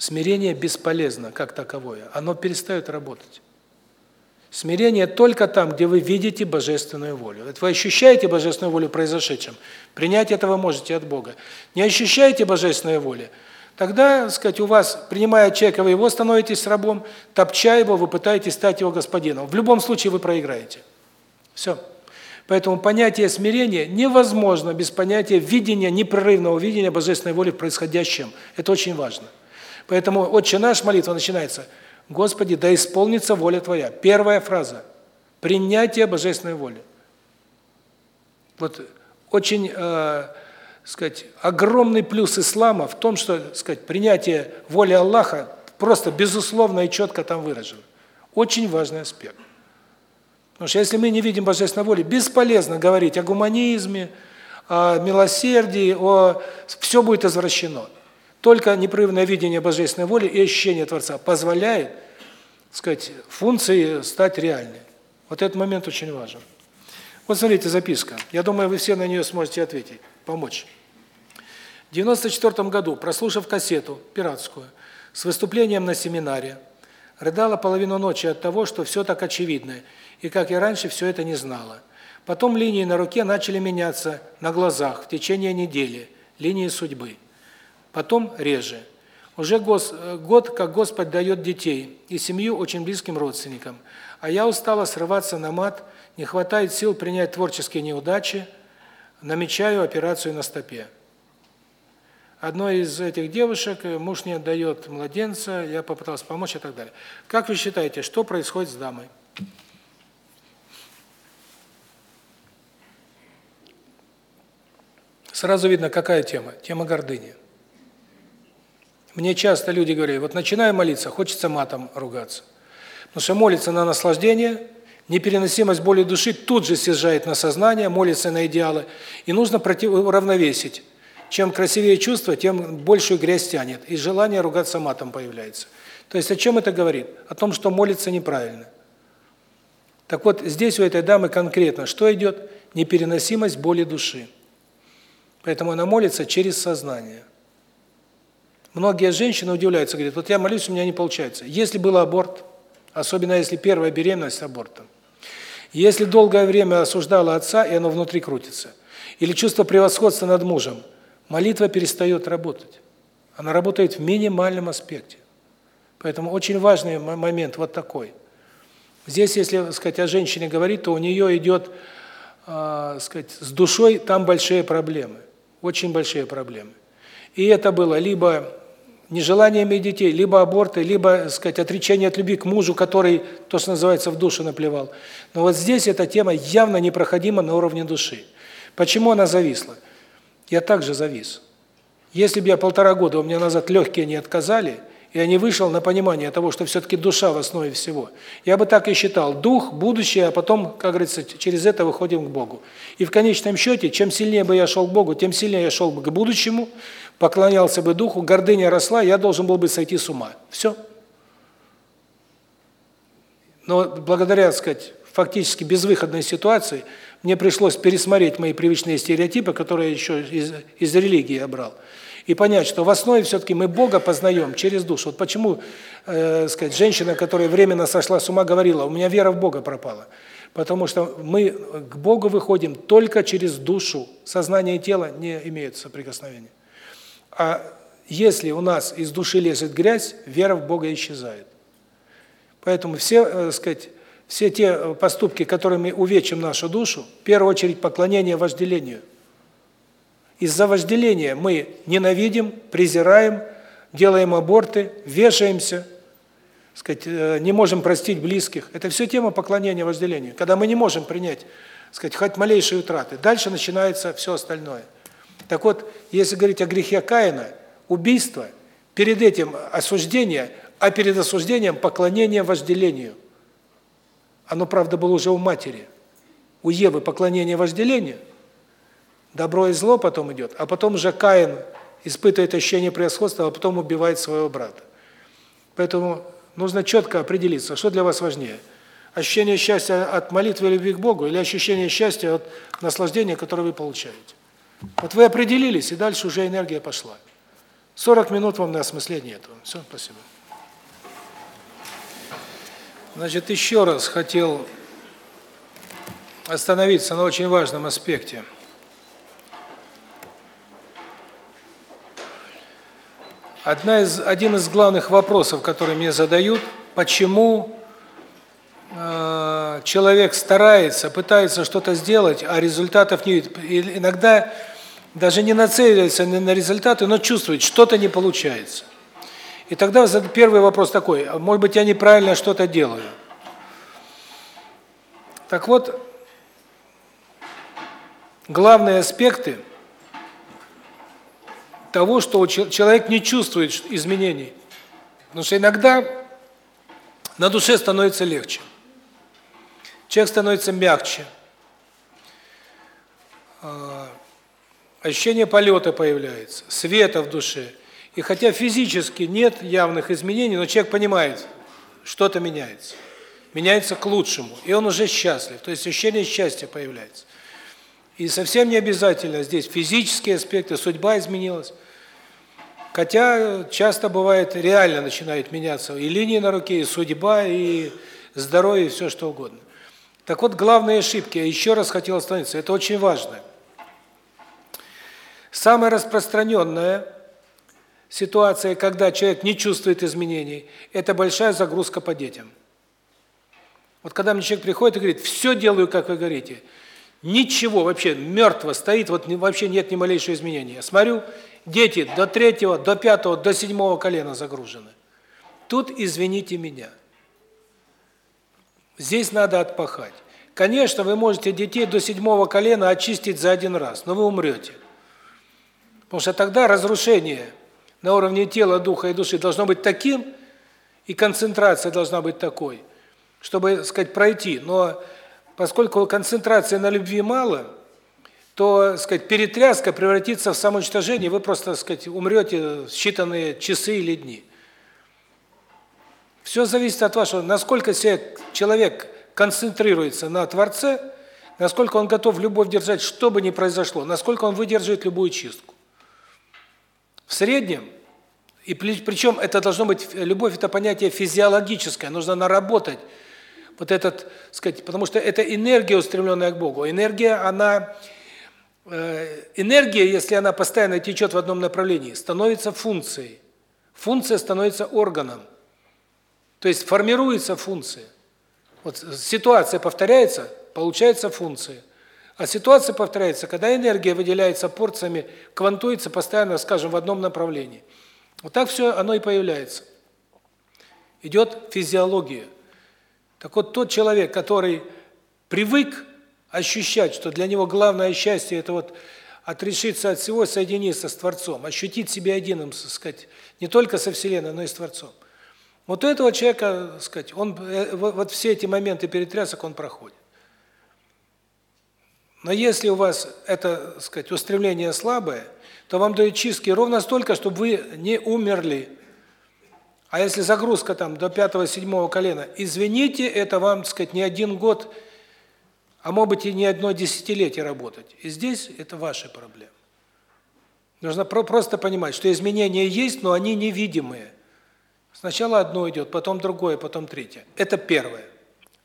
Смирение бесполезно как таковое, оно перестает работать. Смирение только там, где вы видите божественную волю. Это вы ощущаете божественную волю произошедшем, принять это вы можете от Бога. Не ощущаете божественную волю, тогда, так сказать, у вас, принимая человека, вы его становитесь рабом, топча его, вы пытаетесь стать его господином. В любом случае вы проиграете. Все. Поэтому понятие смирения невозможно без понятия видения, непрерывного видения божественной воли в происходящем. Это очень важно. Поэтому «Отче наш» молитва начинается «Господи, да исполнится воля Твоя». Первая фраза – принятие божественной воли. Вот очень, э, сказать, огромный плюс ислама в том, что, сказать, принятие воли Аллаха просто безусловно и четко там выражено. Очень важный аспект. Потому что если мы не видим божественной воли, бесполезно говорить о гуманизме, о милосердии, о все будет извращено. Только непрерывное видение божественной воли и ощущение Творца позволяет, сказать, функции стать реальной. Вот этот момент очень важен. Вот смотрите, записка. Я думаю, вы все на нее сможете ответить, помочь. В 94 году, прослушав кассету пиратскую с выступлением на семинаре, рыдала половину ночи от того, что все так очевидно, и как я раньше все это не знала. Потом линии на руке начали меняться на глазах в течение недели, линии судьбы потом реже. Уже год, год, как Господь дает детей и семью очень близким родственникам. А я устала срываться на мат, не хватает сил принять творческие неудачи, намечаю операцию на стопе. Одной из этих девушек муж не отдает младенца, я попытался помочь и так далее. Как вы считаете, что происходит с дамой? Сразу видно, какая тема. Тема гордыни. Мне часто люди говорят, вот начинаю молиться, хочется матом ругаться. Потому что молится на наслаждение, непереносимость боли души тут же съезжает на сознание, молится на идеалы. И нужно против, уравновесить чем красивее чувство, тем большую грязь тянет, и желание ругаться матом появляется. То есть о чем это говорит? О том, что молится неправильно. Так вот, здесь у этой дамы конкретно что идет? Непереносимость боли души. Поэтому она молится через сознание. Многие женщины удивляются, говорят, вот я молюсь, у меня не получается. Если был аборт, особенно если первая беременность с абортом, если долгое время осуждала отца, и оно внутри крутится, или чувство превосходства над мужем, молитва перестает работать. Она работает в минимальном аспекте. Поэтому очень важный момент вот такой. Здесь, если, сказать, о женщине говорить, то у нее идет, э, сказать, с душой там большие проблемы. Очень большие проблемы. И это было либо нежелание иметь детей, либо аборты, либо, сказать, отречение от любви к мужу, который, то, что называется, в душу наплевал. Но вот здесь эта тема явно непроходима на уровне души. Почему она зависла? я также завис. Если бы я полтора года у меня назад легкие не отказали, я не вышел на понимание того, что все-таки душа в основе всего, я бы так и считал. Дух, будущее, а потом, как говорится, через это выходим к Богу. И в конечном счете, чем сильнее бы я шел к Богу, тем сильнее я шел бы к будущему, поклонялся бы Духу, гордыня росла, я должен был бы сойти с ума. Все. Но благодаря, так сказать, фактически безвыходной ситуации, мне пришлось пересмотреть мои привычные стереотипы, которые я еще из, из религии я брал, и понять, что в основе все-таки мы Бога познаем через душу. Вот почему, э, сказать, женщина, которая временно сошла с ума, говорила, у меня вера в Бога пропала. Потому что мы к Богу выходим только через душу. Сознание и тело не имеют соприкосновения. А если у нас из души лезет грязь, вера в Бога исчезает. Поэтому все, э, сказать, все те э, поступки, которыми увечим нашу душу, в первую очередь поклонение вожделению. Из-за вожделения мы ненавидим, презираем, делаем аборты, вешаемся, сказать, э, не можем простить близких. Это все тема поклонения вожделению. Когда мы не можем принять, сказать, хоть малейшие утраты, дальше начинается все остальное. Так вот, если говорить о грехе Каина, убийство, перед этим осуждение, а перед осуждением поклонение вожделению. Оно, правда, было уже у матери. У Евы поклонение вожделению. Добро и зло потом идет, а потом уже Каин испытывает ощущение превосходства, а потом убивает своего брата. Поэтому нужно четко определиться, что для вас важнее. Ощущение счастья от молитвы и любви к Богу или ощущение счастья от наслаждения, которое вы получаете. Вот вы определились, и дальше уже энергия пошла. 40 минут вам на осмысление этого. Все, спасибо. Значит, еще раз хотел остановиться на очень важном аспекте. Одна из один из главных вопросов, которые мне задают, почему э, человек старается, пытается что-то сделать, а результатов не видит. Иногда даже не нацеливается на результаты, но чувствует, что-то не получается. И тогда первый вопрос такой, а может быть, я неправильно что-то делаю. Так вот, главные аспекты того, что человек не чувствует изменений. Потому что иногда на душе становится легче. Человек становится мягче. А, ощущение полета появляется, света в душе. И хотя физически нет явных изменений, но человек понимает, что-то меняется. Меняется к лучшему, и он уже счастлив. То есть ощущение счастья появляется. И совсем не обязательно здесь физические аспекты, судьба изменилась. Хотя часто бывает реально начинает меняться и линии на руке, и судьба, и здоровье, и все что угодно. Так вот, главные ошибки, я еще раз хотел остановиться, это очень важно. Самое распространенное ситуация, когда человек не чувствует изменений, это большая загрузка по детям. Вот когда мне человек приходит и говорит, все делаю, как вы говорите, ничего, вообще мертво стоит, вот вообще нет ни малейшего изменения. Я смотрю, дети до третьего, до пятого, до седьмого колена загружены. Тут извините меня. Здесь надо отпахать. Конечно, вы можете детей до седьмого колена очистить за один раз, но вы умрете. Потому что тогда разрушение на уровне тела, духа и души должно быть таким, и концентрация должна быть такой, чтобы, так сказать, пройти. Но поскольку концентрации на любви мало, то, так сказать, перетряска превратится в самоуничтожение, вы просто, так сказать, умрете в считанные часы или дни. Все зависит от вашего, насколько человек концентрируется на Творце, насколько он готов любовь держать, что бы ни произошло, насколько он выдерживает любую чистку. В среднем, и причем это должно быть, любовь это понятие физиологическое, нужно наработать вот этот, сказать, потому что это энергия, устремленная к Богу. Энергия, она, э, энергия, если она постоянно течет в одном направлении, становится функцией. Функция становится органом. То есть формируется функция. Вот ситуация повторяется, получается функция. А ситуация повторяется, когда энергия выделяется порциями, квантуется постоянно, скажем, в одном направлении. Вот так все оно и появляется. Идет физиология. Так вот, тот человек, который привык ощущать, что для него главное счастье – это вот отрешиться от всего, соединиться с Творцом, ощутить себя единым, так сказать, не только со Вселенной, но и с Творцом. Вот у этого человека, так сказать, он э, вот все эти моменты перетрясок он проходит. Но если у вас это, так сказать, устремление слабое, то вам дают чистки ровно столько, чтобы вы не умерли. А если загрузка там до пятого-седьмого колена, извините, это вам, так сказать, не один год, а может быть и не одно десятилетие работать. И здесь это ваши проблемы. Нужно просто понимать, что изменения есть, но они невидимые. Сначала одно идет, потом другое, потом третье. Это первое.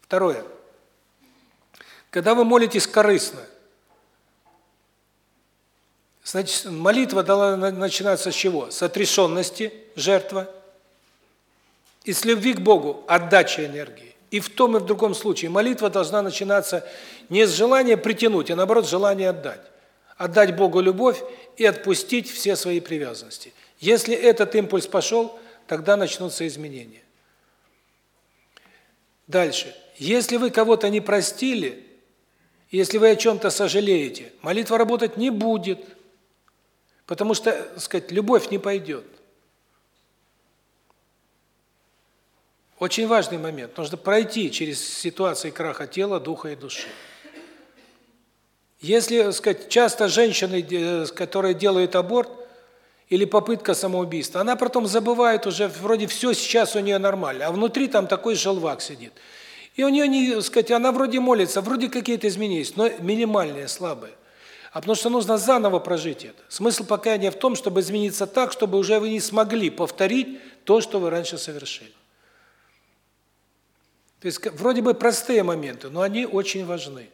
Второе. Когда вы молитесь корыстно, значит, молитва должна начинаться с чего? С отрешенности, жертва, и с любви к Богу, отдача энергии. И в том и в другом случае молитва должна начинаться не с желания притянуть, а наоборот, с желания отдать. Отдать Богу любовь и отпустить все свои привязанности. Если этот импульс пошел, тогда начнутся изменения. Дальше. Если вы кого-то не простили, если вы о чем-то сожалеете, молитва работать не будет, потому что, так сказать, любовь не пойдет. Очень важный момент. Нужно пройти через ситуации краха тела, духа и души. Если, так сказать, часто женщины, э, которые делают аборт, или попытка самоубийства, она потом забывает уже, вроде все сейчас у нее нормально, а внутри там такой желвак сидит. И у нее, не, сказать, она вроде молится, вроде какие-то изменения но минимальные, слабые. А потому что нужно заново прожить это. Смысл покаяния в том, чтобы измениться так, чтобы уже вы не смогли повторить то, что вы раньше совершили. То есть вроде бы простые моменты, но они очень важны.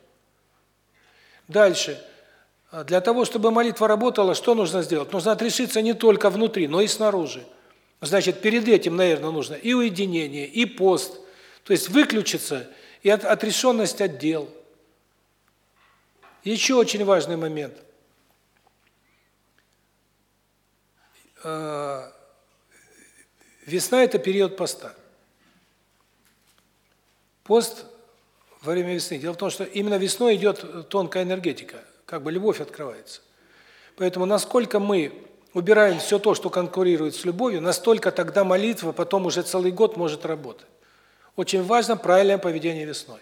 Дальше. А для того, чтобы молитва работала, что нужно сделать? Нужно отрешиться не только внутри, но и снаружи. Значит, перед этим, наверное, нужно и уединение, и пост. То есть выключиться и от отрешенность от дел. Еще очень важный момент. А, весна – это период поста. Пост во время весны. Дело в том, что именно весной идет тонкая энергетика – как бы любовь открывается. Поэтому насколько мы убираем все то, что конкурирует с любовью, настолько тогда молитва потом уже целый год может работать. Очень важно правильное поведение весной.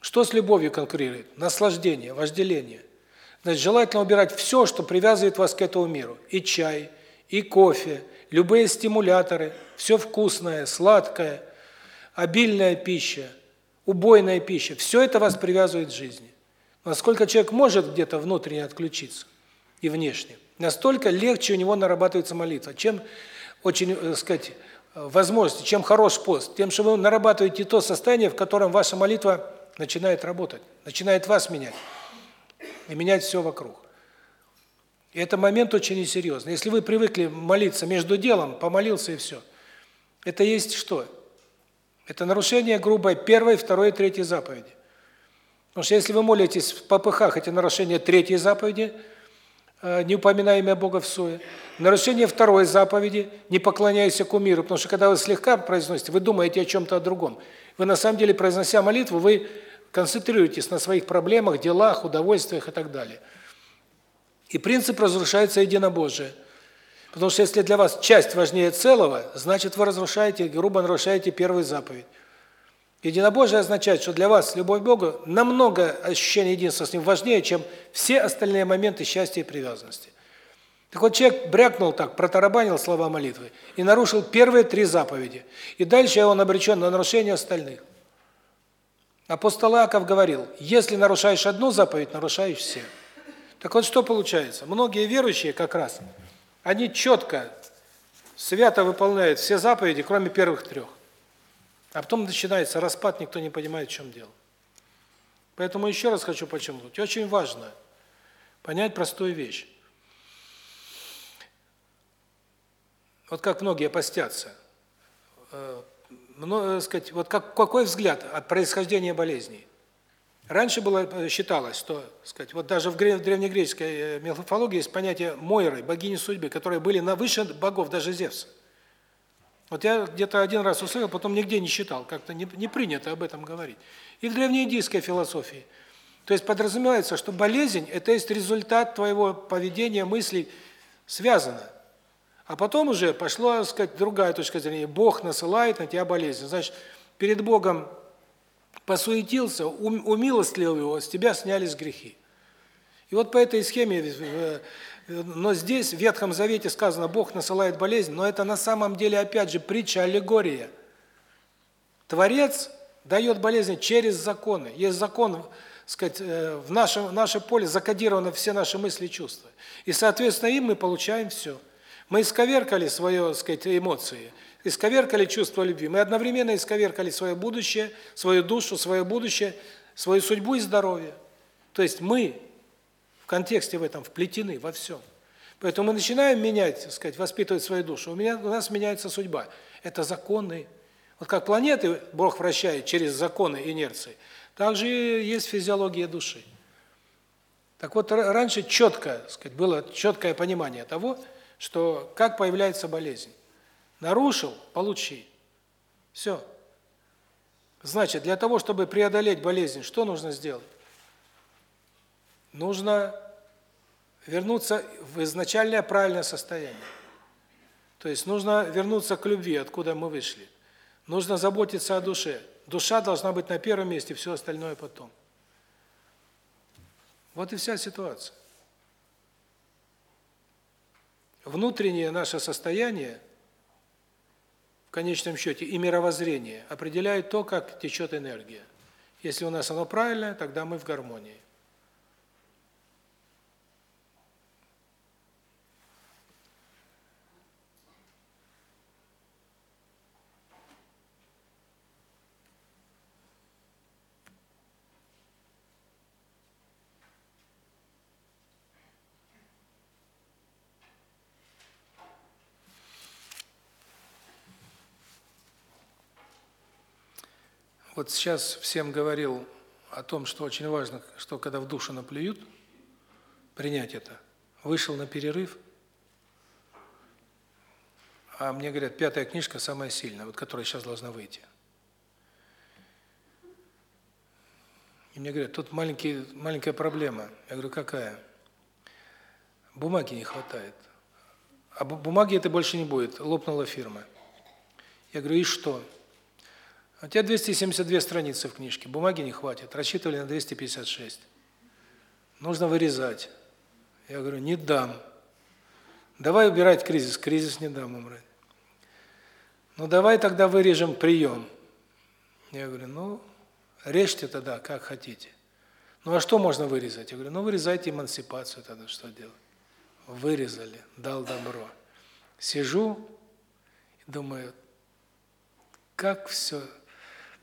Что с любовью конкурирует? Наслаждение, вожделение. Значит, желательно убирать все, что привязывает вас к этому миру. И чай, и кофе, любые стимуляторы, все вкусное, сладкое, обильная пища, убойная пища. Все это вас привязывает к жизни. Насколько человек может где-то внутренне отключиться и внешне, настолько легче у него нарабатывается молитва. Чем очень, так э, сказать, возможности, чем хорош пост, тем, что вы нарабатываете то состояние, в котором ваша молитва начинает работать, начинает вас менять и менять все вокруг. И это момент очень несерьезный. Если вы привыкли молиться между делом, помолился и все. Это есть что? Это нарушение грубой первой, второй, третьей заповеди. Потому что если вы молитесь в попыхах, это нарушение третьей заповеди, не упоминая имя Бога в суе. Нарушение второй заповеди, не поклоняйся кумиру, потому что когда вы слегка произносите, вы думаете о чем-то о другом. Вы на самом деле, произнося молитву, вы концентрируетесь на своих проблемах, делах, удовольствиях и так далее. И принцип разрушается единобожие. Потому что если для вас часть важнее целого, значит вы разрушаете, грубо нарушаете первую заповедь. Единобожие означает, что для вас любовь к Богу намного ощущение единства с Ним важнее, чем все остальные моменты счастья и привязанности. Так вот, человек брякнул так, протарабанил слова молитвы и нарушил первые три заповеди. И дальше он обречен на нарушение остальных. Апостол Иаков говорил, если нарушаешь одну заповедь, нарушаешь все. Так вот, что получается? Многие верующие как раз, они четко, свято выполняют все заповеди, кроме первых трех. А потом начинается распад, никто не понимает, в чем дело. Поэтому еще раз хочу подчеркнуть, очень важно понять простую вещь. Вот как многие постятся. Э, много, сказать, вот как какой взгляд от происхождения болезней? Раньше было э, считалось, что, сказать, вот даже в древнегреческой э, мифологии есть понятие Мойры, богини судьбы, которые были на выше богов даже Зевса. Вот я где-то один раз услышал, потом нигде не читал, как-то не, не принято об этом говорить. И в древнеиндийской философии. То есть подразумевается, что болезнь – это есть результат твоего поведения, мыслей, связано. А потом уже пошла, так сказать, другая точка зрения. Бог насылает на тебя болезнь. Значит, перед Богом посуетился, умилостливил его, с тебя снялись грехи. И вот по этой схеме но здесь в Ветхом Завете сказано, Бог насылает болезнь, но это на самом деле, опять же, притча, аллегория. Творец дает болезнь через законы. Есть закон, сказать, э, в нашем в наше поле закодированы все наши мысли и чувства. И, соответственно, им мы получаем все. Мы исковеркали свое, сказать, эмоции, исковеркали чувство любви. Мы одновременно исковеркали свое будущее, свою душу, свое будущее, свою судьбу и здоровье. То есть мы контексте в этом вплетены во всем. Поэтому мы начинаем менять, так сказать, воспитывать свою душу. У меня у нас меняется судьба. Это законы. Вот как планеты Бог вращает через законы инерции, так же есть физиология души. Так вот, раньше четко, сказать, было четкое понимание того, что как появляется болезнь. Нарушил получи. Все. Значит, для того, чтобы преодолеть болезнь, что нужно сделать? Нужно вернуться в изначальное правильное состояние. То есть нужно вернуться к любви, откуда мы вышли. Нужно заботиться о душе. Душа должна быть на первом месте, все остальное потом. Вот и вся ситуация. Внутреннее наше состояние, в конечном счете, и мировоззрение определяет то, как течет энергия. Если у нас оно правильное, тогда мы в гармонии. Вот сейчас всем говорил о том, что очень важно, что когда в душу наплюют, принять это. Вышел на перерыв, а мне говорят, пятая книжка самая сильная, вот которая сейчас должна выйти. И мне говорят, тут маленький, маленькая проблема. Я говорю, какая? Бумаги не хватает. А бумаги это больше не будет, лопнула фирма. Я говорю, и что? У тебя 272 страницы в книжке, бумаги не хватит, рассчитывали на 256. Нужно вырезать. Я говорю, не дам. Давай убирать кризис, кризис не дам убрать. Ну давай тогда вырежем прием. Я говорю, ну режьте тогда, как хотите. Ну а что можно вырезать? Я говорю, ну вырезайте эмансипацию тогда, что делать? Вырезали, дал добро. Сижу и думаю, как все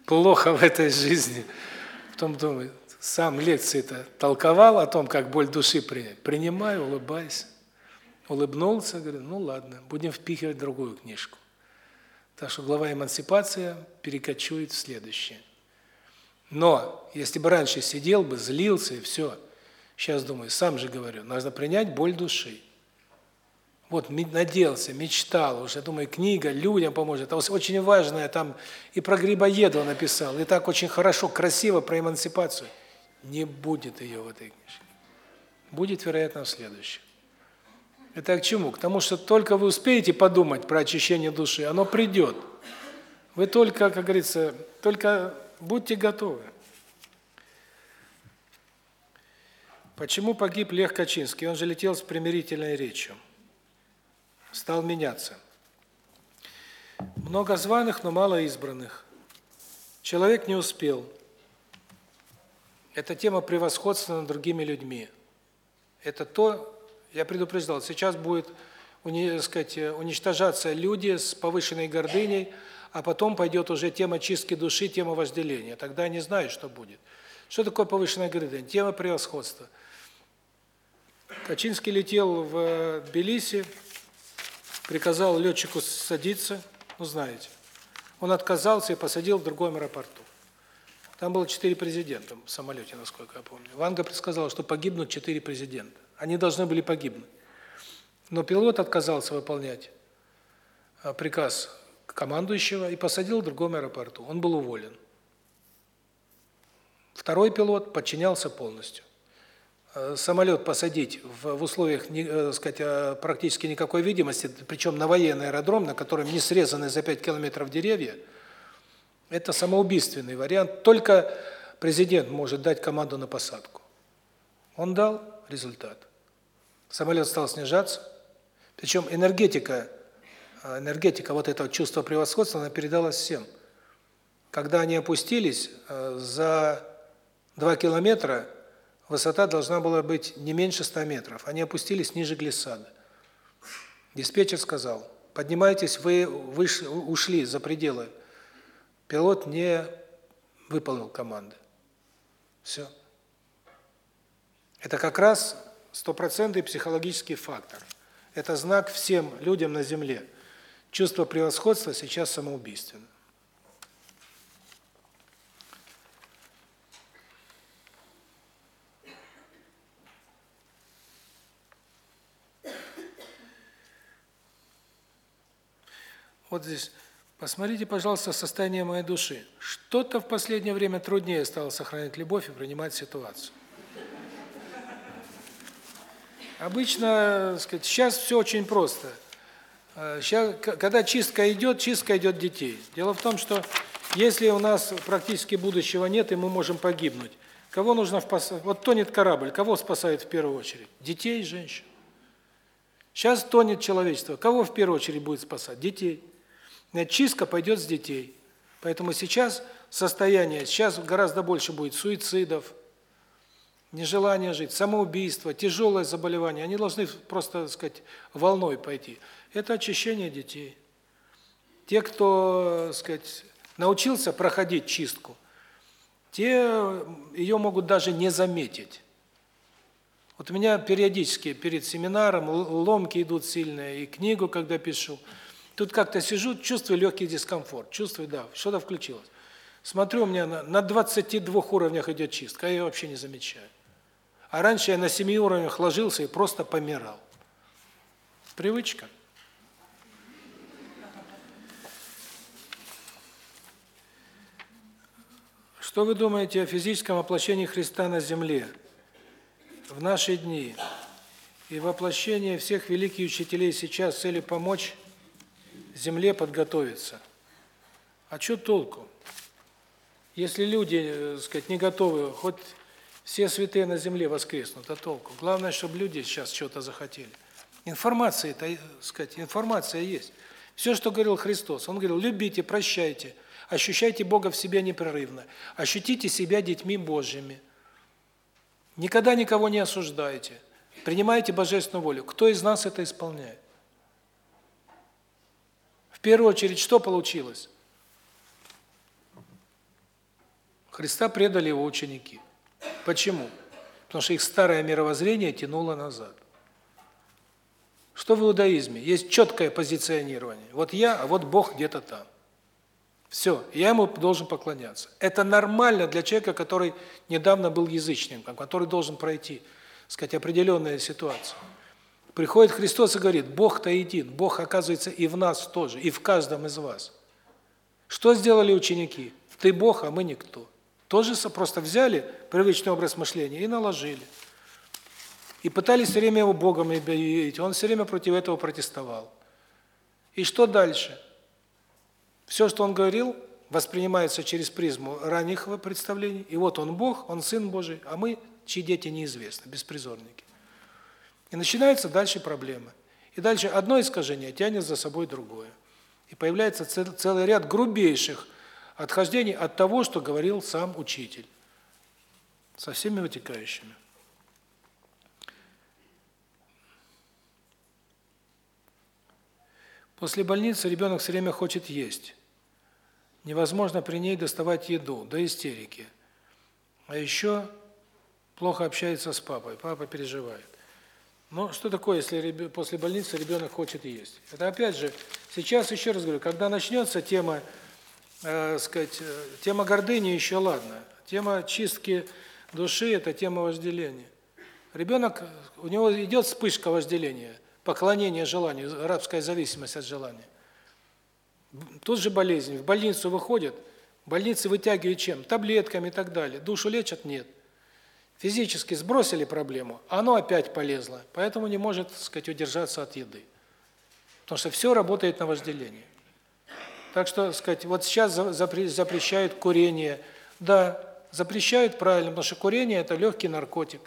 плохо в этой жизни. Потом думаю, сам лекции-то толковал о том, как боль души принять. Принимаю, улыбайся. улыбнулся, говорит, ну ладно, будем впихивать другую книжку. Так что глава «Эмансипация» перекочует в следующее. Но, если бы раньше сидел бы, злился и все, сейчас думаю, сам же говорю, нужно принять боль души. Вот надеялся, мечтал, уже думаю, книга людям поможет. А очень важная, там и про Грибоедова написал, и так очень хорошо, красиво про эмансипацию. Не будет ее в этой книжке. Будет, вероятно, в следующем. Это к чему? К тому, что только вы успеете подумать про очищение души, оно придет. Вы только, как говорится, только будьте готовы. Почему погиб Лех Качинский? Он же летел с примирительной речью стал меняться. Много званых, но мало избранных. Человек не успел. Это тема превосходства над другими людьми. Это то, я предупреждал, сейчас будет сказать, уничтожаться люди с повышенной гордыней, а потом пойдет уже тема чистки души, тема вожделения. Тогда они знают, что будет. Что такое повышенная гордыня? Тема превосходства. Качинский летел в Тбилиси, приказал летчику садиться, ну знаете. Он отказался и посадил в другом аэропорту. Там было четыре президента в самолете, насколько я помню. Ванга предсказал, что погибнут четыре президента. Они должны были погибнуть. Но пилот отказался выполнять а, приказ командующего и посадил в другом аэропорту. Он был уволен. Второй пилот подчинялся полностью. Э, самолет посадить в, в условиях, не, э, сказать, э, практически никакой видимости, причем на военный аэродром, на котором не срезаны за 5 километров деревья, это самоубийственный вариант. Только президент может дать команду на посадку. Он дал результат. Самолет стал снижаться. Причем энергетика, энергетика вот этого чувства превосходства, она передалась всем. Когда они опустились, за 2 километра высота должна была быть не меньше 100 метров. Они опустились ниже глиссада. Диспетчер сказал, поднимайтесь, вы вышли, ушли за пределы. Пилот не выполнил команды. Все. Это как раз стопроцентный психологический фактор. Это знак всем людям на Земле. Чувство превосходства сейчас самоубийственно. Вот здесь посмотрите, пожалуйста, состояние моей души. Что-то в последнее время труднее стало сохранять любовь и принимать ситуацию. Обычно, сказать, сейчас все очень просто. Сейчас, э, когда чистка идет, чистка идет детей. Дело в том, что если у нас практически будущего нет, и мы можем погибнуть, кого нужно спасать? Вот тонет корабль, кого спасает в первую очередь? Детей женщин. Сейчас тонет человечество, кого в первую очередь будет спасать? Детей. Чистка пойдет с детей. Поэтому сейчас состояние, сейчас гораздо больше будет суицидов, нежелания жить, самоубийства, тяжелое заболевание. Они должны просто, так сказать, волной пойти. Это очищение детей. Те, кто, сказать, научился проходить чистку, те ее могут даже не заметить. Вот у меня периодически перед семинаром ломки идут сильные, и книгу, когда пишу – Тут как-то сижу, чувствую легкий дискомфорт, чувствую, да, что-то включилось. Смотрю, у меня на, на 22 уровнях идет чистка, а я ее вообще не замечаю. А раньше я на 7 уровнях ложился и просто помирал. Привычка. Что вы думаете о физическом воплощении Христа на земле в наши дни и воплощении всех великих учителей сейчас с целью помочь земле подготовиться. А что толку? Если люди, э, так сказать, не готовы, хоть все святые на земле воскреснут, а толку? Главное, чтобы люди сейчас что-то захотели. Информация, э, сказать, информация есть. Все, что говорил Христос, Он говорил, любите, прощайте, ощущайте Бога в себе непрерывно, ощутите себя детьми Божьими. Никогда никого не осуждайте, принимайте божественную волю. Кто из нас это исполняет? В первую очередь, что получилось? Христа предали его ученики. Почему? Потому что их старое мировоззрение тянуло назад. Что в иудаизме? Есть четкое позиционирование. Вот я, а вот Бог где-то там. Все, я ему должен поклоняться. Это нормально для человека, который недавно был язычником, который должен пройти, сказать, определенную ситуацию. Приходит Христос и говорит, Бог-то един, Бог оказывается и в нас тоже, и в каждом из вас. Что сделали ученики? Ты Бог, а мы никто. Тоже просто взяли привычный образ мышления и наложили. И пытались все время его Богом объявить. Он все время против этого протестовал. И что дальше? Все, что он говорил, воспринимается через призму ранних представлений. И вот он Бог, он Сын Божий, а мы, чьи дети неизвестны, беспризорники. И начинаются дальше проблемы. И дальше одно искажение тянет за собой другое. И появляется целый ряд грубейших отхождений от того, что говорил сам учитель. Со всеми вытекающими. После больницы ребенок все время хочет есть. Невозможно при ней доставать еду, до истерики. А еще плохо общается с папой, папа переживает. Но что такое, если после больницы ребенок хочет есть? Это опять же, сейчас еще раз говорю, когда начнется тема, э, сказать, э, тема гордыни еще ладно. Тема чистки души это тема вожделения. Ребенок, у него идет вспышка вожделения – поклонение желанию, рабская зависимость от желания. Тут же болезнь. В больницу выходят, больницы вытягивают чем? Таблетками и так далее. Душу лечат? Нет. Физически сбросили проблему, оно опять полезло, поэтому не может, так сказать, удержаться от еды. Потому что все работает на вожделение. Так что, так сказать, вот сейчас запрещают курение. Да, запрещают правильно, потому что курение – это легкий наркотик.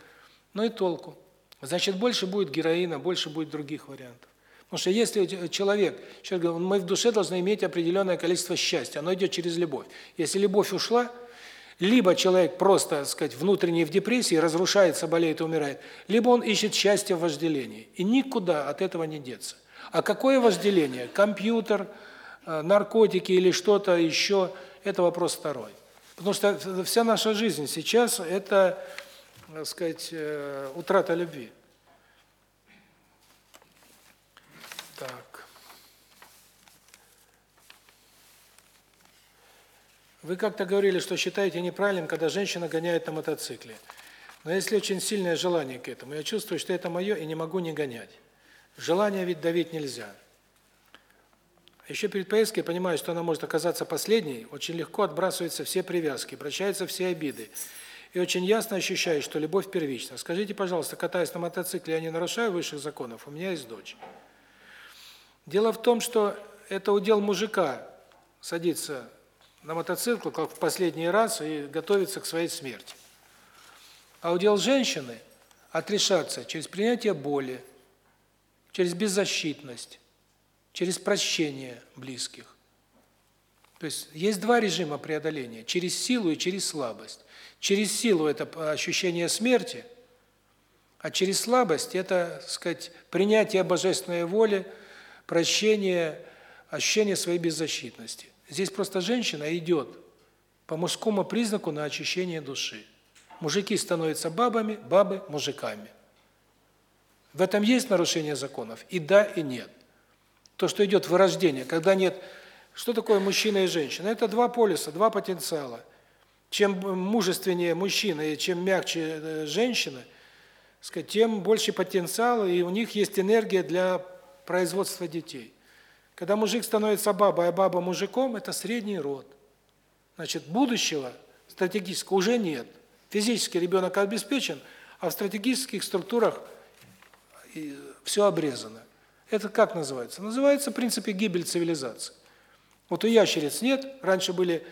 Ну и толку. Значит, больше будет героина, больше будет других вариантов. Потому что если человек, человек говорит, мы в душе должны иметь определенное количество счастья, оно идет через любовь. Если любовь ушла, либо человек просто, так сказать, внутренне в депрессии, разрушается, болеет и умирает, либо он ищет счастье в вожделении. И никуда от этого не деться. А какое вожделение? Компьютер, э, наркотики или что-то еще – это вопрос второй. Потому что вся наша жизнь сейчас – это так сказать, э, утрата любви. Так. Вы как-то говорили, что считаете неправильным, когда женщина гоняет на мотоцикле. Но если очень сильное желание к этому, я чувствую, что это мое и не могу не гонять. Желание ведь давить нельзя. Еще перед поездкой понимаю, что она может оказаться последней, очень легко отбрасываются все привязки, прощаются все обиды и очень ясно ощущаю, что любовь первична. Скажите, пожалуйста, катаясь на мотоцикле, я не нарушаю высших законов? У меня есть дочь. Дело в том, что это удел мужика садиться на мотоцикл, как в последний раз, и готовиться к своей смерти. А удел женщины отрешаться через принятие боли, через беззащитность, через прощение близких. То есть есть два режима преодоления: через силу и через слабость. Через силу это ощущение смерти, а через слабость это, сказать, принятие божественной воли, прощение, ощущение своей беззащитности. Здесь просто женщина идет по мужскому признаку на очищение души. Мужики становятся бабами, бабы мужиками. В этом есть нарушение законов? И да, и нет. То, что идет вырождение, когда нет... Что такое мужчина и женщина? Это два полюса, два потенциала – чем мужественнее мужчина и чем мягче э, женщина, тем больше потенциала, и у них есть энергия для производства детей. Когда мужик становится бабой, а баба мужиком, это средний род. Значит, будущего стратегического уже нет. Физически ребенок обеспечен, а в стратегических структурах все обрезано. Это как называется? Называется в принципе гибель цивилизации. Вот у ящериц нет, раньше были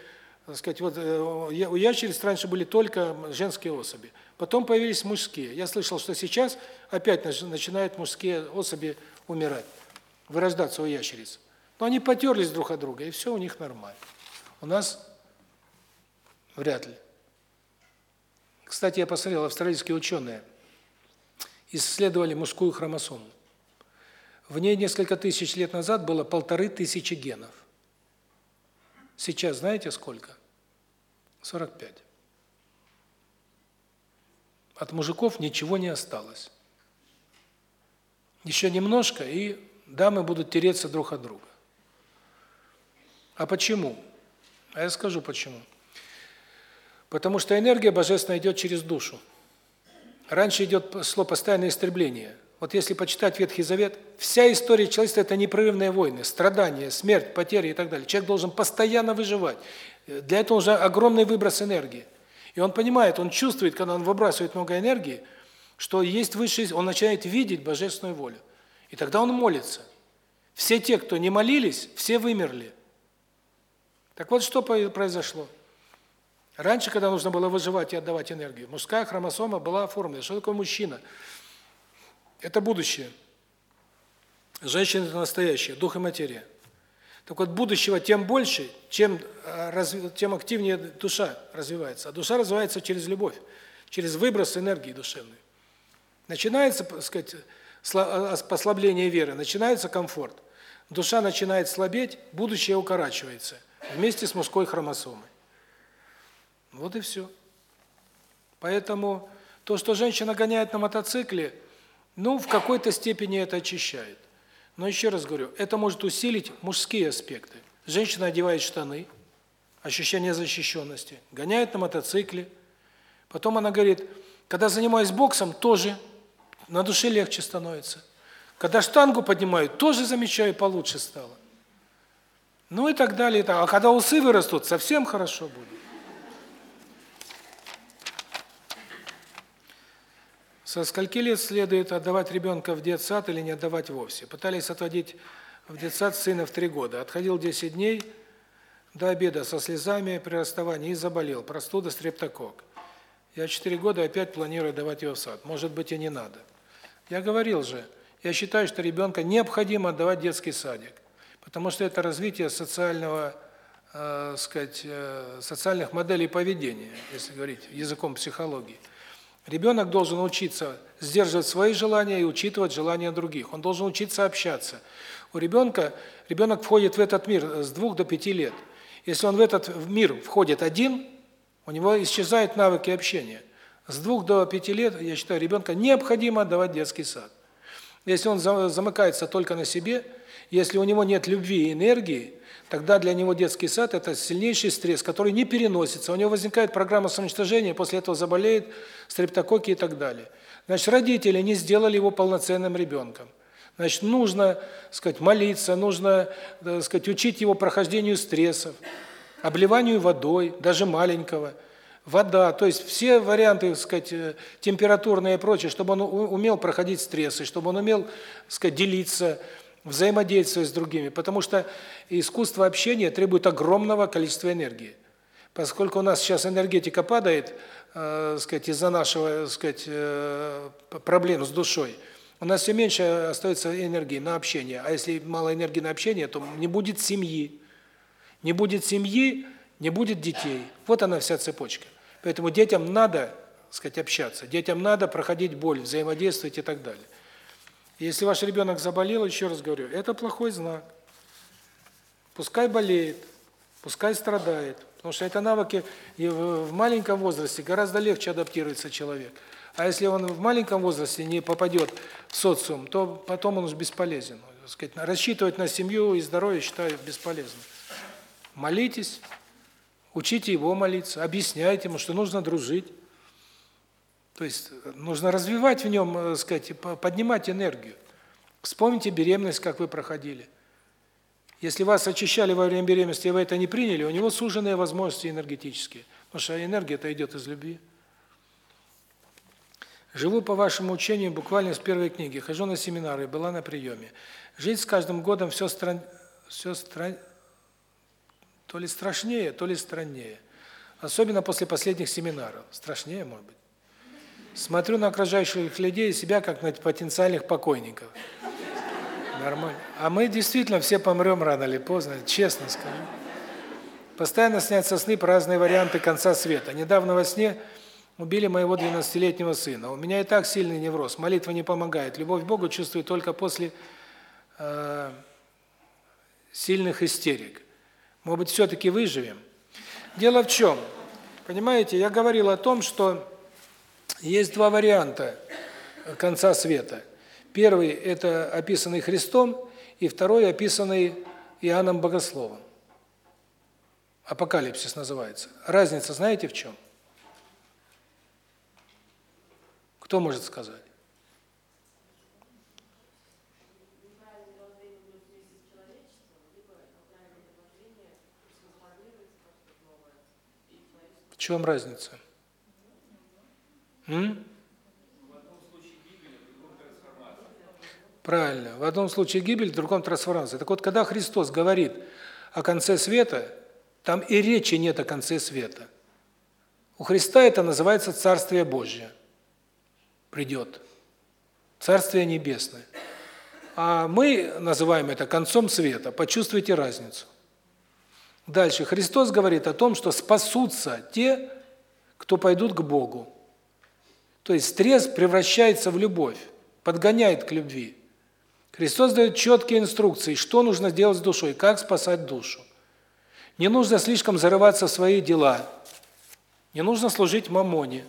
так сказать, вот э, у ящериц раньше были только женские особи. Потом появились мужские. Я слышал, что сейчас опять начинают мужские особи умирать, вырождаться у ящериц. Но они потерлись друг от друга, и все у них нормально. У нас вряд ли. Кстати, я посмотрел, австралийские ученые исследовали мужскую хромосому. В ней несколько тысяч лет назад было полторы тысячи генов. Сейчас знаете сколько? 45. От мужиков ничего не осталось. Еще немножко, и дамы будут тереться друг от друга. А почему? А я скажу почему. Потому что энергия божественная идет через душу. Раньше идет шло постоянное истребление. Вот если почитать Ветхий Завет, вся история человечества – это непрерывные войны, страдания, смерть, потери и так далее. Человек должен постоянно выживать. Для этого уже огромный выброс энергии. И он понимает, он чувствует, когда он выбрасывает много энергии, что есть высший, он начинает видеть божественную волю. И тогда он молится. Все те, кто не молились, все вымерли. Так вот, что произошло? Раньше, когда нужно было выживать и отдавать энергию, мужская хромосома была оформлена. Что такое мужчина? Это будущее. Женщина – это настоящее, дух и материя. Так вот, будущего тем больше, чем, э, тем активнее душа развивается. А душа развивается через любовь, через выброс энергии душевной. Начинается, так сказать, послабление веры, начинается комфорт. Душа начинает слабеть, будущее укорачивается вместе с мужской хромосомой. Вот и все. Поэтому то, что женщина гоняет на мотоцикле, ну, в какой-то степени это очищает. Но еще раз говорю, это может усилить мужские аспекты. Женщина одевает штаны, ощущение защищенности, гоняет на мотоцикле. Потом она говорит, когда занимаюсь боксом, тоже на душе легче становится. Когда штангу поднимаю, тоже замечаю, получше стало. Ну и так далее. А когда усы вырастут, совсем хорошо будет. Со скольки лет следует отдавать ребенка в детсад или не отдавать вовсе? Пытались отводить в детсад сына в три года. Отходил 10 дней до обеда со слезами при расставании и заболел. Простуда, стрептокок. Я 4 года опять планирую давать его в сад. Может быть, и не надо. Я говорил же, я считаю, что ребенка необходимо отдавать детский садик, потому что это развитие социального, э, сказать, э, социальных моделей поведения, если говорить языком психологии. Ребенок должен учиться сдерживать свои желания и учитывать желания других. Он должен учиться общаться. У ребенка ребенок входит в этот мир с двух до пяти лет. Если он в этот мир входит один, у него исчезают навыки общения. С двух до пяти лет, я считаю, ребенка необходимо отдавать детский сад. Если он замыкается только на себе, если у него нет любви и энергии, тогда для него детский сад – это сильнейший стресс, который не переносится. У него возникает программа самоуничтожения, после этого заболеет, стрептококки и так далее. Значит, родители не сделали его полноценным ребенком. Значит, нужно, сказать, молиться, нужно, так сказать, учить его прохождению стрессов, обливанию водой, даже маленького – вода, то есть все варианты, так сказать, э, температурные и прочее, чтобы он умел проходить стрессы, чтобы он умел, так сказать, делиться, взаимодействовать с другими, потому что искусство общения требует огромного количества энергии. Поскольку у нас сейчас энергетика падает, э, сказать, из-за нашего, сказать, э, проблем с душой, у нас все меньше остается энергии на общение. А если мало энергии на общение, то не будет семьи. Не будет семьи, не будет детей. Вот она вся цепочка. Поэтому детям надо, сказать, общаться. Детям надо проходить боль, взаимодействовать и так далее. Если ваш ребенок заболел, еще раз говорю, это плохой знак. Пускай болеет, пускай страдает, потому что это навыки и в маленьком возрасте гораздо легче адаптируется человек. А если он в маленьком возрасте не попадет в социум, то потом он уж бесполезен. Сказать, рассчитывать на семью и здоровье считаю бесполезным. Молитесь, Учите его молиться, объясняйте ему, что нужно дружить. То есть э, нужно развивать в нем, э, сказать, поднимать энергию. Вспомните беременность, как вы проходили. Если вас очищали во время беременности, и вы это не приняли, у него суженные возможности энергетические. Потому что энергия-то идет из любви. Живу по вашему учению буквально с первой книги. Хожу на семинары, была на приеме. Жить с каждым годом все стран... все стран... То ли страшнее, то ли страннее. Особенно после последних семинаров. Страшнее, может быть. Смотрю на окружающих людей и себя как на потенциальных покойников. Нормально. А мы действительно все помрем рано или поздно, честно скажу. Постоянно снятся сны про разные варианты конца света. Недавно во сне убили моего 12-летнего сына. У меня и так сильный невроз, молитва не помогает. Любовь к Богу чувствую только после э, сильных истерик. Может быть, все-таки выживем? Дело в чем? Понимаете, я говорил о том, что есть два варианта конца света. Первый – это описанный Христом, и второй – описанный Иоанном Богословом. Апокалипсис называется. Разница знаете в чем? Кто может сказать? Чем разница? М? Правильно. В одном случае гибель, в другом трансформация. Так вот, когда Христос говорит о конце света, там и речи нет о конце света. У Христа это называется Царствие Божье. Придет. Царствие Небесное. А мы называем это концом света. Почувствуйте разницу. Дальше. Христос говорит о том, что спасутся те, кто пойдут к Богу. То есть стресс превращается в любовь, подгоняет к любви. Христос дает четкие инструкции, что нужно делать с душой, как спасать душу. Не нужно слишком зарываться в свои дела. Не нужно служить мамоне.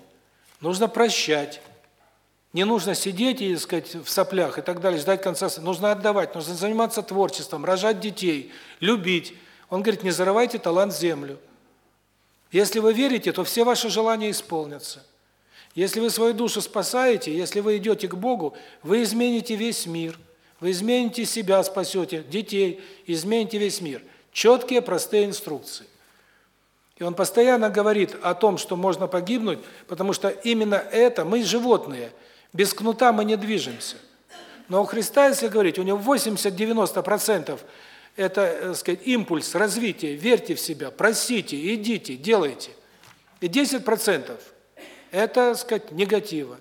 Нужно прощать. Не нужно сидеть и, сказать, в соплях и так далее, ждать конца. Нужно отдавать, нужно заниматься творчеством, рожать детей, любить. Он говорит, не зарывайте талант в землю. Если вы верите, то все ваши желания исполнятся. Если вы свою душу спасаете, если вы идете к Богу, вы измените весь мир – вы измените себя, спасете детей, измените весь мир. Четкие, простые инструкции. И он постоянно говорит о том, что можно погибнуть, потому что именно это, мы животные, без кнута мы не движемся. Но у Христа, если говорить, у него 80-90% это, так э, сказать, импульс развития, верьте в себя, просите, идите, делайте. И 10% это, так сказать, негатива.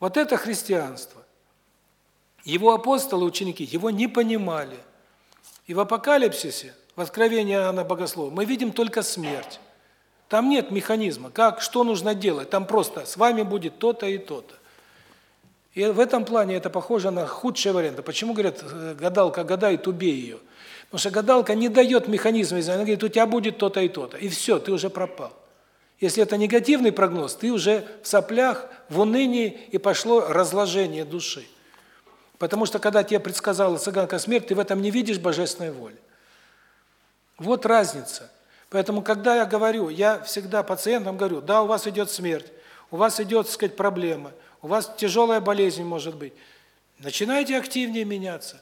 Вот это христианство. Его апостолы, ученики, его не понимали. И в Апокалипсисе, в Откровении Иоанна Богослова, мы видим только смерть. Там нет механизма, как, что нужно делать. Там просто с вами будет то-то и то-то. И в этом плане это похоже на худший вариант. Почему говорят, э, гадалка гадает, убей ее? Потому что гадалка не дает механизма, она говорит, у тебя будет то-то и то-то. И все, ты уже пропал. Если это негативный прогноз, ты уже в соплях, в унынии, и пошло разложение души. Потому что когда тебе предсказала цыганка смерть, ты в этом не видишь божественной воли. Вот разница. Поэтому когда я говорю, я всегда пациентам говорю: "Да, у вас идет смерть, у вас идет, так сказать, проблема, у вас тяжелая болезнь может быть. Начинайте активнее меняться.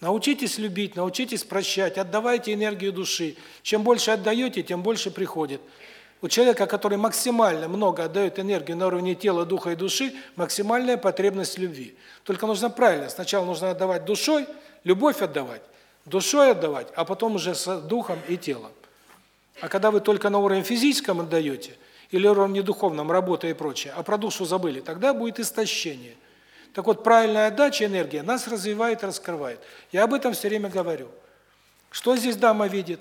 Научитесь любить, научитесь прощать, отдавайте энергию души. Чем больше отдаете, тем больше приходит. У человека, который максимально много отдает энергию на уровне тела, духа и души, максимальная потребность любви. Только нужно правильно. Сначала нужно отдавать душой, любовь отдавать, душой отдавать, а потом уже с духом и телом. А когда вы только на уровне физическом отдаете, или уровне духовном, работа и прочее, а про душу забыли, тогда будет истощение. Так вот, правильная отдача энергии нас развивает раскрывает. Я об этом все время говорю. Что здесь дама видит?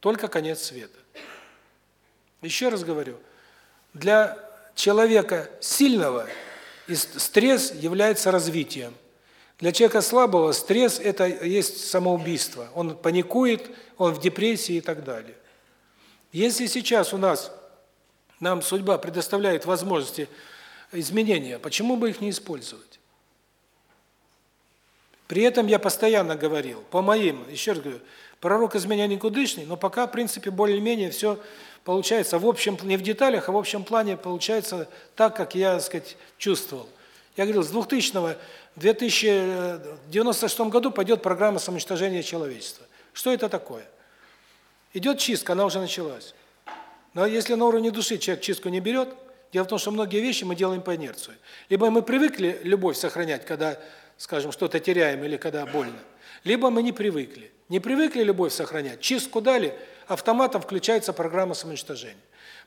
Только конец света. Еще раз говорю, для человека сильного стресс является развитием. Для человека слабого стресс – это есть самоубийство. Он паникует, он в депрессии и так далее. Если сейчас у нас, нам судьба предоставляет возможности изменения, почему бы их не использовать? При этом я постоянно говорил, по моим, еще раз говорю, пророк из меня никудышный, но пока, в принципе, более-менее все получается в общем, не в деталях, а в общем плане получается так, как я, так сказать, чувствовал. Я говорил, с 2000 в 2096 году пойдет программа самоуничтожения человечества. Что это такое? Идет чистка, она уже началась. Но если на уровне души человек чистку не берет, дело в том, что многие вещи мы делаем по инерции. Либо мы привыкли любовь сохранять, когда, скажем, что-то теряем или когда больно, либо мы не привыкли. Не привыкли любовь сохранять, чистку дали – автоматом включается программа самоуничтожения.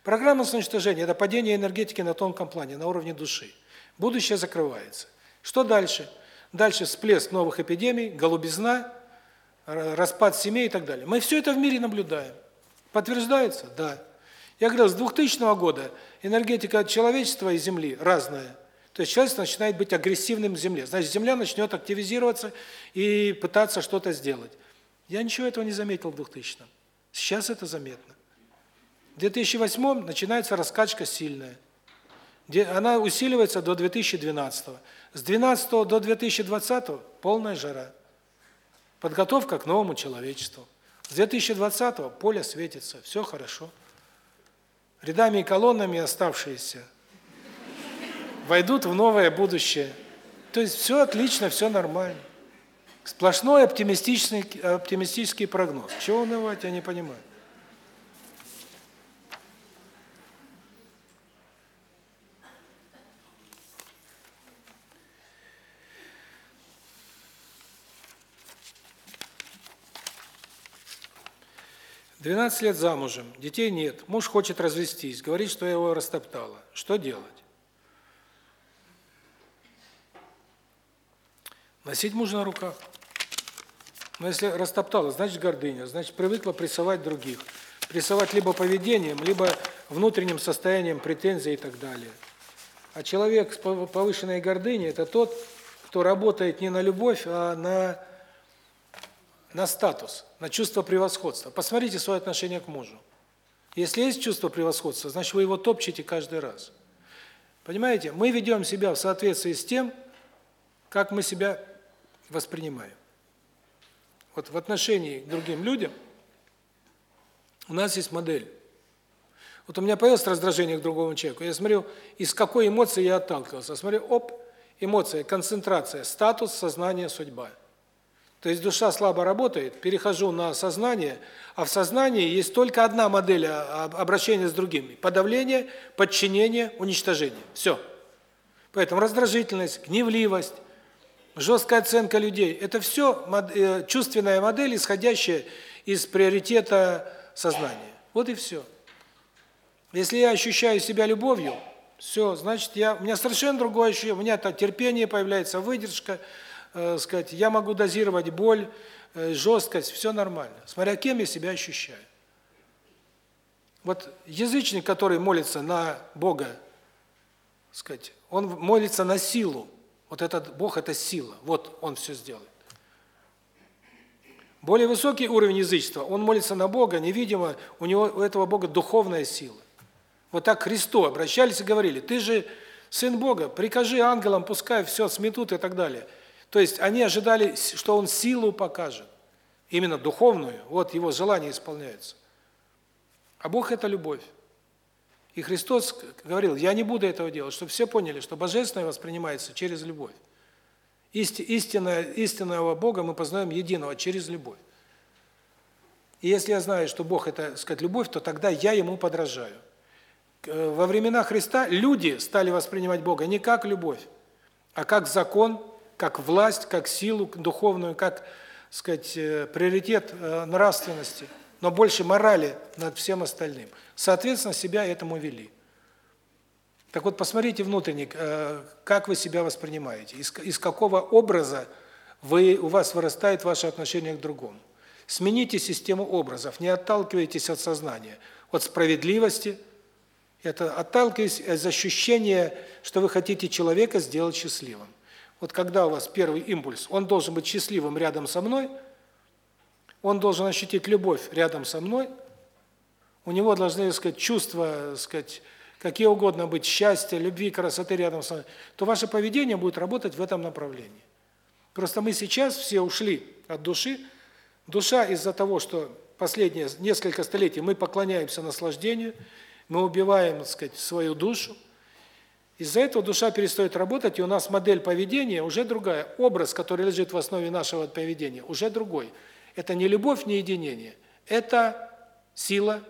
Программа самоуничтожения – это падение энергетики на тонком плане, на уровне души. Будущее закрывается. Что дальше? Дальше всплеск новых эпидемий, голубизна, распад семей и так далее. Мы все это в мире наблюдаем. Подтверждается? Да. Я говорил, с 2000 года энергетика человечества и Земли разная. То есть человечество начинает быть агрессивным в Земле. Значит, Земля начнет активизироваться и пытаться что-то сделать. Я ничего этого не заметил в 2000 -м. Сейчас это заметно. В 2008 начинается раскачка сильная. Она усиливается до 2012 -го. С 12 до 2020 полная жара. Подготовка к новому человечеству. С 2020 поле светится, все хорошо. Рядами и колоннами оставшиеся войдут в новое будущее. То есть все отлично, все нормально. Сплошной оптимистичный оптимистический прогноз. Чего унывать, я не понимаю. 12 лет замужем, детей нет, муж хочет развестись, говорит, что я его растоптала. Что делать? Носить мужа на руках. Но если растоптала, значит гордыня, значит привыкла прессовать других. Прессовать либо поведением, либо внутренним состоянием претензий и так далее. А человек с повышенной гордыней – это тот, кто работает не на любовь, а на на статус, на чувство превосходства. Посмотрите свое отношение к мужу. Если есть чувство превосходства, значит вы его топчете каждый раз. Понимаете? Мы ведем себя в соответствии с тем, как мы себя воспринимаем. Вот в отношении к другим людям у нас есть модель. Вот у меня появилось раздражение к другому человеку. Я смотрю, из какой эмоции я отталкивался. Смотрю, оп, эмоция, концентрация, статус, сознание, судьба. То есть душа слабо работает, перехожу на сознание, а в сознании есть только одна модель обращения с другими: подавление, подчинение, уничтожение. Все. Поэтому раздражительность, гневливость, жесткая оценка людей это все э, чувственная модель, исходящая из приоритета сознания. Вот и все. Если я ощущаю себя любовью, все, значит, я у меня совершенно другое ощущение, у меня то терпение появляется, выдержка, э, сказать, я могу дозировать боль, э, жесткость, все нормально. Смотря кем я себя ощущаю. Вот язычник, который молится на Бога, сказать, он молится на силу. Вот этот Бог это сила. Вот он все сделает. Более высокий уровень язычества, он молится на Бога, невидимо, у него у этого Бога духовная сила. Вот так к Христу обращались и говорили: "Ты же сын Бога, прикажи ангелам, пускай все сметут и так далее". То есть они ожидали, что он силу покажет, именно духовную. Вот его желания исполняются. А Бог это любовь. И Христос говорил: "Я не буду этого делать", чтобы все поняли, что божественное воспринимается через любовь. Исти истинное истинного Бога мы познаем единого через любовь. И если я знаю, что Бог это, сказать, любовь, то тогда я ему подражаю. Во времена Христа люди стали воспринимать Бога не как любовь, а как закон, как власть, как силу духовную, как, сказать, э, приоритет э, нравственности, но больше морали над всем остальным. Соответственно, себя этому вели. Так вот, посмотрите внутренне, э, как вы себя воспринимаете, из, из какого образа вы, у вас вырастает ваше отношение к другому. Смените систему образов, не отталкивайтесь от сознания, от справедливости, это отталкивайтесь из ощущения, что вы хотите человека сделать счастливым. Вот когда у вас первый импульс, он должен быть счастливым рядом со мной, он должен ощутить любовь рядом со мной, у него должны, так сказать, чувства, так сказать, какие угодно быть, счастья, любви, красоты рядом со мной, то ваше поведение будет работать в этом направлении. Просто мы сейчас все ушли от души. Душа из-за того, что последние несколько столетий мы поклоняемся наслаждению, мы убиваем, так сказать, свою душу, из-за этого душа перестает работать, и у нас модель поведения уже другая. Образ, который лежит в основе нашего поведения, уже другой. Это не любовь, не единение. Это сила,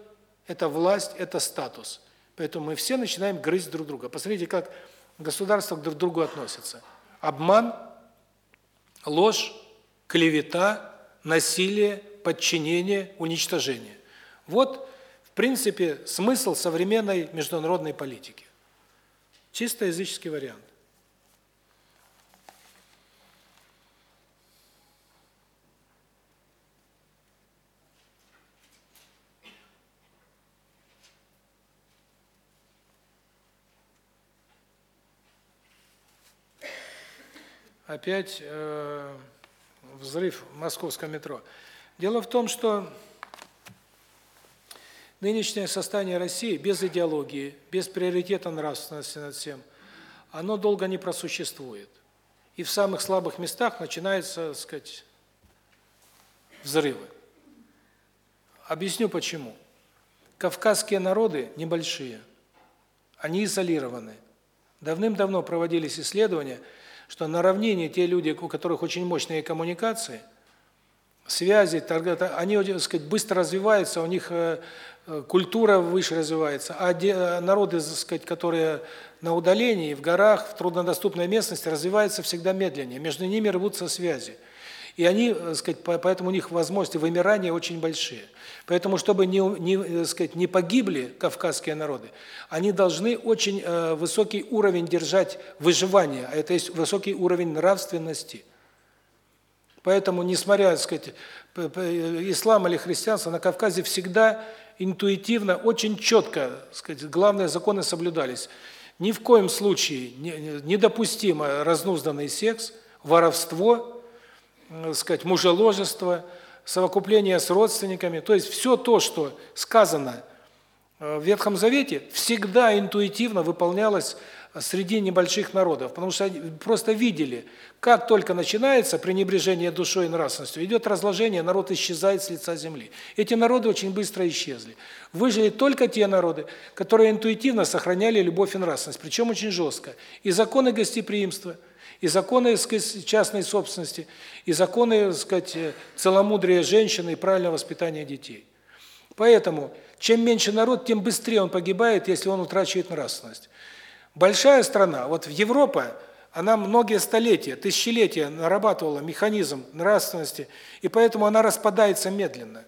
это власть, это статус. Поэтому мы все начинаем грызть друг друга. Посмотрите, как государства друг к другу относятся. Обман, ложь, клевета, насилие, подчинение, уничтожение. Вот, в принципе, смысл современной международной политики. Чисто языческий вариант. Опять э, взрыв в московском метро. Дело в том, что нынешнее состояние России без идеологии, без приоритета нравственности над всем, оно долго не просуществует. И в самых слабых местах начинаются, так сказать, взрывы. Объясню почему. Кавказские народы небольшие. Они изолированы. Давным-давно проводились исследования, что на равнине те люди, у которых очень мощные коммуникации, связи, они, так сказать, быстро развиваются, у них э, э, культура выше развивается, а э, народы, так сказать, которые на удалении, в горах, в труднодоступной местности, развиваются всегда медленнее, между ними рвутся связи. И они, так сказать, поэтому у них возможности вымирания очень большие. Поэтому, чтобы не, не, так сказать, не погибли кавказские народы, они должны очень высокий уровень держать выживания, а это есть высокий уровень нравственности. Поэтому, несмотря, так сказать, ислам или христианство, на Кавказе всегда интуитивно, очень четко, так сказать, главные законы соблюдались. Ни в коем случае недопустимо разнузданный секс, воровство, сказать, мужеложество – совокупление с родственниками, то есть все то, что сказано э, в Ветхом Завете, всегда интуитивно выполнялось среди небольших народов, потому что просто видели, как только начинается пренебрежение душой и нравственностью, идет разложение, народ исчезает с лица земли. Эти народы очень быстро исчезли. Выжили только те народы, которые интуитивно сохраняли любовь и нравственность, причем очень жестко. И законы гостеприимства – и законы частной собственности, и законы сказать, целомудрия женщины и правильного воспитания детей. Поэтому, чем меньше народ, тем быстрее он погибает, если он утрачивает нравственность. Большая страна, вот в Европа, она многие столетия, тысячелетия нарабатывала механизм нравственности, и поэтому она распадается медленно.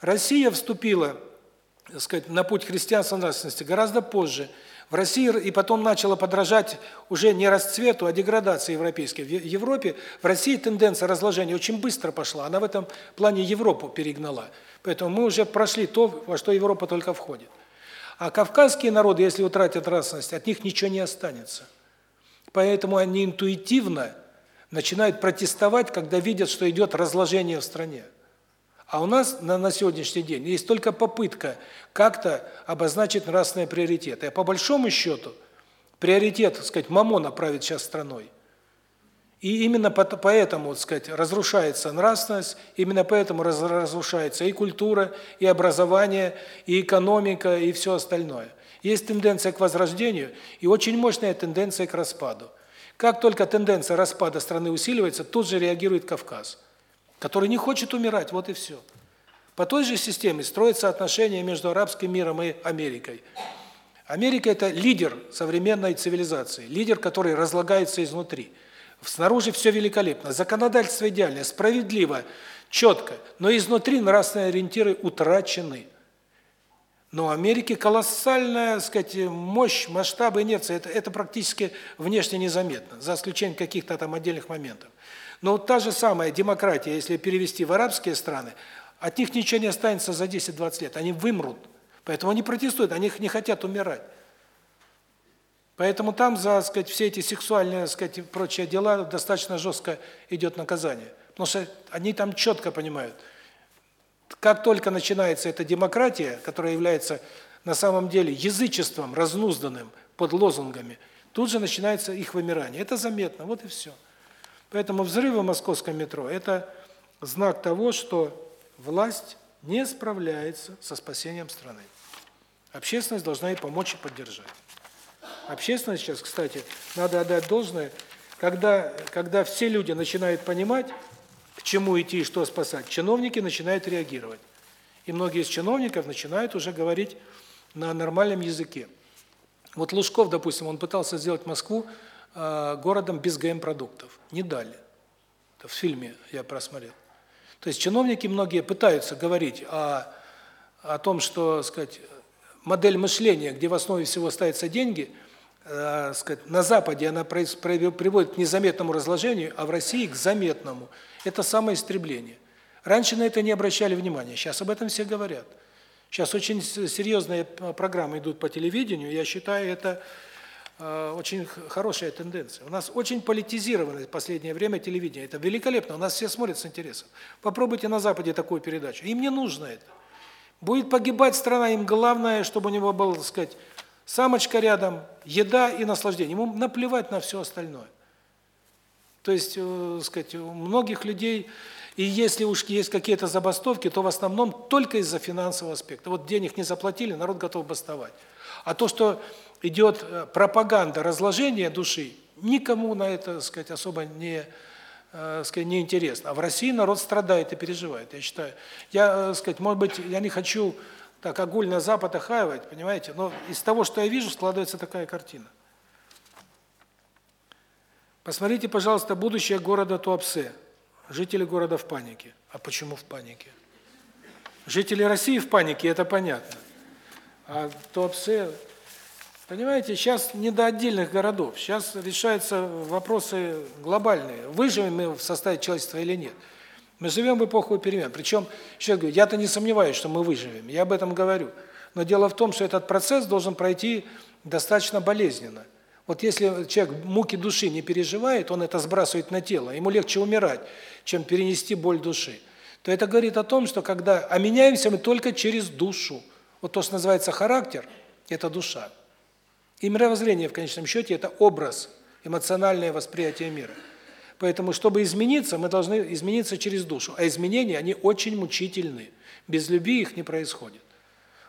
Россия вступила, так сказать, на путь христианства нравственности гораздо позже, в России и потом начало подражать уже не расцвету, а деградации европейской. В Европе, в России тенденция разложения очень быстро пошла. Она в этом плане Европу перегнала. Поэтому мы уже прошли то, во что Европа только входит. А кавказские народы, если утратят расовость, от них ничего не останется. Поэтому они интуитивно начинают протестовать, когда видят, что идет разложение в стране. А у нас на, на сегодняшний день есть только попытка как-то обозначить нравственные приоритеты. А по большому счету приоритет, так сказать, мамона правит сейчас страной. И именно поэтому, так сказать, разрушается нравственность, именно поэтому разрушается и культура, и образование, и экономика, и все остальное. Есть тенденция к возрождению и очень мощная тенденция к распаду. Как только тенденция распада страны усиливается, тут же реагирует Кавказ который не хочет умирать, вот и все. По той же системе строятся отношения между арабским миром и Америкой. Америка – это лидер современной цивилизации, лидер, который разлагается изнутри. Снаружи все великолепно, законодательство идеальное, справедливо, четко, но изнутри нравственные ориентиры утрачены. Но у Америки колоссальная, так сказать, мощь, масштабы инерции, это, это практически внешне незаметно, за исключением каких-то там отдельных моментов. Но вот та же самая демократия, если перевести в арабские страны, от них ничего не останется за 10-20 лет, они вымрут. Поэтому они протестуют, они не хотят умирать. Поэтому там за, сказать, все эти сексуальные, сказать, прочие дела достаточно жестко идет наказание. Потому что они там четко понимают, как только начинается эта демократия, которая является на самом деле язычеством разнузданным под лозунгами, тут же начинается их вымирание. Это заметно, вот и все. Поэтому взрывы в московском метро – это знак того, что власть не справляется со спасением страны. Общественность должна ей помочь и поддержать. Общественность сейчас, кстати, надо отдать должное, когда, когда все люди начинают понимать, к чему идти и что спасать, чиновники начинают реагировать. И многие из чиновников начинают уже говорить на нормальном языке. Вот Лужков, допустим, он пытался сделать Москву Э, городом без ГМ-продуктов. Не дали. Это в фильме я просмотрел. То есть чиновники многие пытаются говорить о о том, что, сказать, модель мышления, где в основе всего ставятся деньги, э, сказать, на западе она приводит к незаметному разложению, а в России к заметному. Это самоистребление. Раньше на это не обращали внимания, сейчас об этом все говорят. Сейчас очень серьезные программы идут по телевидению, я считаю, это Э, очень хорошая тенденция. У нас очень политизированное в последнее время телевидение. Это великолепно, у нас все смотрят с интересом. Попробуйте на Западе такую передачу. Им не нужно это. Будет погибать страна, им главное, чтобы у него был, так сказать, самочка рядом, еда и наслаждение. Ему наплевать на все остальное. То есть, э, так сказать, у многих людей, и если уж есть какие-то забастовки, то в основном только из-за финансового аспекта. Вот денег не заплатили, народ готов бастовать. А то, что идет э, пропаганда разложения души, никому на это, так сказать, особо не э, сказать, неинтересно. А в России народ страдает и переживает, я считаю. Я, э, сказать, может быть, я не хочу так огульно Запад охаивать, понимаете, но из того, что я вижу, складывается такая картина. Посмотрите, пожалуйста, будущее города Туапсе. Жители города в панике. А почему в панике? Жители России в панике, это понятно. А Туапсе Понимаете, сейчас не до отдельных городов. Сейчас решаются вопросы глобальные. Выживем мы в составе человечества или нет. Мы живем в эпоху перемен. Причем, еще говорю, я-то не сомневаюсь, что мы выживем. Я об этом говорю. Но дело в том, что этот процесс должен пройти достаточно болезненно. Вот если человек муки души не переживает, он это сбрасывает на тело, ему легче умирать, чем перенести боль души. То это говорит о том, что когда... А меняемся мы только через душу. Вот то, что называется характер, это душа. И мировоззрение в конечном счете это образ, эмоциональное восприятие мира. Поэтому чтобы измениться, мы должны измениться через душу, а изменения они очень мучительны. Без любви их не происходит.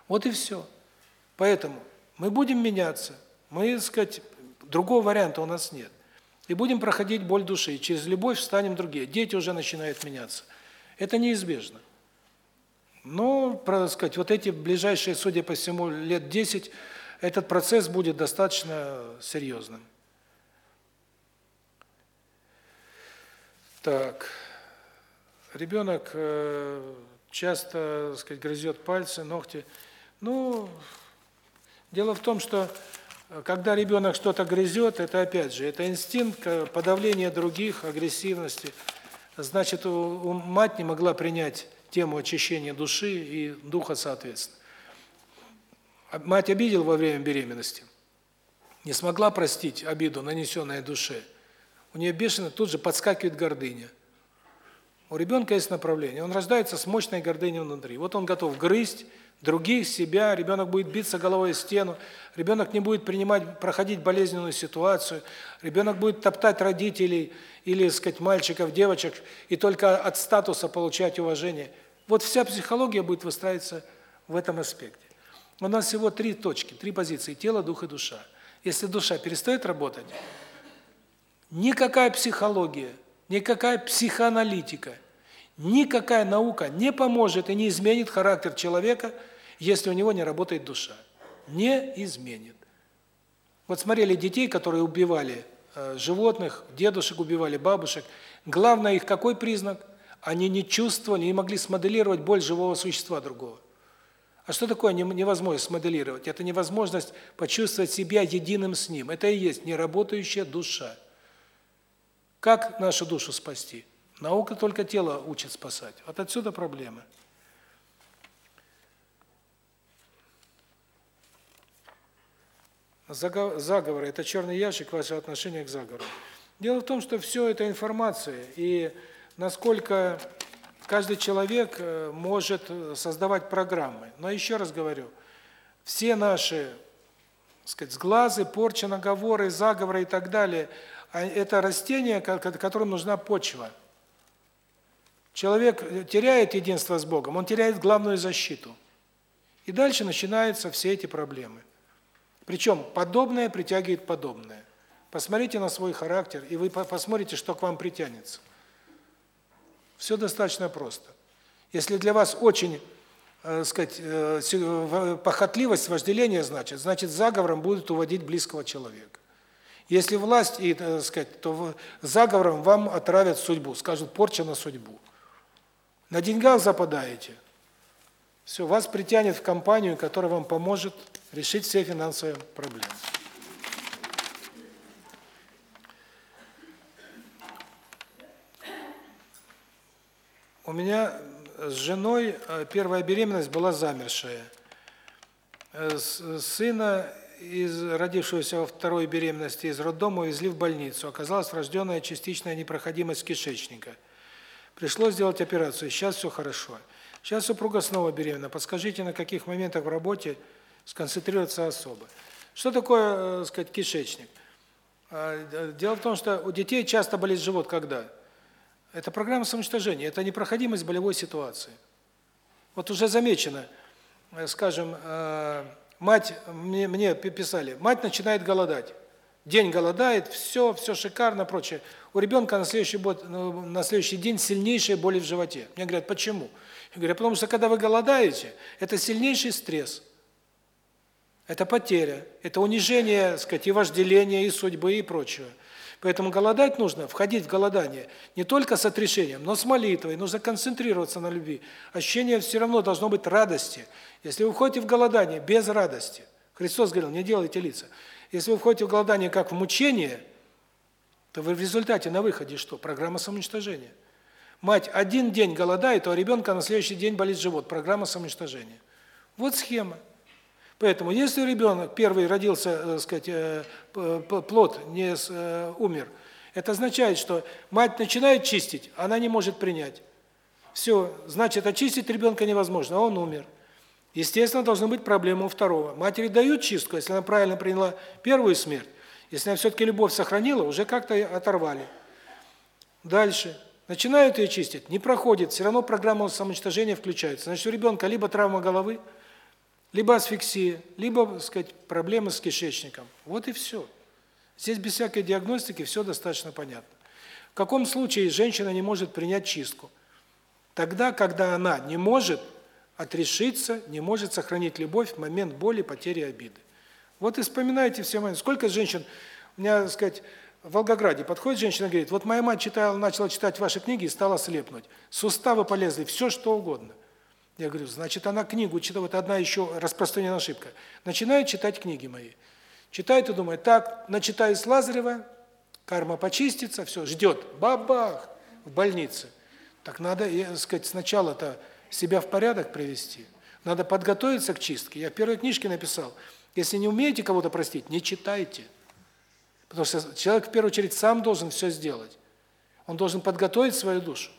Вот и все. Поэтому мы будем меняться. Мы, так сказать, другого варианта у нас нет. И будем проходить боль души, через любовь станем другие. Дети уже начинают меняться. Это неизбежно. Но, про, сказать, вот эти ближайшие, судя по всему, лет 10 этот процесс будет достаточно серьезным. Так. Ребенок э, часто, так сказать, грызет пальцы, ногти. Ну, дело в том, что э, когда ребенок что-то грызет, это опять же, это инстинкт э, подавления других, агрессивности. Значит, мать не могла принять тему очищения души и духа соответственно. Мать обидел во время беременности, не смогла простить обиду, нанесенную душе. У нее бешено тут же подскакивает гордыня. У ребенка есть направление. Он рождается с мощной гордыней внутри. Вот он готов грызть других, себя, ребенок будет биться головой о стену, ребенок не будет принимать, проходить болезненную ситуацию, ребенок будет топтать родителей или, сказать, мальчиков, девочек, и только от статуса получать уважение. Вот вся психология будет выстраиваться в этом аспекте. У нас всего три точки, три позиции: тело, дух и душа. Если душа перестает работать, никакая психология, никакая психоаналитика, никакая наука не поможет и не изменит характер человека, если у него не работает душа. Не изменит. Вот смотрели детей, которые убивали э, животных, дедушек убивали, бабушек. Главное их какой признак? Они не чувствовали, не могли смоделировать боль живого существа другого. А что такое невозможность смоделировать? Это невозможность почувствовать себя единым с ним. Это и есть неработающая душа. Как нашу душу спасти? Наука только тело учит спасать. Вот отсюда проблема. Заговоры – это черный ящик ваше отношение к заговору. Дело в том, что все это информация, и насколько Каждый человек э, может э, создавать программы. Но еще раз говорю, все наши, сказать, сглазы, порча, наговоры, заговоры и так далее, а это растения, которым нужна почва. Человек э, теряет единство с Богом, он теряет главную защиту. И дальше начинаются все эти проблемы. Причем подобное притягивает подобное. Посмотрите на свой характер, и вы посмотрите, что к вам притянется. Все достаточно просто. Если для вас очень, э, сказать, э, похотливость, вожделение значит, значит заговором будут уводить близкого человека. Если власть и, так э, сказать, то заговором вам отравят судьбу, скажут порча на судьбу. На деньгах западаете. Все, вас притянет в компанию, которая вам поможет решить все финансовые проблемы. У меня с женой э, первая беременность была замершая. Э, сына, из родившегося во второй беременности из роддома, увезли в больницу. Оказалась врожденная частичная непроходимость кишечника. Пришлось сделать операцию, сейчас все хорошо. Сейчас супруга снова беременна. Подскажите, на каких моментах в работе сконцентрироваться особо? Что такое, так сказать, кишечник? А, дело в том, что у детей часто болит живот когда? Это программа самоуничтожения, это непроходимость болевой ситуации. Вот уже замечено, э, скажем, э, мать мне, мне писали, мать начинает голодать. День голодает, все, все шикарно, прочее. У ребенка на следующий год, ну, на следующий день сильнейшие боли в животе. Мне говорят: "Почему?" Я говорю: "Потому что когда вы голодаете, это сильнейший стресс. Это потеря, это унижение, сказать, и вожделения, и судьбы, и прочего. Поэтому голодать нужно, входить в голодание не только с отрешением, но с молитвой, нужно концентрироваться на любви. Ощущение все равно должно быть радости. Если вы входите в голодание без радости, Христос говорил, не делайте лица. Если вы входите в голодание как в мучение, то вы в результате на выходе что? Программа самоуничтожения. Мать один день голодает, а у ребенка на следующий день болит живот. Программа самоуничтожения. Вот схема. Поэтому если ребенок первый родился, так э, сказать, э, плод не э, умер, это означает, что мать начинает чистить, она не может принять. Все, значит, очистить ребенка невозможно, он умер. Естественно, должны быть проблемы у второго. Матери дают чистку, если она правильно приняла первую смерть. Если она все-таки любовь сохранила, уже как-то оторвали. Дальше. Начинают ее чистить, не проходит, все равно программа самоуничтожения включается. Значит, у ребенка либо травма головы, либо асфиксия, либо, так сказать, проблемы с кишечником. Вот и все. Здесь без всякой диагностики все достаточно понятно. В каком случае женщина не может принять чистку? Тогда, когда она не может отрешиться, не может сохранить любовь в момент боли, потери, обиды. Вот и вспоминайте все моменты. Сколько женщин, у меня, так сказать, в Волгограде подходит женщина и говорит, вот моя мать читала, начала читать ваши книги и стала слепнуть. Суставы полезли, все что угодно. Я говорю, значит, она книгу читает, вот одна еще распространенная ошибка. Начинает читать книги мои. Читает и думает, так, начитаю с Лазарева, карма почистится, все, ждет, бабах, в больнице. Так надо, я, сказать, сначала-то себя в порядок привести. Надо подготовиться к чистке. Я в первой книжке написал, если не умеете кого-то простить, не читайте. Потому что человек в первую очередь сам должен все сделать. Он должен подготовить свою душу.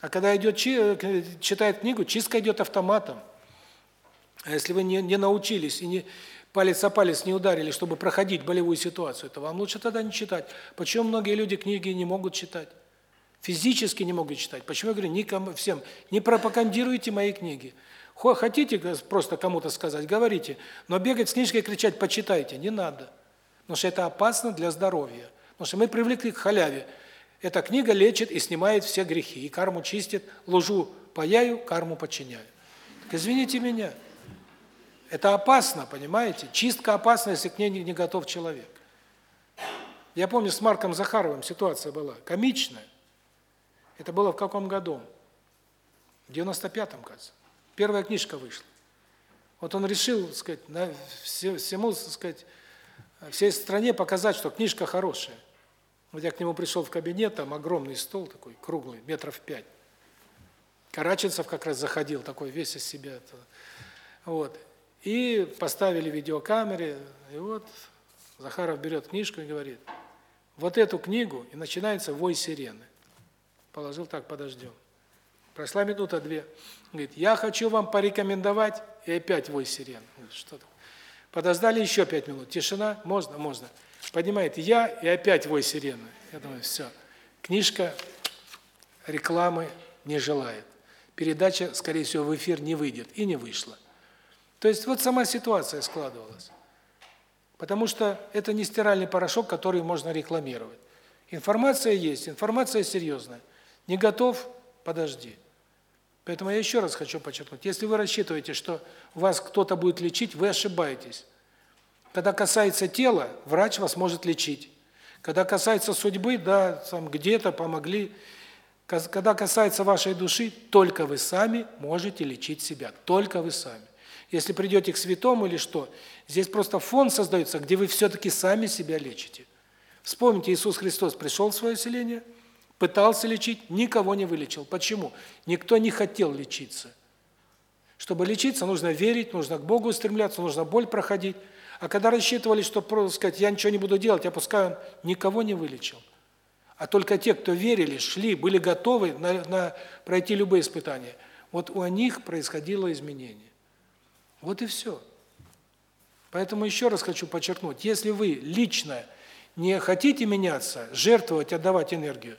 А когда идет читает книгу, чистка идет автоматом. А если вы не, не научились и не палец о палец не ударили, чтобы проходить болевую ситуацию, то вам лучше тогда не читать. Почему многие люди книги не могут читать? Физически не могут читать. Почему я говорю никому всем не пропагандируйте мои книги. Хотите просто кому-то сказать, говорите, но бегать с книжкой и кричать почитайте не надо. Потому что это опасно для здоровья. Потому что мы привыкли к халяве. Эта книга лечит и снимает все грехи, и карму чистит, ложу паяю, карму подчиняю. Так извините меня. Это опасно, понимаете? Чистка опасна, если к ней не готов человек. Я помню, с Марком Захаровым ситуация была комичная. Это было в каком году? В 95-м, кажется. Первая книжка вышла. Вот он решил, так сказать, на всему, так сказать, всей стране показать, что книжка хорошая. Вот я к нему пришел в кабинет, там огромный стол такой, круглый, метров пять. Караченцев как раз заходил, такой весь из себя. Вот. И поставили видеокамеры, и вот Захаров берет книжку и говорит, вот эту книгу, и начинается вой сирены. Положил так, подождем. Прошла минута-две. Говорит, я хочу вам порекомендовать, и опять вой сирены. Что такое? Подождали еще пять минут. Тишина, можно, можно. Поднимает я, и опять вой сирены. Я думаю, все. Книжка рекламы не желает. Передача, скорее всего, в эфир не выйдет. И не вышла. То есть вот сама ситуация складывалась. Потому что это не стиральный порошок, который можно рекламировать. Информация есть, информация серьезная. Не готов – подожди. Поэтому я еще раз хочу подчеркнуть, если вы рассчитываете, что вас кто-то будет лечить, вы ошибаетесь. Когда касается тела, врач вас может лечить. Когда касается судьбы, да, там где-то помогли. Когда касается вашей души, только вы сами можете лечить себя, только вы сами. Если придете к святому или что, здесь просто фон создается, где вы все-таки сами себя лечите. Вспомните, Иисус Христос пришел в свое селение, пытался лечить, никого не вылечил. Почему? Никто не хотел лечиться. Чтобы лечиться, нужно верить, нужно к Богу устремляться, нужно боль проходить. А когда рассчитывали, что просто сказать, я ничего не буду делать, я пускай он никого не вылечил. А только те, кто верили, шли, были готовы на, на пройти любые испытания. Вот у них происходило изменение. Вот и все. Поэтому еще раз хочу подчеркнуть, если вы лично не хотите меняться, жертвовать, отдавать энергию,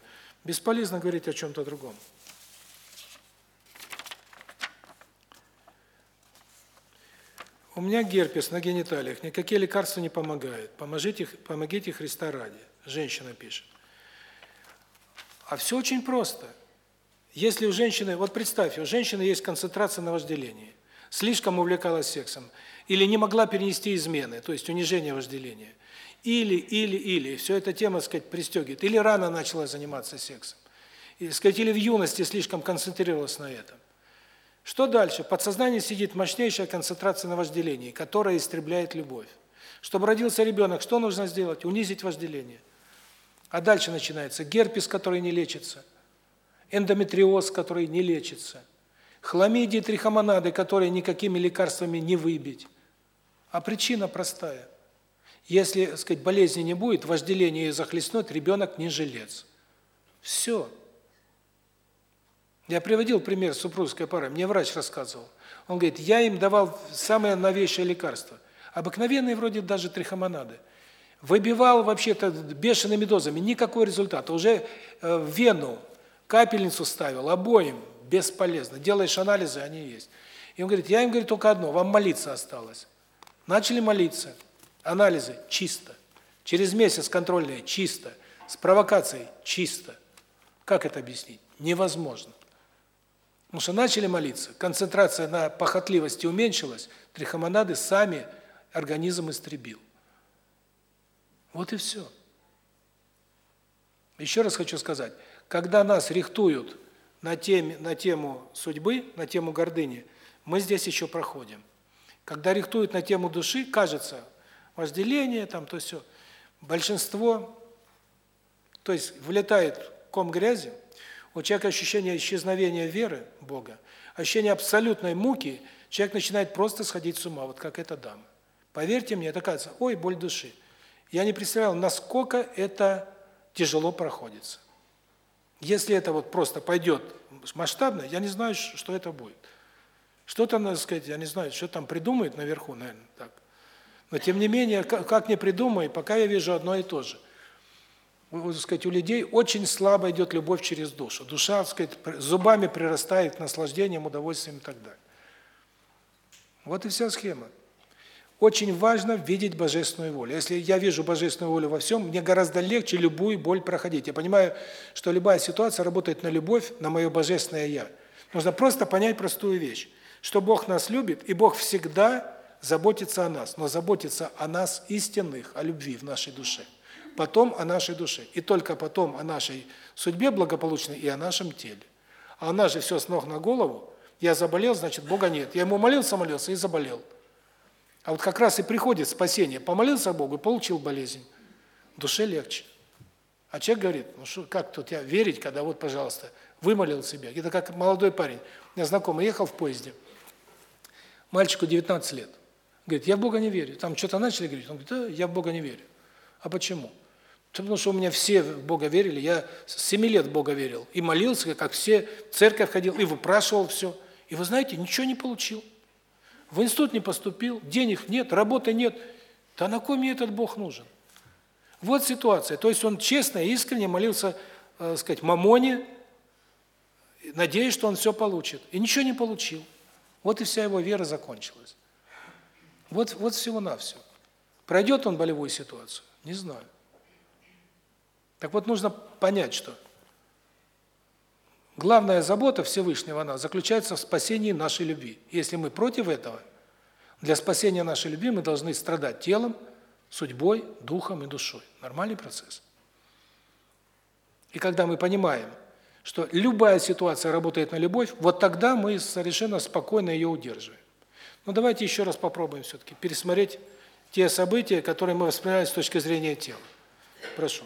бесполезно говорить о чем-то другом. У меня герпес на гениталиях, никакие лекарства не помогают. Поможите, помогите Христа ради. Женщина пишет. А все очень просто. Если у женщины, вот представьте, у женщины есть концентрация на вожделении, слишком увлекалась сексом, или не могла перенести измены, то есть унижение вожделения, или, или, или, все это тема, сказать, пристегивает, или рано начала заниматься сексом, и, сказать, или в юности слишком концентрировалась на этом. Что дальше? В подсознании сидит мощнейшая концентрация на вожделении, которая истребляет любовь. Чтобы родился ребенок, что нужно сделать? Унизить вожделение. А дальше начинается герпес, который не лечится, эндометриоз, который не лечится, хламидии, трихомонады, которые никакими лекарствами не выбить. А причина простая. Если, так сказать, болезни не будет, вожделение ее захлестнет, ребенок не жилец. Все. Я приводил пример супружеской пары, мне врач рассказывал. Он говорит, я им давал самое новейшее лекарство. Обыкновенные вроде даже трихомонады. Выбивал вообще-то бешеными дозами, никакой результата. Уже э, в вену капельницу ставил, обоим, бесполезно. Делаешь анализы, они есть. И он говорит, я им говорю только одно, вам молиться осталось. Начали молиться. Анализы чисто. Через месяц контрольные чисто. С провокацией чисто. Как это объяснить? Невозможно. Потому что начали молиться, концентрация на похотливости уменьшилась, трихомонады сами организм истребил. Вот и все. Еще раз хочу сказать, когда нас рихтуют на теме на тему судьбы, на тему гордыни, мы здесь еще проходим. Когда рихтуют на тему души, кажется, вожделение там то все. Большинство то есть влетает ком грязи, у человека ощущение исчезновения веры Бога, ощущение абсолютной муки, человек начинает просто сходить с ума, вот как эта дама. Поверьте мне, это кажется, ой, боль души. Я не представлял, насколько это тяжело проходится. Если это вот просто пойдет масштабно, я не знаю, что это будет. Что-то, надо сказать, я не знаю, что там придумают наверху, наверное, так. Но тем не менее, как, не придумай, пока я вижу одно и то же вот, сказать, у людей очень слабо идет любовь через душу. Душа, сказать, зубами прирастает к наслаждениям, удовольствиям и так далее. Вот и вся схема. Очень важно видеть божественную волю. Если я вижу божественную волю во всем, мне гораздо легче любую боль проходить. Я понимаю, что любая ситуация работает на любовь, на мое божественное я. Нужно просто понять простую вещь, что Бог нас любит, и Бог всегда заботится о нас, но заботится о нас истинных, о любви в нашей душе потом о нашей душе. И только потом о нашей судьбе благополучной и о нашем теле. А она же все с ног на голову. Я заболел, значит, Бога нет. Я ему молился, молился и заболел. А вот как раз и приходит спасение. Помолился Богу и получил болезнь. Душе легче. А человек говорит, ну что, как тут я верить, когда вот, пожалуйста, вымолил себя. Это как молодой парень. У меня знакомый ехал в поезде. Мальчику 19 лет. Говорит, я в Бога не верю. Там что-то начали говорить. Он говорит, да, я в Бога не верю. А почему? Потому что у меня все в Бога верили, я с 7 лет в Бога верил. И молился, как все, в церковь ходил, и выпрашивал все. И вы знаете, ничего не получил. В институт не поступил, денег нет, работы нет. Да на кой мне этот Бог нужен? Вот ситуация. То есть он честно и искренне молился, э, сказать, мамоне, надеясь, что он все получит. И ничего не получил. Вот и вся его вера закончилась. Вот, вот всего-навсего. Пройдет он болевую ситуацию? Не знаю. Так вот, нужно понять, что главная забота Всевышнего она заключается в спасении нашей любви. Если мы против этого, для спасения нашей любви мы должны страдать телом, судьбой, духом и душой. Нормальный процесс. И когда мы понимаем, что любая ситуация работает на любовь, вот тогда мы совершенно спокойно ее удерживаем. Но давайте еще раз попробуем все-таки пересмотреть те события, которые мы воспринимаем с точки зрения тела. Прошу.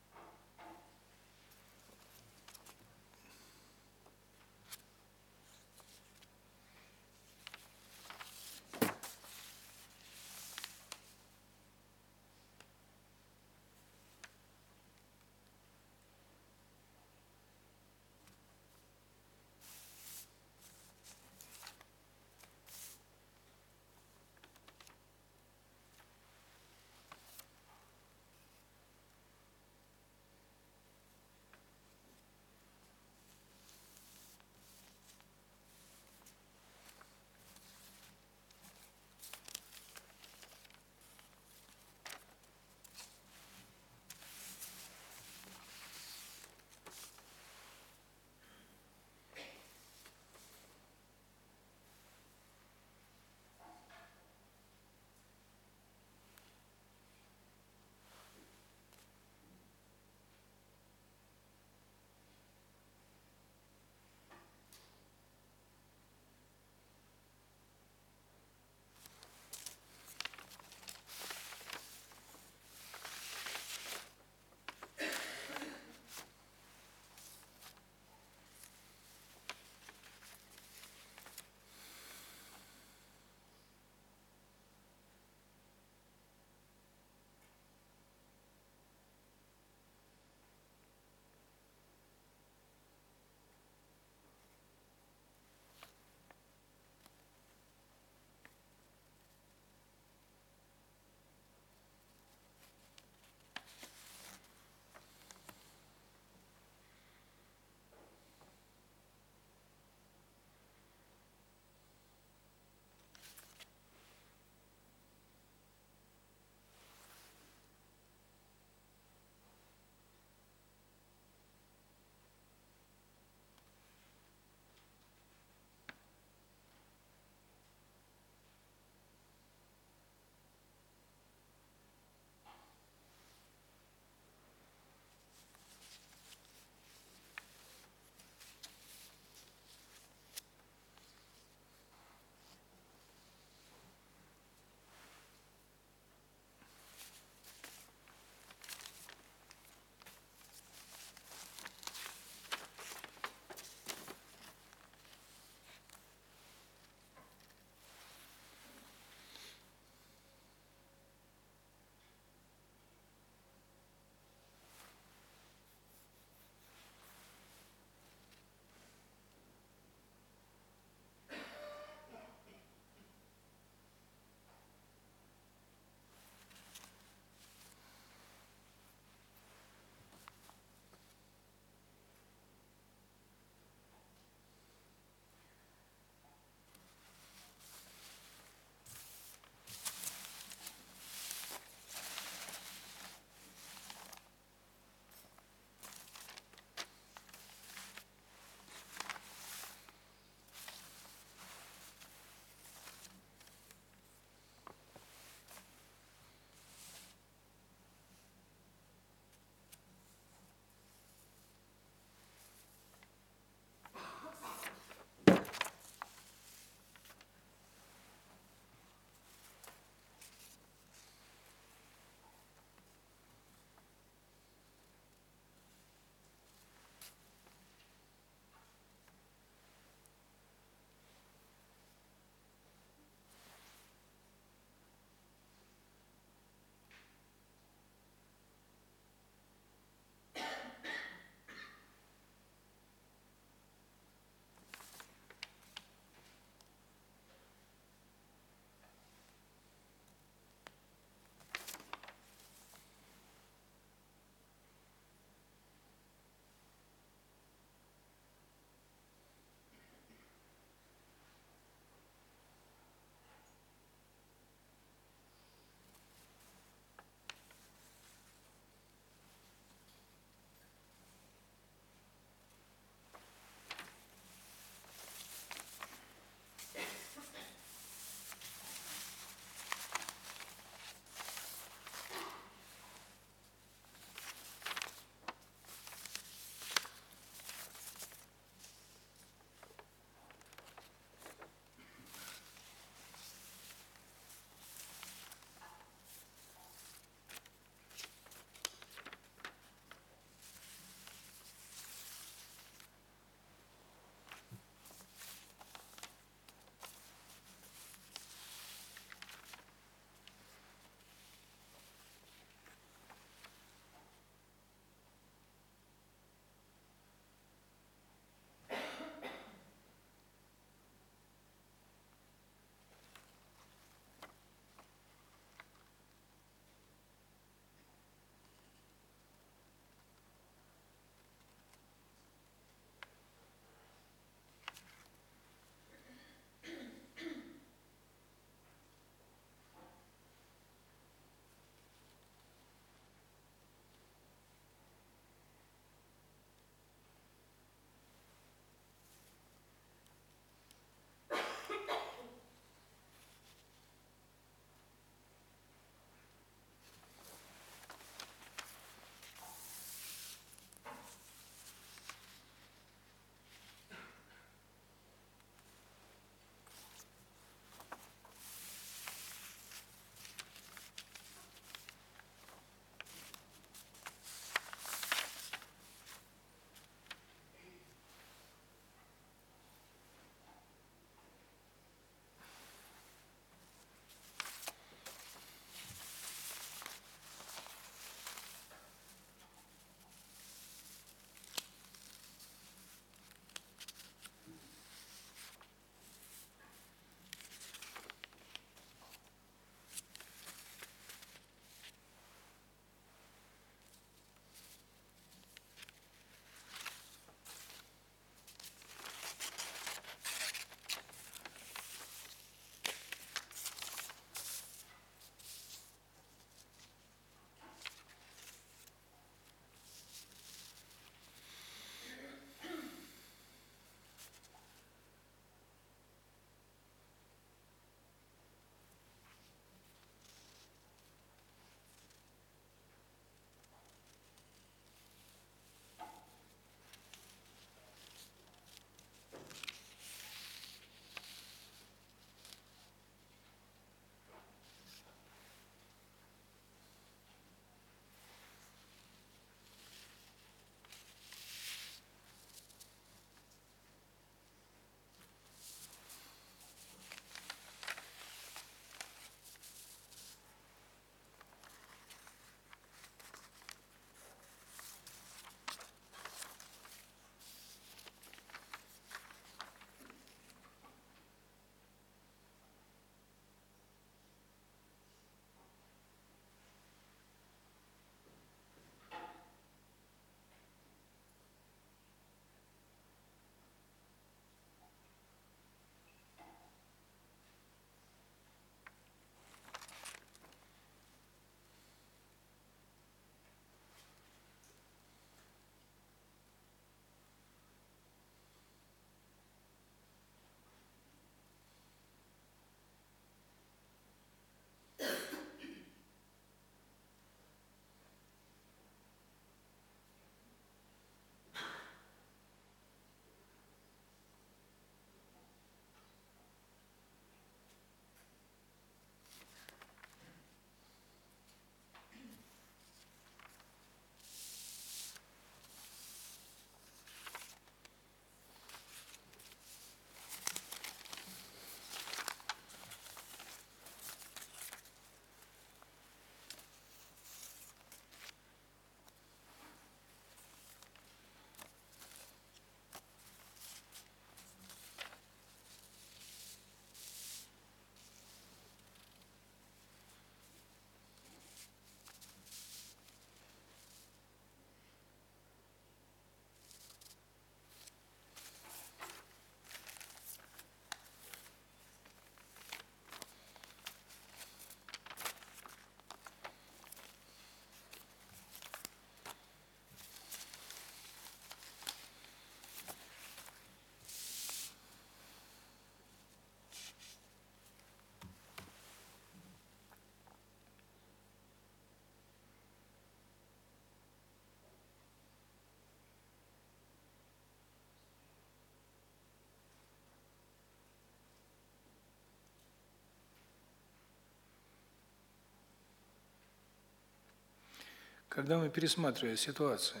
Когда мы пересматриваем ситуацию,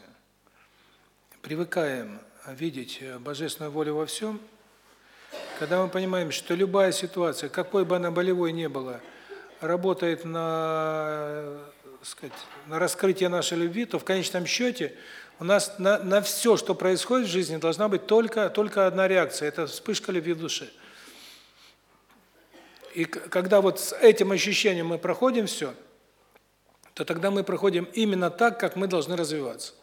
привыкаем видеть божественную волю во всем, когда мы понимаем, что любая ситуация, какой бы она болевой ни была, работает на, сказать, на раскрытие нашей любви, то в конечном счете у нас на на все, что происходит в жизни, должна быть только только одна реакция это вспышка любви в душе. И когда вот с этим ощущением мы проходим все, то тогда мы проходим именно так, как мы должны развиваться.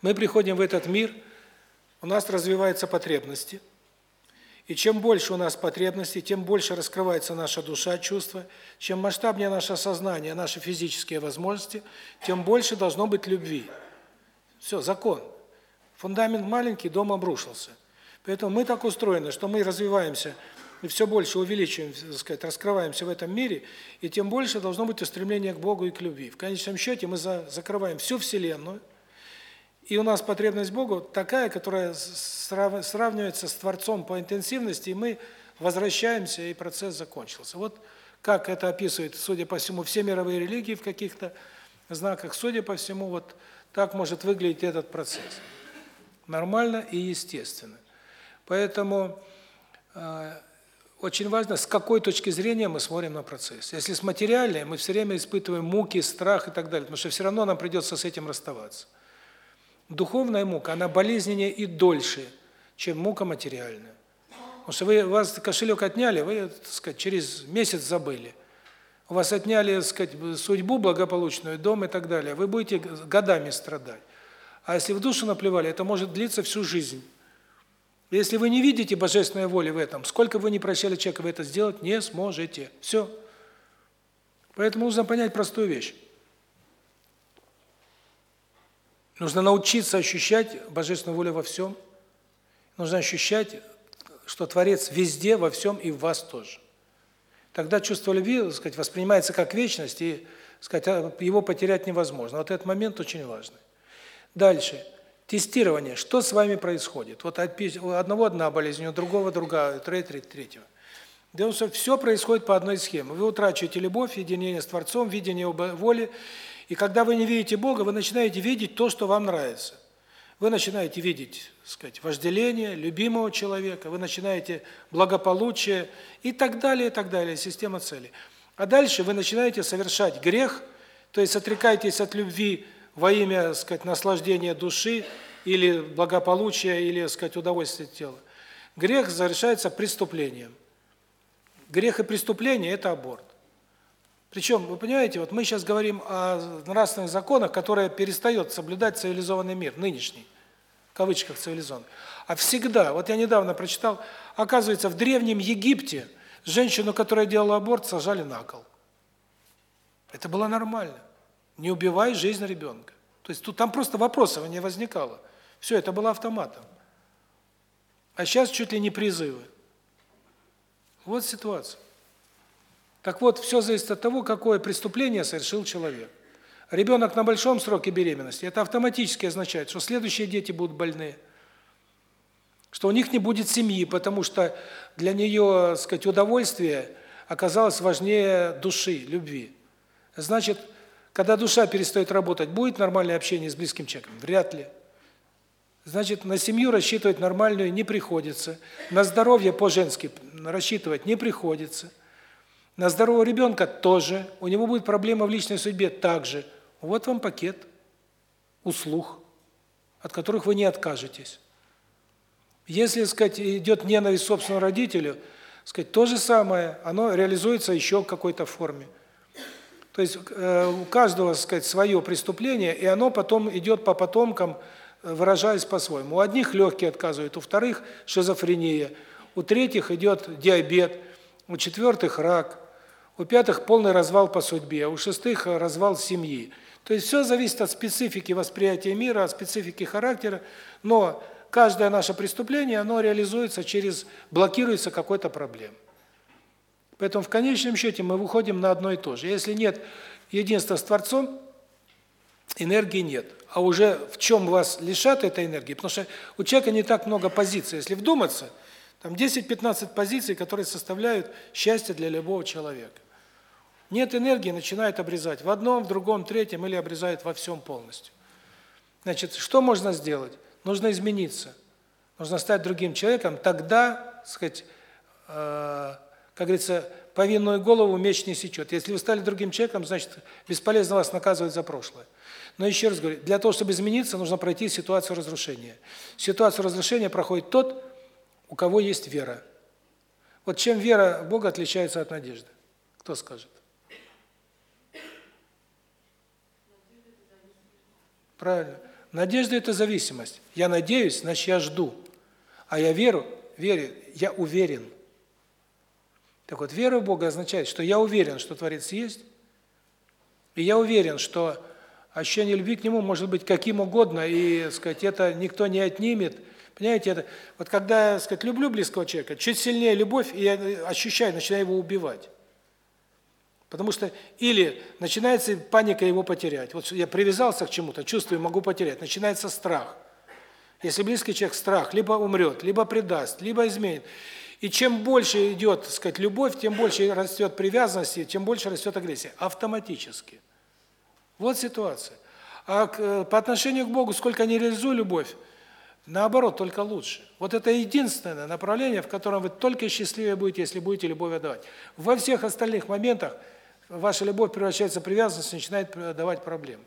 Мы приходим в этот мир, у нас развиваются потребности. И чем больше у нас потребностей, тем больше раскрывается наша душа, чувства, чем масштабнее наше сознание, наши физические возможности, тем больше должно быть любви. Все, закон. Фундамент маленький, дом обрушился. Поэтому мы так устроены, что мы развиваемся и все больше увеличиваем, так сказать, раскрываемся в этом мире, и тем больше должно быть устремление к Богу и к любви. В конечном счете мы за, закрываем всю Вселенную, и у нас потребность Богу такая, которая сравнивается с Творцом по интенсивности, и мы возвращаемся, и процесс закончился. Вот как это описывает, судя по всему, все мировые религии в каких-то знаках, судя по всему, вот так может выглядеть этот процесс. Нормально и естественно. Поэтому э, очень важно, с какой точки зрения мы смотрим на процесс. Если с материальной, мы все время испытываем муки, страх и так далее, потому что все равно нам придется с этим расставаться. Духовная мука, она болезненнее и дольше, чем мука материальная. Потому что вы, вас кошелек отняли, вы, так сказать, через месяц забыли. У вас отняли, так сказать, судьбу благополучную, дом и так далее. Вы будете годами страдать. А если в душу наплевали, это может длиться всю жизнь. Если вы не видите божественной воли в этом, сколько вы не прощали человека, вы это сделать не сможете. Все. Поэтому нужно понять простую вещь. Нужно научиться ощущать божественную волю во всем. Нужно ощущать, что Творец везде, во всем и в вас тоже. Тогда чувство любви, так сказать, воспринимается как вечность, и, так сказать, его потерять невозможно. Вот этот момент очень важный. Дальше. Тестирование. Что с вами происходит? Вот у одного одна болезнь, у другого другая, третьего третьего. Дело в том, что все происходит по одной схеме. Вы утрачиваете любовь, единение с Творцом, видение воли, и когда вы не видите Бога, вы начинаете видеть то, что вам нравится. Вы начинаете видеть, сказать, вожделение любимого человека, вы начинаете благополучие и так далее, и так далее, система целей. А дальше вы начинаете совершать грех, то есть отрекаетесь от любви во имя, сказать, наслаждения души или благополучия, или, сказать, удовольствия тела. Грех завершается преступлением. Грех и преступление – это аборт. Причем, вы понимаете, вот мы сейчас говорим о нравственных законах, которые перестает соблюдать цивилизованный мир, нынешний, в кавычках цивилизованный. А всегда, вот я недавно прочитал, оказывается, в Древнем Египте женщину, которая делала аборт, сажали на кол. Это было нормально не убивай жизнь ребенка. То есть тут там просто вопросов не возникало. Все, это было автоматом. А сейчас чуть ли не призывы. Вот ситуация. Так вот, все зависит от того, какое преступление совершил человек. Ребенок на большом сроке беременности, это автоматически означает, что следующие дети будут больные, что у них не будет семьи, потому что для нее, сказать, удовольствие оказалось важнее души, любви. Значит, когда душа перестает работать, будет нормальное общение с близким человеком? Вряд ли. Значит, на семью рассчитывать нормальную не приходится. На здоровье по-женски рассчитывать не приходится. На здорового ребенка тоже. У него будет проблема в личной судьбе также. Вот вам пакет услуг, от которых вы не откажетесь. Если, сказать, идет ненависть к собственному родителю, сказать, то же самое, оно реализуется еще в какой-то форме. То есть э, у каждого, сказать, свое преступление, и оно потом идет по потомкам, э, выражаясь по-своему. У одних легкие отказывают, у вторых шизофрения, у третьих идет диабет, у четвертых рак, у пятых полный развал по судьбе, а у шестых развал семьи. То есть все зависит от специфики восприятия мира, от специфики характера, но каждое наше преступление, оно реализуется через блокируется какой-то проблемой. Поэтому в конечном счете мы выходим на одно и то же. Если нет единства с Творцом, энергии нет. А уже в чем вас лишат этой энергии? Потому что у человека не так много позиций. Если вдуматься, там 10-15 позиций, которые составляют счастье для любого человека. Нет энергии, начинает обрезать в одном, в другом, третьем или обрезает во всем полностью. Значит, что можно сделать? Нужно измениться. Нужно стать другим человеком, тогда, сказать, э, как говорится, повинную голову меч не сечет. Если вы стали другим человеком, значит, бесполезно вас наказывать за прошлое. Но еще раз говорю, для того, чтобы измениться, нужно пройти ситуацию разрушения. Ситуацию разрушения проходит тот, у кого есть вера. Вот чем вера в Бога отличается от надежды? Кто скажет? Правильно. Надежда – это зависимость. Я надеюсь, значит, я жду. А я веру, верю, я уверен. Так вот, вера в Бога означает, что я уверен, что Творец есть, и я уверен, что ощущение любви к Нему может быть каким угодно, и, сказать, это никто не отнимет. Понимаете, это вот когда сказать, люблю близкого человека, чуть сильнее любовь, и я ощущаю, начинаю его убивать. Потому что или начинается паника его потерять. Вот я привязался к чему-то, чувствую, могу потерять. Начинается страх. Если близкий человек страх, либо умрет, либо предаст, либо изменит. И чем больше идет, так сказать, любовь, тем больше растет привязанность, тем больше растет агрессия. Автоматически. Вот ситуация. А к, по отношению к Богу, сколько не реализую любовь, наоборот, только лучше. Вот это единственное направление, в котором вы только счастливее будете, если будете любовь отдавать. Во всех остальных моментах – ваша любовь превращается в привязанность начинает давать проблемы.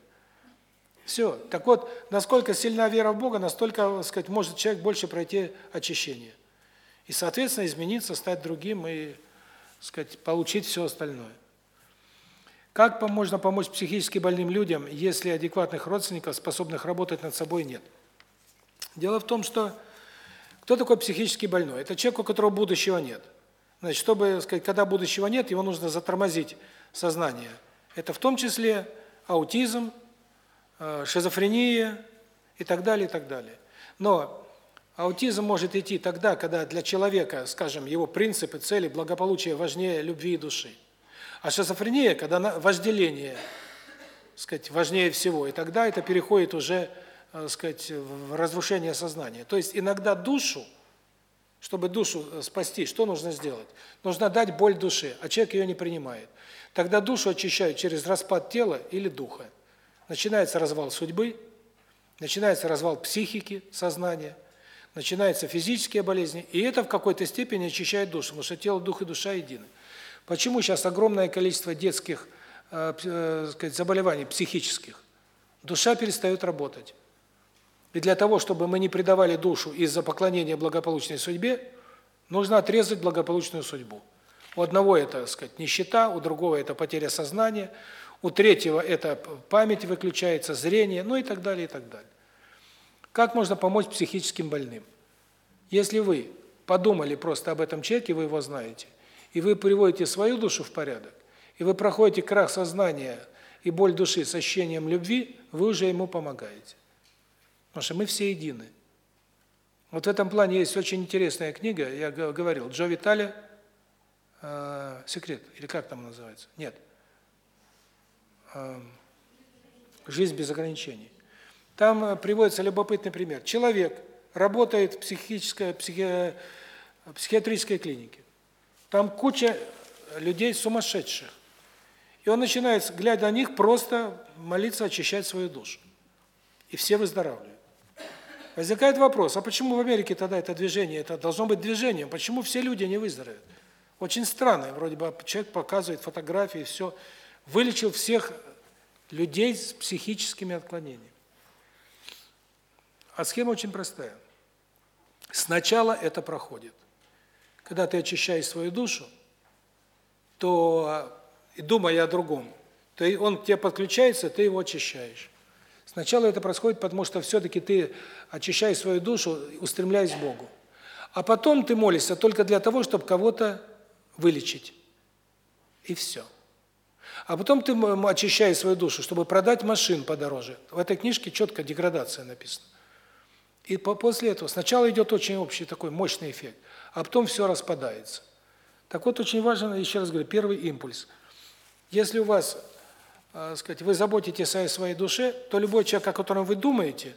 Все. Так вот, насколько сильна вера в Бога, настолько, так сказать, может человек больше пройти очищение. И, соответственно, измениться, стать другим и, сказать, получить все остальное. Как можно помочь психически больным людям, если адекватных родственников, способных работать над собой, нет? Дело в том, что кто такой психически больной? Это человек, у которого будущего нет. Значит, чтобы, сказать, когда будущего нет, его нужно затормозить сознание. Это в том числе аутизм, э, шизофрения и так далее, и так далее. Но аутизм может идти тогда, когда для человека, скажем, его принципы, цели, благополучие важнее любви и души. А шизофрения, когда вожделение, сказать, важнее всего, и тогда это переходит уже, э, сказать, в разрушение сознания. То есть иногда душу, чтобы душу э, спасти, что нужно сделать? Нужно дать боль душе, а человек ее не принимает. Тогда душу очищают через распад тела или духа. Начинается развал судьбы, начинается развал психики, сознания, начинаются физические болезни, и это в какой-то степени очищает душу, потому что тело, дух и душа едины. Почему сейчас огромное количество детских э, э, сказать, заболеваний психических? Душа перестает работать. И для того, чтобы мы не предавали душу из-за поклонения благополучной судьбе, нужно отрезать благополучную судьбу. У одного это, так сказать, нищета, у другого это потеря сознания, у третьего это память выключается, зрение, ну и так далее, и так далее. Как можно помочь психическим больным? Если вы подумали просто об этом человеке, вы его знаете, и вы приводите свою душу в порядок, и вы проходите крах сознания и боль души с ощущением любви, вы уже ему помогаете. Потому что мы все едины. Вот в этом плане есть очень интересная книга, я говорил, Джо Витали э, секрет, или как там называется? Нет. Э, жизнь без ограничений. Там э, приводится любопытный пример. Человек работает в психической, психи, психиатрической клинике. Там куча людей сумасшедших. И он начинает, глядя на них, просто молиться, очищать свою душу. И все выздоравливают. Возникает вопрос, а почему в Америке тогда это движение, это должно быть движением, почему все люди не выздоровеют? Очень странно, вроде бы человек показывает фотографии, все, вылечил всех людей с психическими отклонениями. А схема очень простая. Сначала это проходит. Когда ты очищаешь свою душу, то, и думая о другом, то он к тебе подключается, ты его очищаешь. Сначала это происходит, потому что все-таки ты очищаешь свою душу, устремляясь к Богу. А потом ты молишься только для того, чтобы кого-то вылечить. И все. А потом ты очищаешь свою душу, чтобы продать машин подороже. В этой книжке четко деградация написана. И после этого сначала идет очень общий такой мощный эффект, а потом все распадается. Так вот, очень важно, еще раз говорю, первый импульс. Если у вас, э, сказать, вы заботитесь о своей душе, то любой человек, о котором вы думаете,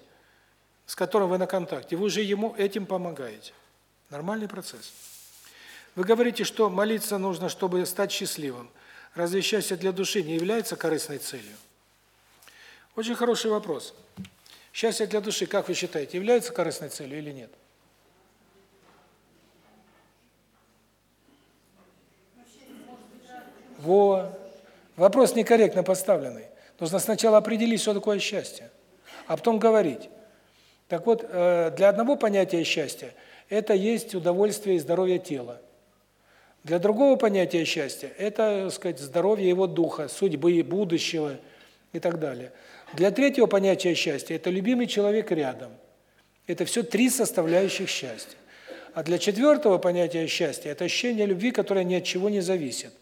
с которым вы на контакте, вы уже ему этим помогаете. Нормальный процесс. Вы говорите, что молиться нужно, чтобы стать счастливым. Разве счастье для души не является корыстной целью? Очень хороший вопрос. Счастье для души, как вы считаете, является корыстной целью или нет? Во. Вопрос некорректно поставленный. Нужно сначала определить, что такое счастье, а потом говорить. Так вот, э, для одного понятия счастья это есть удовольствие и здоровье тела. Для другого понятия счастья это, так сказать, здоровье его духа, судьбы, будущего и так далее. Для третьего понятия счастья это любимый человек рядом. Это все три составляющих счастья. А для четвертого понятия счастья это ощущение любви, которое ни от чего не зависит.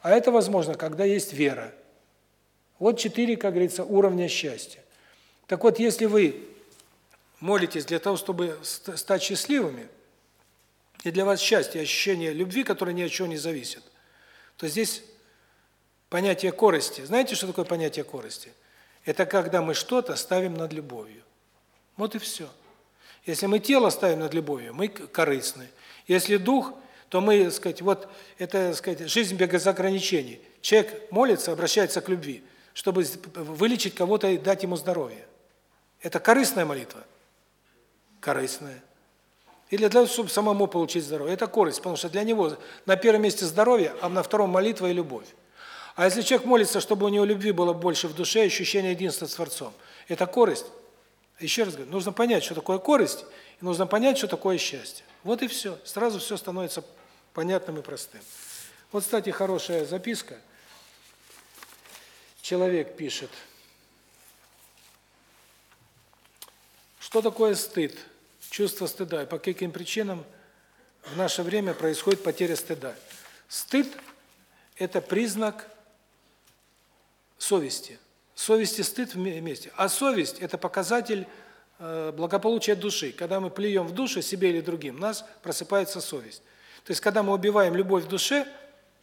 А это возможно, когда есть вера. Вот четыре, как говорится, уровня счастья. Так вот, если вы молитесь для того, чтобы стать счастливыми, и для вас счастье, ощущение любви, которое ни от чего не зависит, то здесь понятие корости. Знаете, что такое понятие корости? Это когда мы что-то ставим над любовью. Вот и все. Если мы тело ставим над любовью, мы корыстны. Если дух, то мы, так сказать, вот это, так сказать, жизнь без ограничений. Человек молится, обращается к любви, чтобы вылечить кого-то и дать ему здоровье. Это корыстная молитва корыстная. Или для того, чтобы самому получить здоровье. Это корысть, потому что для него на первом месте здоровье, а на втором молитва и любовь. А если человек молится, чтобы у него любви было больше в душе, ощущение единства с Творцом, это корость. Еще раз говорю, нужно понять, что такое корость, и нужно понять, что такое счастье. Вот и все. Сразу все становится понятным и простым. Вот, кстати, хорошая записка. Человек пишет. Что такое стыд? Чувство стыда. И по каким причинам в наше время происходит потеря стыда? Стыд – это признак совести. Совесть и стыд вместе. А совесть – это показатель э, благополучия души. Когда мы плюем в душу себе или другим, у нас просыпается совесть. То есть, когда мы убиваем любовь в душе,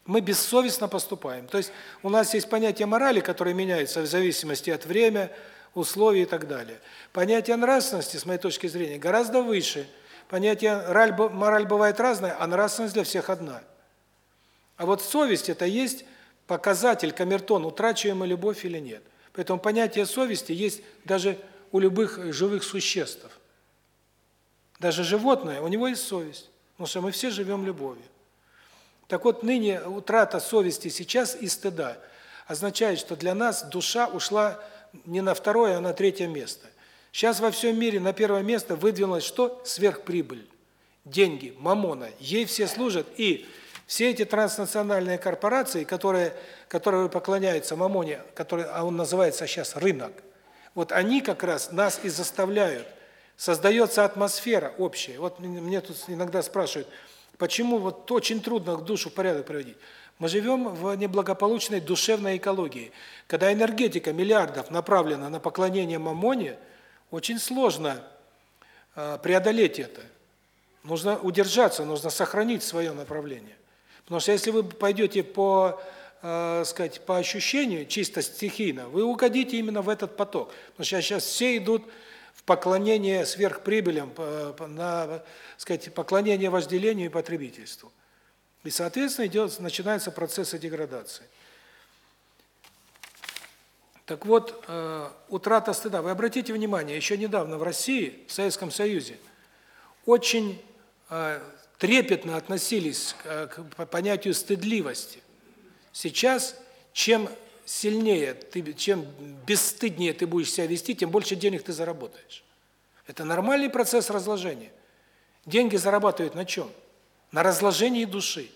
мы бессовестно поступаем. То есть, у нас есть понятие морали, которое меняется в зависимости от времени, условий и так далее. Понятие нравственности, с моей точки зрения, гораздо выше. Понятие мораль бывает разная, а нравственность для всех одна. А вот совесть – это есть показатель, камертон, утрачиваем любовь или нет. Поэтому понятие совести есть даже у любых живых существ. Даже животное, у него есть совесть, потому что мы все живем любовью. Так вот, ныне утрата совести сейчас и стыда означает, что для нас душа ушла не на второе, а на третье место. Сейчас во всем мире на первое место выдвинулось что? Сверхприбыль. Деньги, мамона. Ей все служат. И все эти транснациональные корпорации, которые, которые поклоняются мамоне, который, а он называется сейчас рынок, вот они как раз нас и заставляют. Создается атмосфера общая. Вот мне тут иногда спрашивают, почему вот очень трудно душу в порядок приводить. Мы живем в неблагополучной душевной экологии. Когда энергетика миллиардов направлена на поклонение Мамоне, очень сложно э, преодолеть это. Нужно удержаться, нужно сохранить свое направление. Потому что если вы пойдете по, э, сказать, по ощущению, чисто стихийно, вы угодите именно в этот поток. Потому что сейчас все идут в поклонение сверхприбылям, на, сказать, поклонение вожделению и потребительству. И, соответственно, идет, начинается процесс деградации. Так вот, э, утрата стыда. Вы обратите внимание, еще недавно в России, в Советском Союзе, очень э, трепетно относились к, к понятию стыдливости. Сейчас, чем сильнее, ты, чем бесстыднее ты будешь себя вести, тем больше денег ты заработаешь. Это нормальный процесс разложения. Деньги зарабатывают на чем? на разложении души.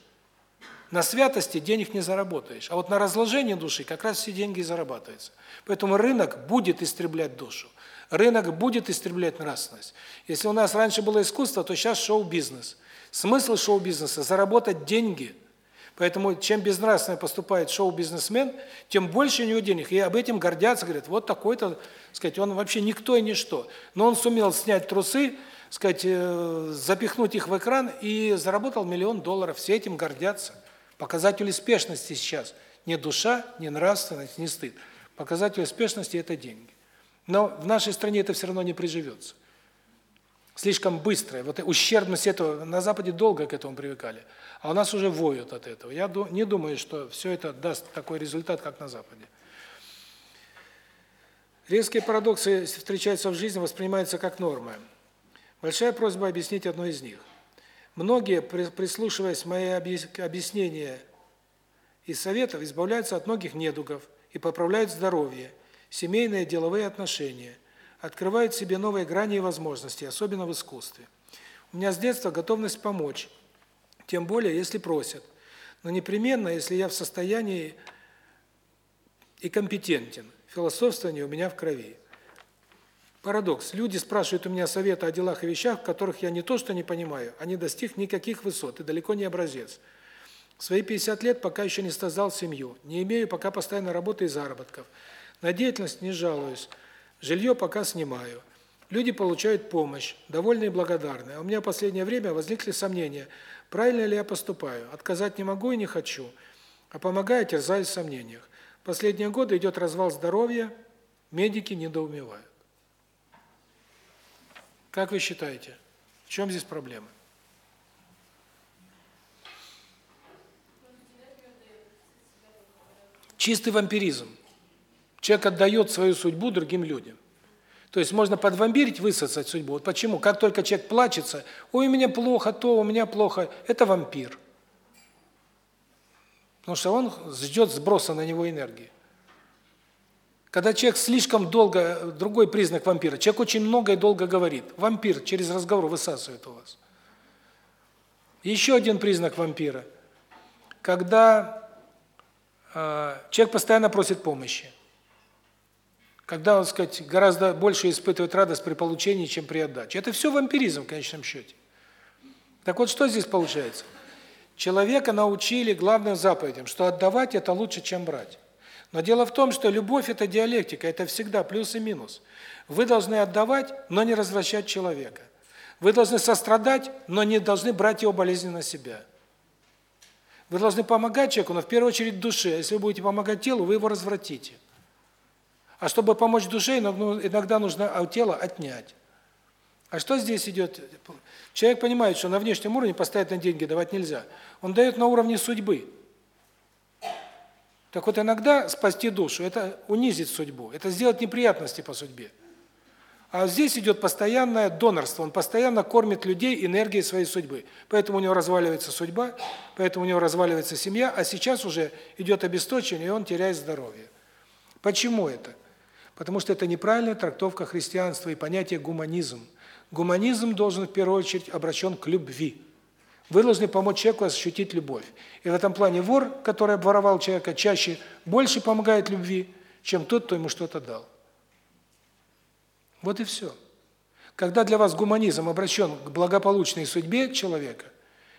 На святости денег не заработаешь, а вот на разложении души как раз все деньги и зарабатываются. Поэтому рынок будет истреблять душу. Рынок будет истреблять нравственность. Если у нас раньше было искусство, то сейчас шоу-бизнес. Смысл шоу-бизнеса – заработать деньги. Поэтому чем безнравственно поступает шоу-бизнесмен, тем больше у него денег. И об этом гордятся, говорят, вот такой-то, сказать, он вообще никто и ничто. Но он сумел снять трусы, сказать, э, запихнуть их в экран и заработал миллион долларов. Все этим гордятся. Показатель успешности сейчас не душа, не нравственность, не стыд. Показатель успешности это деньги. Но в нашей стране это все равно не приживется. Слишком быстрое. Вот ущербность этого на западе долго к этому привыкали, а у нас уже воют от этого. Я не думаю, что все это даст такой результат, как на западе. Резкие парадоксы встречаются в жизни, воспринимаются как нормы. Большая просьба объяснить одно из них. Многие, прислушиваясь мои объяснения и советов, избавляются от многих недугов и поправляют здоровье, семейные деловые отношения – открывают себе новые грани и возможности, особенно в искусстве. У меня с детства готовность помочь, тем более, если просят. Но непременно, если я в состоянии и компетентен. Философствование у меня в крови. Парадокс. Люди спрашивают у меня совета о делах и вещах, в которых я не то что не понимаю, а не достиг никаких высот и далеко не образец. В свои 50 лет пока еще не создал семью, не имею пока постоянной работы и заработков. На деятельность не жалуюсь, Жилье пока снимаю. Люди получают помощь, довольны и благодарны. А у меня в последнее время возникли сомнения, правильно ли я поступаю. Отказать не могу и не хочу, а помогая терзаюсь в сомнениях. Последние годы идет развал здоровья, медики недоумевают. Как вы считаете, в чем здесь проблема? Чистый вампиризм. Человек отдает свою судьбу другим людям. То есть можно подвампирить, высосать судьбу. Вот почему? Как только человек плачется, ой, у меня плохо то, у меня плохо, это вампир. Потому что он ждет сброса на него энергии. Когда человек слишком долго, другой признак вампира, человек очень много и долго говорит. Вампир через разговор высасывает у вас. Еще один признак вампира. Когда э, человек постоянно просит помощи. Когда, он, сказать, гораздо больше испытывает радость при получении, чем при отдаче. Это все вампиризм в конечном счете. Так вот, что здесь получается? Человека научили главным заповедям, что отдавать это лучше, чем брать. Но дело в том, что любовь это диалектика, это всегда плюс и минус. Вы должны отдавать, но не развращать человека. Вы должны сострадать, но не должны брать его болезнь на себя. Вы должны помогать человеку, но в первую очередь душе. Если вы будете помогать телу, вы его развратите. А чтобы помочь душе, иногда нужно от тела отнять. А что здесь идет? Человек понимает, что на внешнем уровне поставить на деньги давать нельзя. Он дает на уровне судьбы. Так вот иногда спасти душу это унизить судьбу, это сделать неприятности по судьбе. А здесь идет постоянное донорство, он постоянно кормит людей энергией своей судьбы. Поэтому у него разваливается судьба, поэтому у него разваливается семья, а сейчас уже идет обесточение, и он теряет здоровье. Почему это? Потому что это неправильная трактовка христианства и понятия гуманизм. Гуманизм должен в первую очередь обращен к любви. Вы должны помочь человеку ощутить любовь. И в этом плане вор, который обворовал человека, чаще больше помогает любви, чем тот, кто ему что-то дал. Вот и все. Когда для вас гуманизм обращен к благополучной судьбе человека,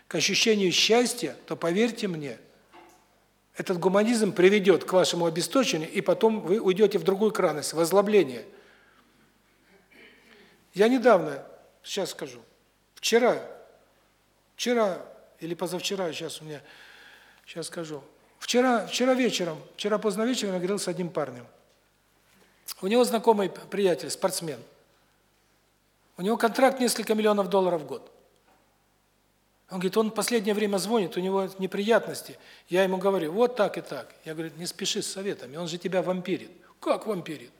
к ощущению счастья, то поверьте мне – этот гуманизм приведет к вашему обесточению, и потом вы уйдете в другую крайность, в озлобление. Я недавно, сейчас скажу, вчера, вчера или позавчера, сейчас у меня, сейчас скажу, вчера, вчера вечером, вчера поздно вечером я говорил с одним парнем. У него знакомый приятель, спортсмен. У него контракт несколько миллионов долларов в год. Он говорит, он в последнее время звонит, у него неприятности. Я ему говорю, вот так и так. Я говорю, не спеши с советами, он же тебя вампирит. Как вампирит?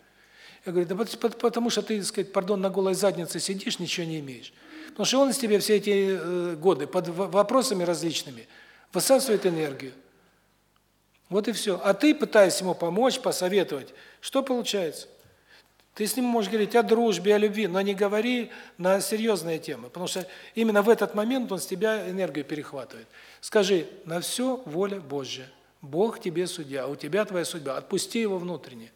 Я говорю, да потому что ты, так сказать, пардон, на голой заднице сидишь, ничего не имеешь. Потому что он из тебя все эти э, годы под вопросами различными высасывает энергию. Вот и все. А ты, пытаясь ему помочь, посоветовать, что получается? Ты с ним можешь говорить о дружбе, о любви, но не говори на серьезные темы, потому что именно в этот момент он с тебя энергию перехватывает. Скажи: "На все воля Божья. Бог тебе судья, у тебя твоя судьба. Отпусти его внутренне".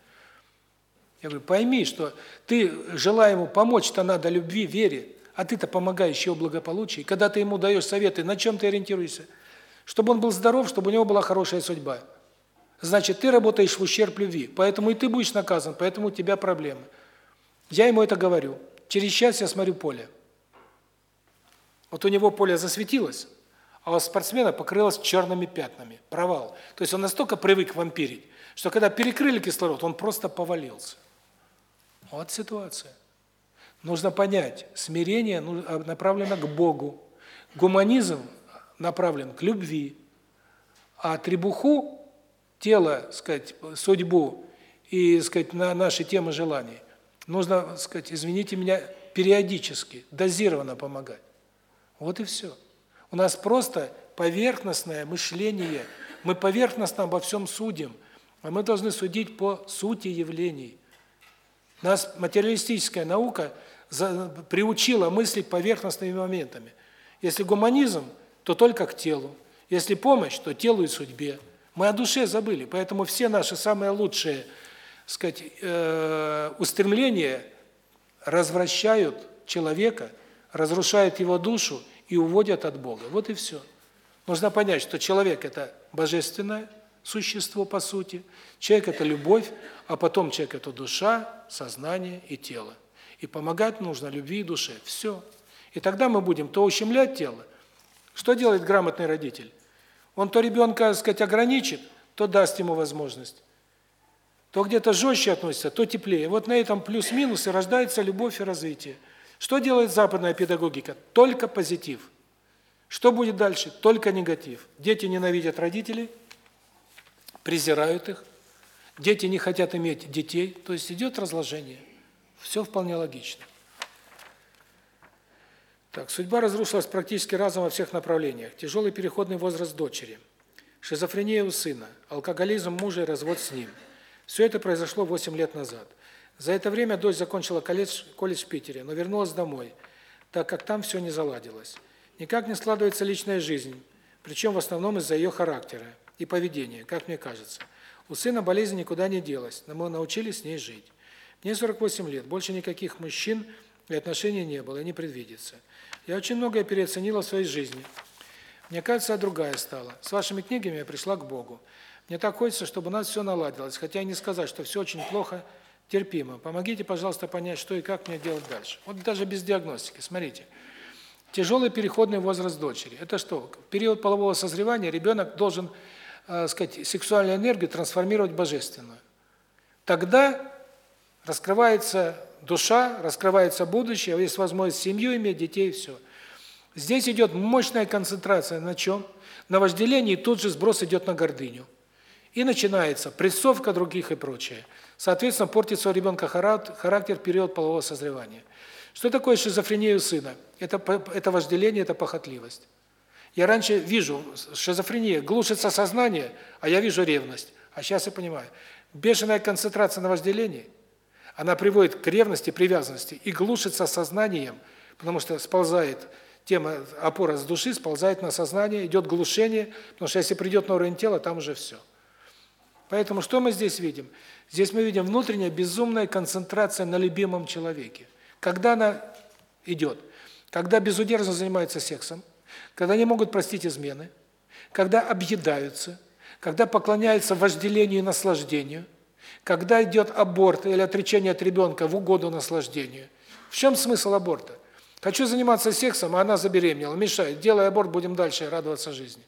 Я говорю: "Пойми, что ты, желая ему помочь-то надо любви, вере, а ты-то помогаешь его благополучию. Когда ты ему даешь советы, на чем ты ориентируешься? Чтобы он был здоров, чтобы у него была хорошая судьба. Значит, ты работаешь в ущерб любви, поэтому и ты будешь наказан, поэтому у тебя проблемы. Я ему это говорю. Через час я смотрю поле. Вот у него поле засветилось, а у спортсмена покрылось черными пятнами. Провал. То есть он настолько привык вампирить, что когда перекрыли кислород, он просто повалился. Вот ситуация. Нужно понять, смирение направлено к Богу, гуманизм направлен к любви, а требуху, тело, сказать, судьбу и, сказать, на наши темы желаний нужно, сказать, извините меня, периодически, дозированно помогать. Вот и все. У нас просто поверхностное мышление. Мы поверхностно обо всем судим, а мы должны судить по сути явлений. Нас материалистическая наука приучила мыслить поверхностными моментами. Если гуманизм, то только к телу. Если помощь, то телу и судьбе. Мы о душе забыли, поэтому все наши самые лучшие, сказать, э, устремления развращают человека, разрушают его душу и уводят от Бога. Вот и все. Нужно понять, что человек – это божественное существо по сути, человек – это любовь, а потом человек – это душа, сознание и тело. И помогать нужно любви и душе. Все. И тогда мы будем то ущемлять тело. Что делает грамотный родитель? Он то ребенка, так сказать, ограничит, то даст ему возможность. То где-то жестче относится, то теплее. Вот на этом плюс-минус и рождается любовь и развитие. Что делает западная педагогика? Только позитив. Что будет дальше? Только негатив. Дети ненавидят родителей, презирают их. Дети не хотят иметь детей, то есть идет разложение. Все вполне логично. Так, судьба разрушилась практически разом во всех направлениях. Тяжелый переходный возраст дочери, шизофрения у сына, алкоголизм мужа и развод с ним. Все это произошло 8 лет назад. За это время дочь закончила колледж, колледж в Питере, но вернулась домой, так как там все не заладилось. Никак не складывается личная жизнь, причем в основном из-за ее характера и поведения, как мне кажется. У сына болезнь никуда не делась, но мы научились с ней жить. Мне 48 лет, больше никаких мужчин и отношений не было, и не предвидится. Я очень многое переоценила в своей жизни. Мне кажется, другая стала. С вашими книгами я пришла к Богу. Мне так хочется, чтобы у нас все наладилось, хотя и не сказать, что все очень плохо, терпимо. Помогите, пожалуйста, понять, что и как мне делать дальше. Вот даже без диагностики, смотрите. Тяжелый переходный возраст дочери. Это что? В период полового созревания ребенок должен, э, сказать, сексуальную энергию трансформировать в божественную. Тогда раскрывается душа, раскрывается будущее, есть возможность семью иметь, детей все. Здесь идет мощная концентрация на чем? На вожделении, тут же сброс идет на гордыню. И начинается прессовка других и прочее. Соответственно, портится у ребенка характер период полового созревания. Что такое шизофрения у сына? Это это вожделение, это похотливость. Я раньше вижу шизофрения, глушится сознание, а я вижу ревность. А сейчас я понимаю. Бешеная концентрация на вожделении – она приводит к ревности, привязанности и глушится сознанием, потому что сползает тема опора с души, сползает на сознание, идет глушение, потому что если придет на уровень тела, там уже все. Поэтому что мы здесь видим? Здесь мы видим внутренняя безумная концентрация на любимом человеке. Когда она идет? Когда безудержно занимаются сексом, когда не могут простить измены, когда объедаются, когда поклоняются вожделению и наслаждению – когда идет аборт или отречение от ребенка в угоду наслаждению. В чем смысл аборта? Хочу заниматься сексом, а она забеременела, мешает. Делай аборт, будем дальше радоваться жизни.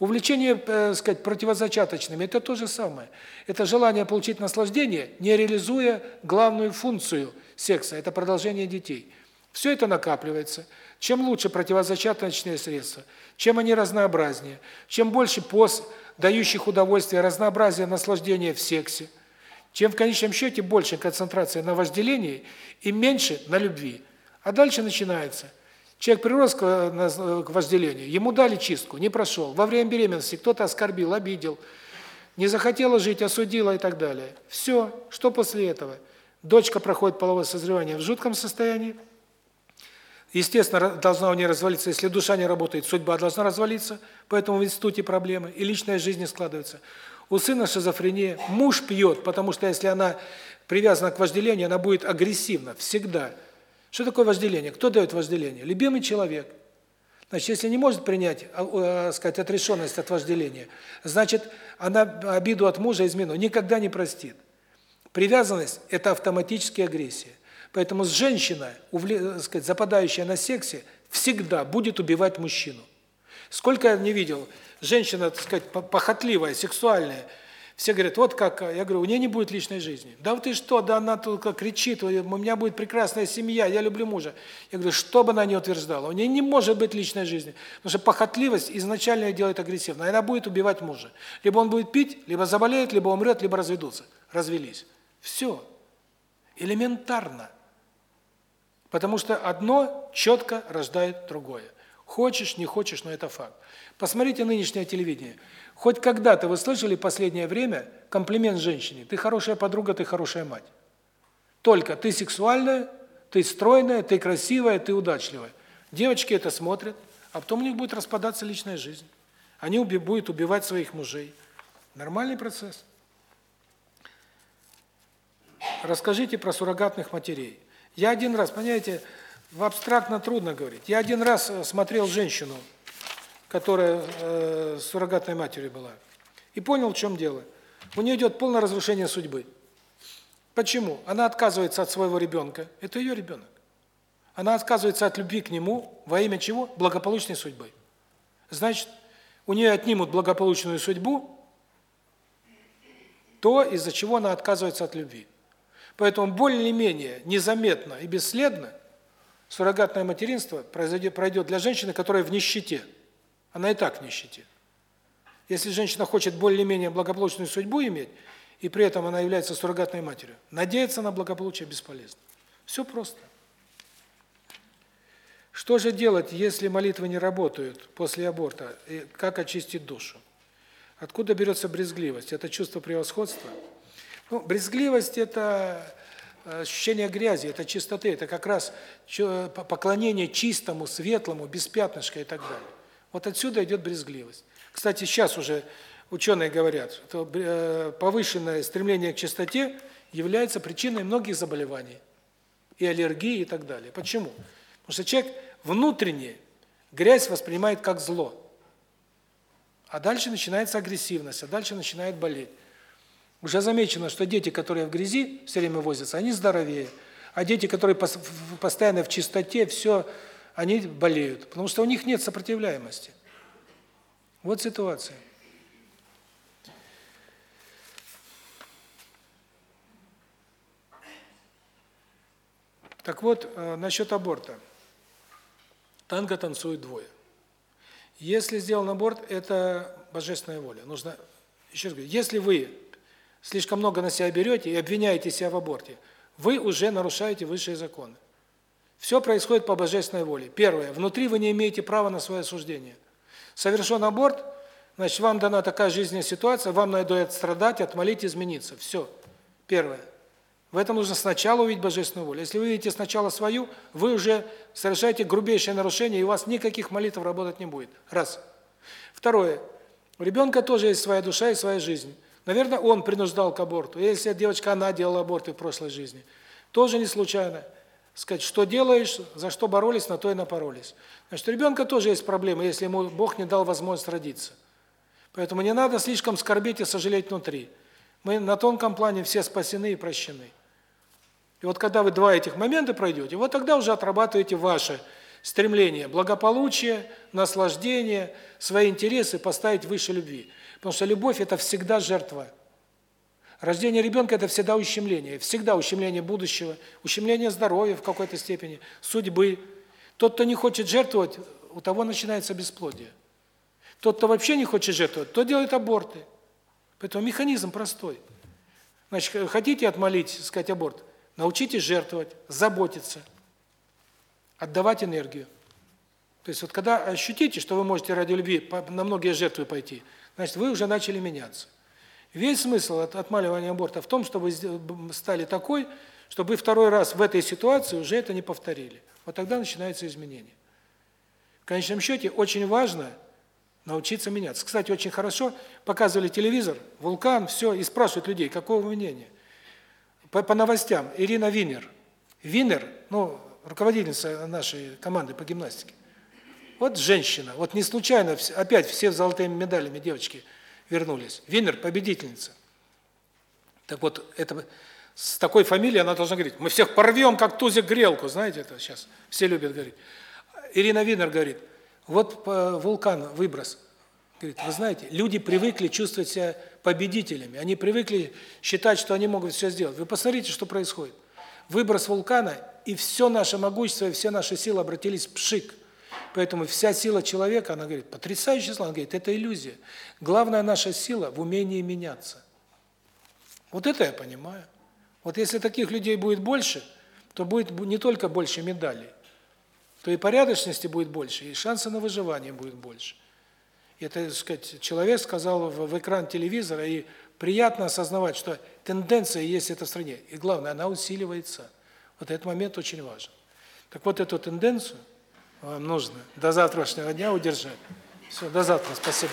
Увлечение, э, сказать, противозачаточными это то же самое. Это желание получить наслаждение, не реализуя главную функцию секса это продолжение детей. Все это накапливается. Чем лучше противозачаточные средства, чем они разнообразнее, чем больше поз, дающих удовольствие, разнообразие наслаждения в сексе, чем в конечном счете больше концентрация на вожделении и меньше на любви. А дальше начинается. Человек прирос к вожделению, ему дали чистку, не прошел. Во время беременности кто-то оскорбил, обидел, не захотела жить, осудила и так далее. Все. Что после этого? Дочка проходит половое созревание в жутком состоянии. Естественно, должна у нее развалиться, если душа не работает, судьба должна развалиться, поэтому в институте проблемы, и личная жизнь не складывается. У сына шизофрения, муж пьет, потому что если она привязана к вожделению, она будет агрессивна всегда. Что такое вожделение? Кто дает вожделение? Любимый человек. Значит, если не может принять, э, сказать, отрешенность от вожделения, значит, она обиду от мужа, измену никогда не простит. Привязанность – это автоматическая агрессия. Поэтому женщина, увле, сказать, западающая на сексе, всегда будет убивать мужчину. Сколько я не видел, женщина, так сказать, похотливая, сексуальная, Все говорят, вот как, я говорю, у нее не будет личной жизни. Да ты что, да она только кричит, у меня будет прекрасная семья, я люблю мужа. Я говорю, что бы она ни утверждала, у нее не может быть личной жизни. Потому что похотливость изначально делает агрессивной. Она будет убивать мужа. Либо он будет пить, либо заболеет, либо умрет, либо разведутся. Развелись. Все. Элементарно. Потому что одно четко рождает другое. Хочешь, не хочешь, но это факт. Посмотрите нынешнее телевидение. Хоть когда-то вы слышали последнее время комплимент женщине: "Ты хорошая подруга, ты хорошая мать". Только ты сексуальная, ты стройная, ты красивая, ты удачливая. Девочки это смотрят, а потом у них будет распадаться личная жизнь. Они уби будут убивать своих мужей. Нормальный процесс. Расскажите про суррогатных матерей. Я один раз, понимаете, в абстрактно трудно говорить. Я один раз э, смотрел женщину, которая э, суррогатной матерью была, и понял, в чем дело. У нее идет полное разрушение судьбы. Почему? Она отказывается от своего ребенка. Это ее ребенок. Она отказывается от любви к нему во имя чего? Благополучной судьбы. Значит, у нее отнимут благополучную судьбу, то, из-за чего она отказывается от любви. Поэтому более-менее незаметно и бесследно суррогатное материнство произойдет пройдет для женщины, которая в нищете. Она и так в нищете. Если женщина хочет более-менее благополучную судьбу иметь, и при этом она является суррогатной матерью, надеяться на благополучие бесполезно. Все просто. Что же делать, если молитвы не работают после аборта? И как очистить душу? Откуда берется брезгливость? Это чувство превосходства? Ну, брезгливость – это ощущение грязи, это чистоты, это как раз поклонение чистому, светлому, без пятнышка и так далее. Вот отсюда идет брезгливость. Кстати, сейчас уже ученые говорят, что э, повышенное стремление к чистоте является причиной многих заболеваний, и аллергии и так далее. Почему? Потому что человек внутренне грязь воспринимает как зло. А дальше начинается агрессивность, а дальше начинает болеть. Уже замечено, что дети, которые в грязи все время возятся, они здоровее. А дети, которые постоянно в чистоте, все они болеют, потому что у них нет сопротивляемости. Вот ситуация. Так вот, э, насчет аборта. Танго танцуют двое. Если сделан аборт, это божественная воля. Нужно еще раз говорю, если вы слишком много на себя берете и обвиняете себя в аборте, вы уже нарушаете высшие законы. Все происходит по божественной воле. Первое. Внутри вы не имеете права на свое осуждение. Совершен аборт, значит, вам дана такая жизненная ситуация, вам надо страдать, отмолить, измениться. Все. Первое. В этом нужно сначала увидеть божественную волю. Если вы видите сначала свою, вы уже совершаете грубейшее нарушение, и у вас никаких молитв работать не будет. Раз. Второе. У ребенка тоже есть своя душа и своя жизнь. Наверное, он принуждал к аборту. Если девочка, она делала аборты в прошлой жизни. Тоже не случайно сказать, что делаешь, за что боролись, на то и напоролись. Значит, у ребенка тоже есть проблемы, если ему Бог не дал возможность родиться. Поэтому не надо слишком скорбеть и сожалеть внутри. Мы на тонком плане все спасены и прощены. И вот когда вы два этих момента пройдете, вот тогда уже отрабатываете ваше стремление благополучие, наслаждение, свои интересы поставить выше любви. Потому что любовь – это всегда жертва. Рождение ребенка – это всегда ущемление, всегда ущемление будущего, ущемление здоровья в какой-то степени, судьбы. Тот, кто не хочет жертвовать, у того начинается бесплодие. Тот, кто вообще не хочет жертвовать, тот делает аборты. Поэтому механизм простой. Значит, хотите отмолить, сказать, аборт? Научитесь жертвовать, заботиться, отдавать энергию. То есть вот когда ощутите, что вы можете ради любви на многие жертвы пойти, значит, вы уже начали меняться. Весь смысл от отмаливания аборта в том, чтобы стали такой, чтобы второй раз в этой ситуации уже это не повторили. Вот тогда начинается изменение. В конечном счете очень важно научиться меняться. Кстати, очень хорошо показывали телевизор, вулкан, все, и спрашивают людей, какого мнения. По, по новостям Ирина Винер. Винер, ну, руководительница нашей команды по гимнастике. Вот женщина, вот не случайно, опять все с золотыми медалями девочки – вернулись. Винер победительница. Так вот, это с такой фамилией она должна говорить: "Мы всех порвем, как тузик грелку", знаете, это сейчас все любят говорить. Ирина Винер говорит: "Вот вулкан выброс. Говорит: "Вы знаете, люди привыкли чувствовать себя победителями. Они привыкли считать, что они могут все сделать. Вы посмотрите, что происходит. Выброс вулкана, и все наше могущество, и все наши силы обратились в пшик. Поэтому вся сила человека, она говорит, потрясающая сила, она говорит, это иллюзия. Главная наша сила в умении меняться. Вот это я понимаю. Вот если таких людей будет больше, то будет не только больше медалей, то и порядочности будет больше, и шансы на выживание будет больше. Это, так сказать, человек сказал в, в экран телевизора, и приятно осознавать, что тенденция есть в этой стране, и главное, она усиливается. Вот этот момент очень важен. Так вот, эту тенденцию вам нужно до завтрашнего дня удержать. Все, до завтра, спасибо.